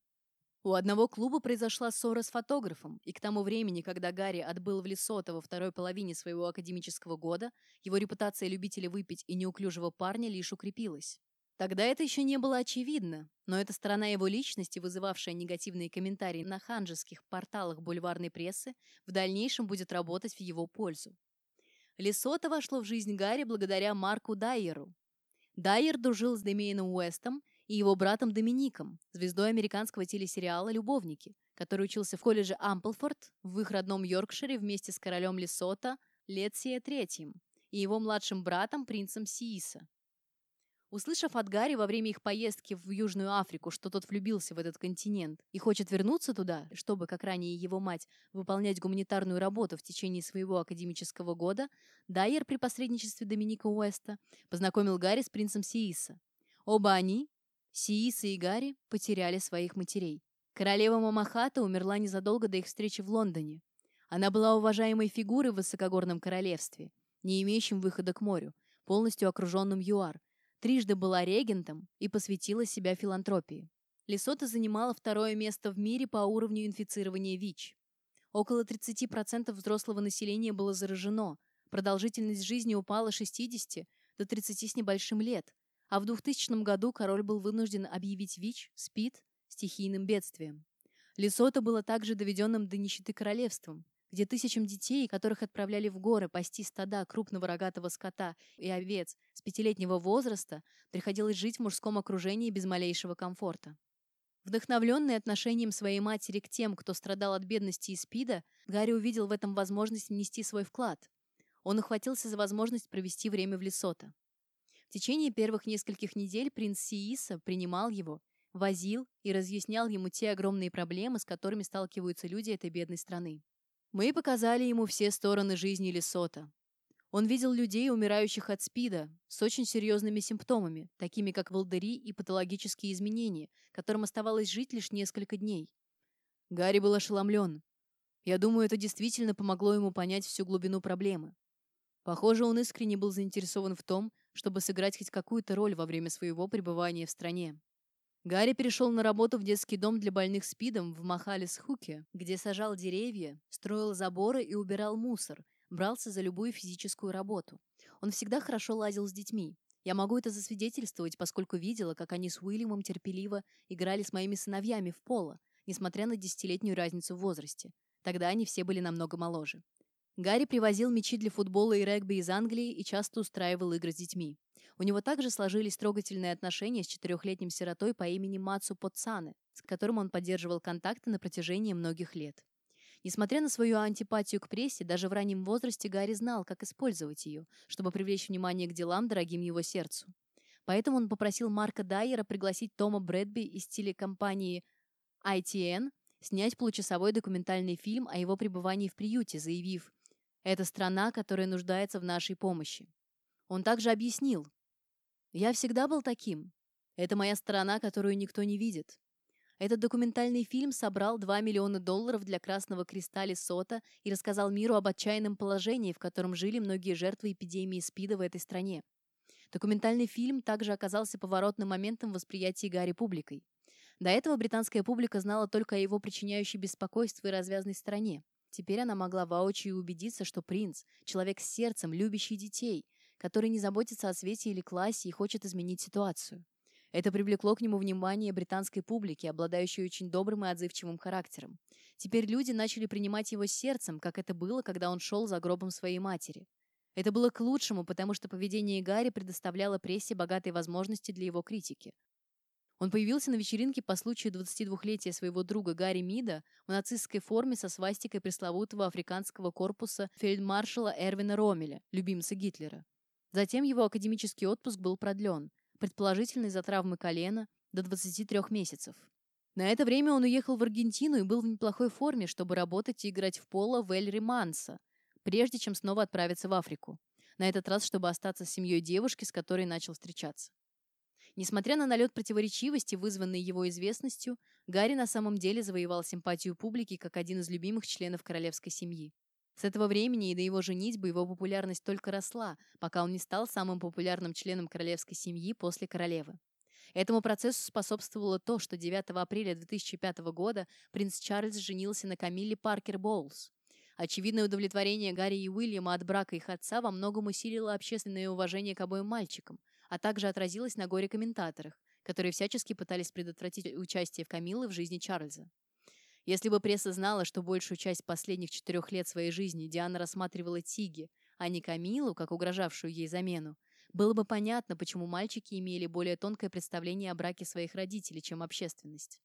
Speaker 1: У одного клуба произошла ссора с фотографом, и к тому времени, когда Гарри отбыл в Лесото во второй половине своего академического года, его репутация любителя выпить и неуклюжего парня лишь укрепилась. Тогда это еще не было очевидно, но эта сторона его личности, вызывавшая негативные комментарии на ханжеских порталах бульварной прессы, в дальнейшем будет работать в его пользу. Лесото вошло в жизнь Гарри благодаря Марку Дайеру. Дайер дружил с Демиеном Уэстом и его братом Домиником, звездой американского телесериала «Любовники», который учился в колледже Амплфорд в их родном Йоркшире вместе с королем Лесота Летсия III и его младшим братом принцем Сииса. Услышав от Гарри во время их поездки в Южную Африку, что тот влюбился в этот континент и хочет вернуться туда, чтобы, как ранее его мать, выполнять гуманитарную работу в течение своего академического года, Дайер при посредничестве Доминика Уэста познакомил Гарри с принцем Сииса. Оба они, Сииса и Гарри, потеряли своих матерей. Королева Мамахата умерла незадолго до их встречи в Лондоне. Она была уважаемой фигурой в высокогорном королевстве, не имеющем выхода к морю, полностью окруженным ЮАР, трижды была регентом и посвятила себя филантропии. Лесото занимала второе место в мире по уровню инфицирования ВИЧ. Около 30% взрослого населения было заражено, продолжительность жизни упала с 60 до 30 с небольшим лет, а в 2000 году король был вынужден объявить ВИЧ, СПИД, стихийным бедствием. Лесото было также доведенным до нищеты королевством, где тысячам детей, которых отправляли в горы пасти стада крупного рогатого скота и овец с пятилетнего возраста, приходилось жить в мужском окружении без малейшего комфорта. Вдохновленный отношением своей матери к тем, кто страдал от бедности и спида, Гарри увидел в этом возможность внести свой вклад. Он охватился за возможность провести время в Лесото. В течение первых нескольких недель принц Сииса принимал его, возил и разъяснял ему те огромные проблемы, с которыми сталкиваются люди этой бедной страны. Мы показали ему все стороны жизни Лесота. Он видел людей, умирающих от СПИДа, с очень серьезными симптомами, такими как волдыри и патологические изменения, которым оставалось жить лишь несколько дней. Гарри был ошеломлен. Я думаю, это действительно помогло ему понять всю глубину проблемы. Похоже, он искренне был заинтересован в том, чтобы сыграть хоть какую-то роль во время своего пребывания в стране. Гарри перешел на работу в детский дом для больных СПИДом в Махалис-Хуке, где сажал деревья, строил заборы и убирал мусор, брался за любую физическую работу. Он всегда хорошо лазил с детьми. Я могу это засвидетельствовать, поскольку видела, как они с Уильямом терпеливо играли с моими сыновьями в поло, несмотря на десятилетнюю разницу в возрасте. Тогда они все были намного моложе. Гарри привозил мячи для футбола и регби из Англии и часто устраивал игры с детьми. У него также сложились трогательные отношения с четырехлетним сиротой по имени Мацу Потсане, с которым он поддерживал контакты на протяжении многих лет. Несмотря на свою антипатию к прессе, даже в раннем возрасте Гарри знал, как использовать ее, чтобы привлечь внимание к делам, дорогим его сердцу. Поэтому он попросил Марка Дайера пригласить Тома Брэдби из телекомпании ITN снять получасовой документальный фильм о его пребывании в приюте, заявив «Это страна, которая нуждается в нашей помощи». Он также объяснил, я всегда был таким. Это моя сторона, которую никто не видит. Этот документальный фильм собрал 2 миллиона долларов для Красного Креста Лесота и рассказал миру об отчаянном положении, в котором жили многие жертвы эпидемии СПИДа в этой стране. Документальный фильм также оказался поворотным моментом в восприятии Гарри публикой. До этого британская публика знала только о его причиняющей беспокойство и развязной стороне. Теперь она могла воочию убедиться, что принц – человек с сердцем, любящий детей – который не заботится о свете или классе и хочет изменить ситуацию. Это привлекло к нему внимание британской публики, обладающей очень добрым и отзывчивым характером. Теперь люди начали принимать его сердцем, как это было, когда он шел за гробом своей матери. Это было к лучшему, потому что поведение Гарри предоставляло прессе богатые возможности для его критики. Он появился на вечеринке по случаю 22-летия своего друга Гарри Мида в нацистской форме со свастикой пресловутого африканского корпуса фельдмаршала Эрвина Ромеля, любимца Гитлера. Затем его академический отпуск был продлен, предположительно из-за травмы колена, до 23 месяцев. На это время он уехал в Аргентину и был в неплохой форме, чтобы работать и играть в поло в Эль Риманса, прежде чем снова отправиться в Африку. На этот раз, чтобы остаться с семьей девушки, с которой начал встречаться. Несмотря на налет противоречивости, вызванный его известностью, Гарри на самом деле завоевал симпатию публики как один из любимых членов королевской семьи. С этого времени и до его женитьбы его популярность только росла, пока он не стал самым популярным членом королевской семьи после королевы. Этому процессу способствовало то, что 9 апреля 2005 года принц Чарльз женился на Камилле Паркер Боулс. Очевидное удовлетворение Гарри и Уильяма от брака их отца во многом усилило общественное уважение к обоим мальчикам, а также отразилось на горе-комментаторах, которые всячески пытались предотвратить участие в Камиллы в жизни Чарльза. Если бы пресса знала, что большую часть последних четырех лет своей жизни Диана рассматривала Тиги, а не Камилу, как угрожавшую ей замену, было бы понятно, почему мальчики имели более тонкое представление о браке своих родителей, чем общественность.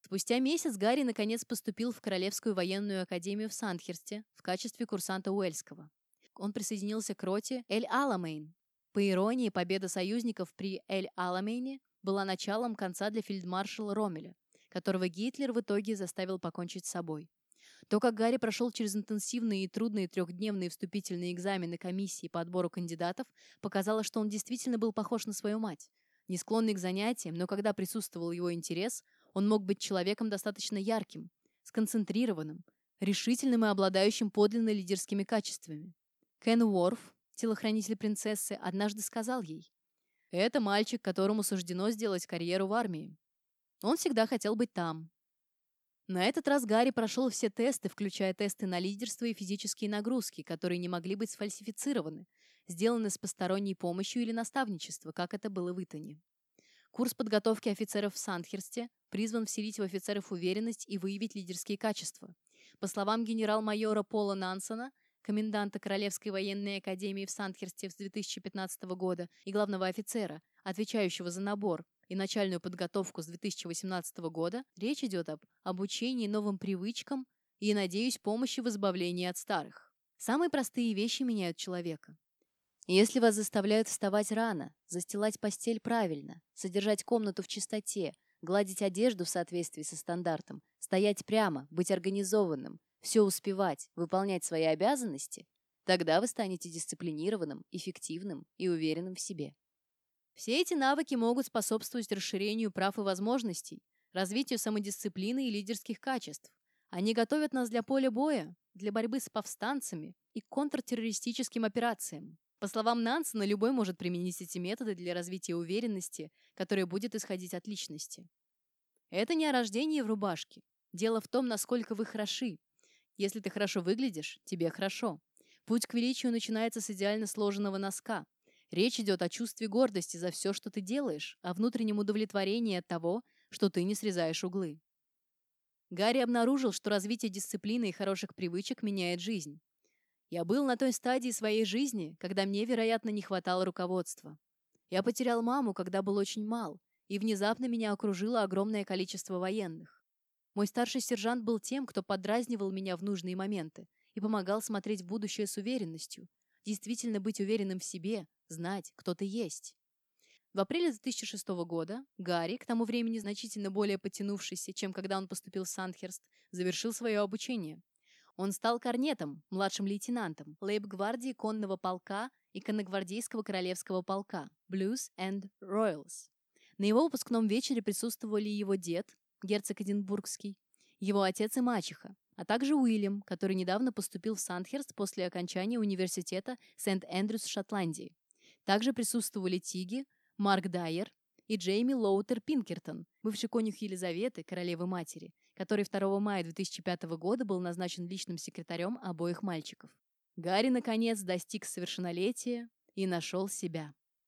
Speaker 1: Спустя месяц Гарри наконец поступил в Королевскую военную академию в Сандхерсте в качестве курсанта Уэльского. Он присоединился к роте Эль-Аламейн, по иронии, победа союзников при Эль-Аламейне была началом конца для фельдмаршала Ромеля, которого Гитлер в итоге заставил покончить с собой. То, как Гарри прошел через интенсивные и трудные трехдневные вступительные экзамены комиссии по отбору кандидатов, показало, что он действительно был похож на свою мать. Не склонный к занятиям, но когда присутствовал его интерес, он мог быть человеком достаточно ярким, сконцентрированным, решительным и обладающим подлинно лидерскими качествами. Кен Уорф, телохранитель принцессы, однажды сказал ей, «Это мальчик, которому суждено сделать карьеру в армии. Он всегда хотел быть там». На этот раз Гарри прошел все тесты, включая тесты на лидерство и физические нагрузки, которые не могли быть сфальсифицированы, сделаны с посторонней помощью или наставничеством, как это было в Итоне. Курс подготовки офицеров в Сандхерсте призван вселить в офицеров уверенность и выявить лидерские качества. По словам генерал-майора Пола Нансона, коменданта Королевской военной академии в Сандхерсте с 2015 года и главного офицера, отвечающего за набор и начальную подготовку с 2018 года, речь идет об обучении новым привычкам и, надеюсь, помощи в избавлении от старых. Самые простые вещи меняют человека. Если вас заставляют вставать рано, застилать постель правильно, содержать комнату в чистоте, гладить одежду в соответствии со стандартом, стоять прямо, быть организованным, все успевать, выполнять свои обязанности, тогда вы станете дисциплинированным, эффективным и уверенным в себе. Все эти навыки могут способствовать расширению прав и возможностей, развитию самодисциплины и лидерских качеств. Они готовят нас для поля боя, для борьбы с повстанцами и контртеррористическим операциям. По словам Нансена, любой может применить эти методы для развития уверенности, которая будет исходить от личности. Это не о рождении в рубашке. Дело в том, насколько вы хороши, если ты хорошо выглядишь, тебе хорошо. Путь к величию начинается с идеально сложенного носка. Речь идет о чувстве гордости за все, что ты делаешь, о внутреннем удовлетворении от того, что ты не срезаешь углы. Гарри обнаружил, что развитие дисциплины и хороших привычек меняет жизнь. Я был на той стадии своей жизни, когда мне, вероятно, не хватало руководства. Я потерял маму, когда был очень мал, и внезапно меня окружило огромное количество военных. Мой старший сержант был тем, кто подразнивал меня в нужные моменты и помогал смотреть в будущее с уверенностью, действительно быть уверенным в себе, знать, кто ты есть. В апреле 2006 года Гарри, к тому времени значительно более потянувшийся, чем когда он поступил в Сандхерст, завершил свое обучение. Он стал корнетом, младшим лейтенантом, лейб-гвардии конного полка и конногвардейского королевского полка Blues and Royals. На его выпускном вечере присутствовали его дед, герцог Эдинбургский, его отец и мачеха, а также Уильям, который недавно поступил в Сандхерст после окончания университета Сент-Эндрюс в Шотландии. Также присутствовали Тиги, Марк Дайер и Джейми Лоутер Пинкертон, бывший конюх Елизаветы, королевы-матери, который 2 мая 2005 года был назначен личным секретарем обоих мальчиков. Гарри, наконец, достиг совершеннолетия и нашел себя.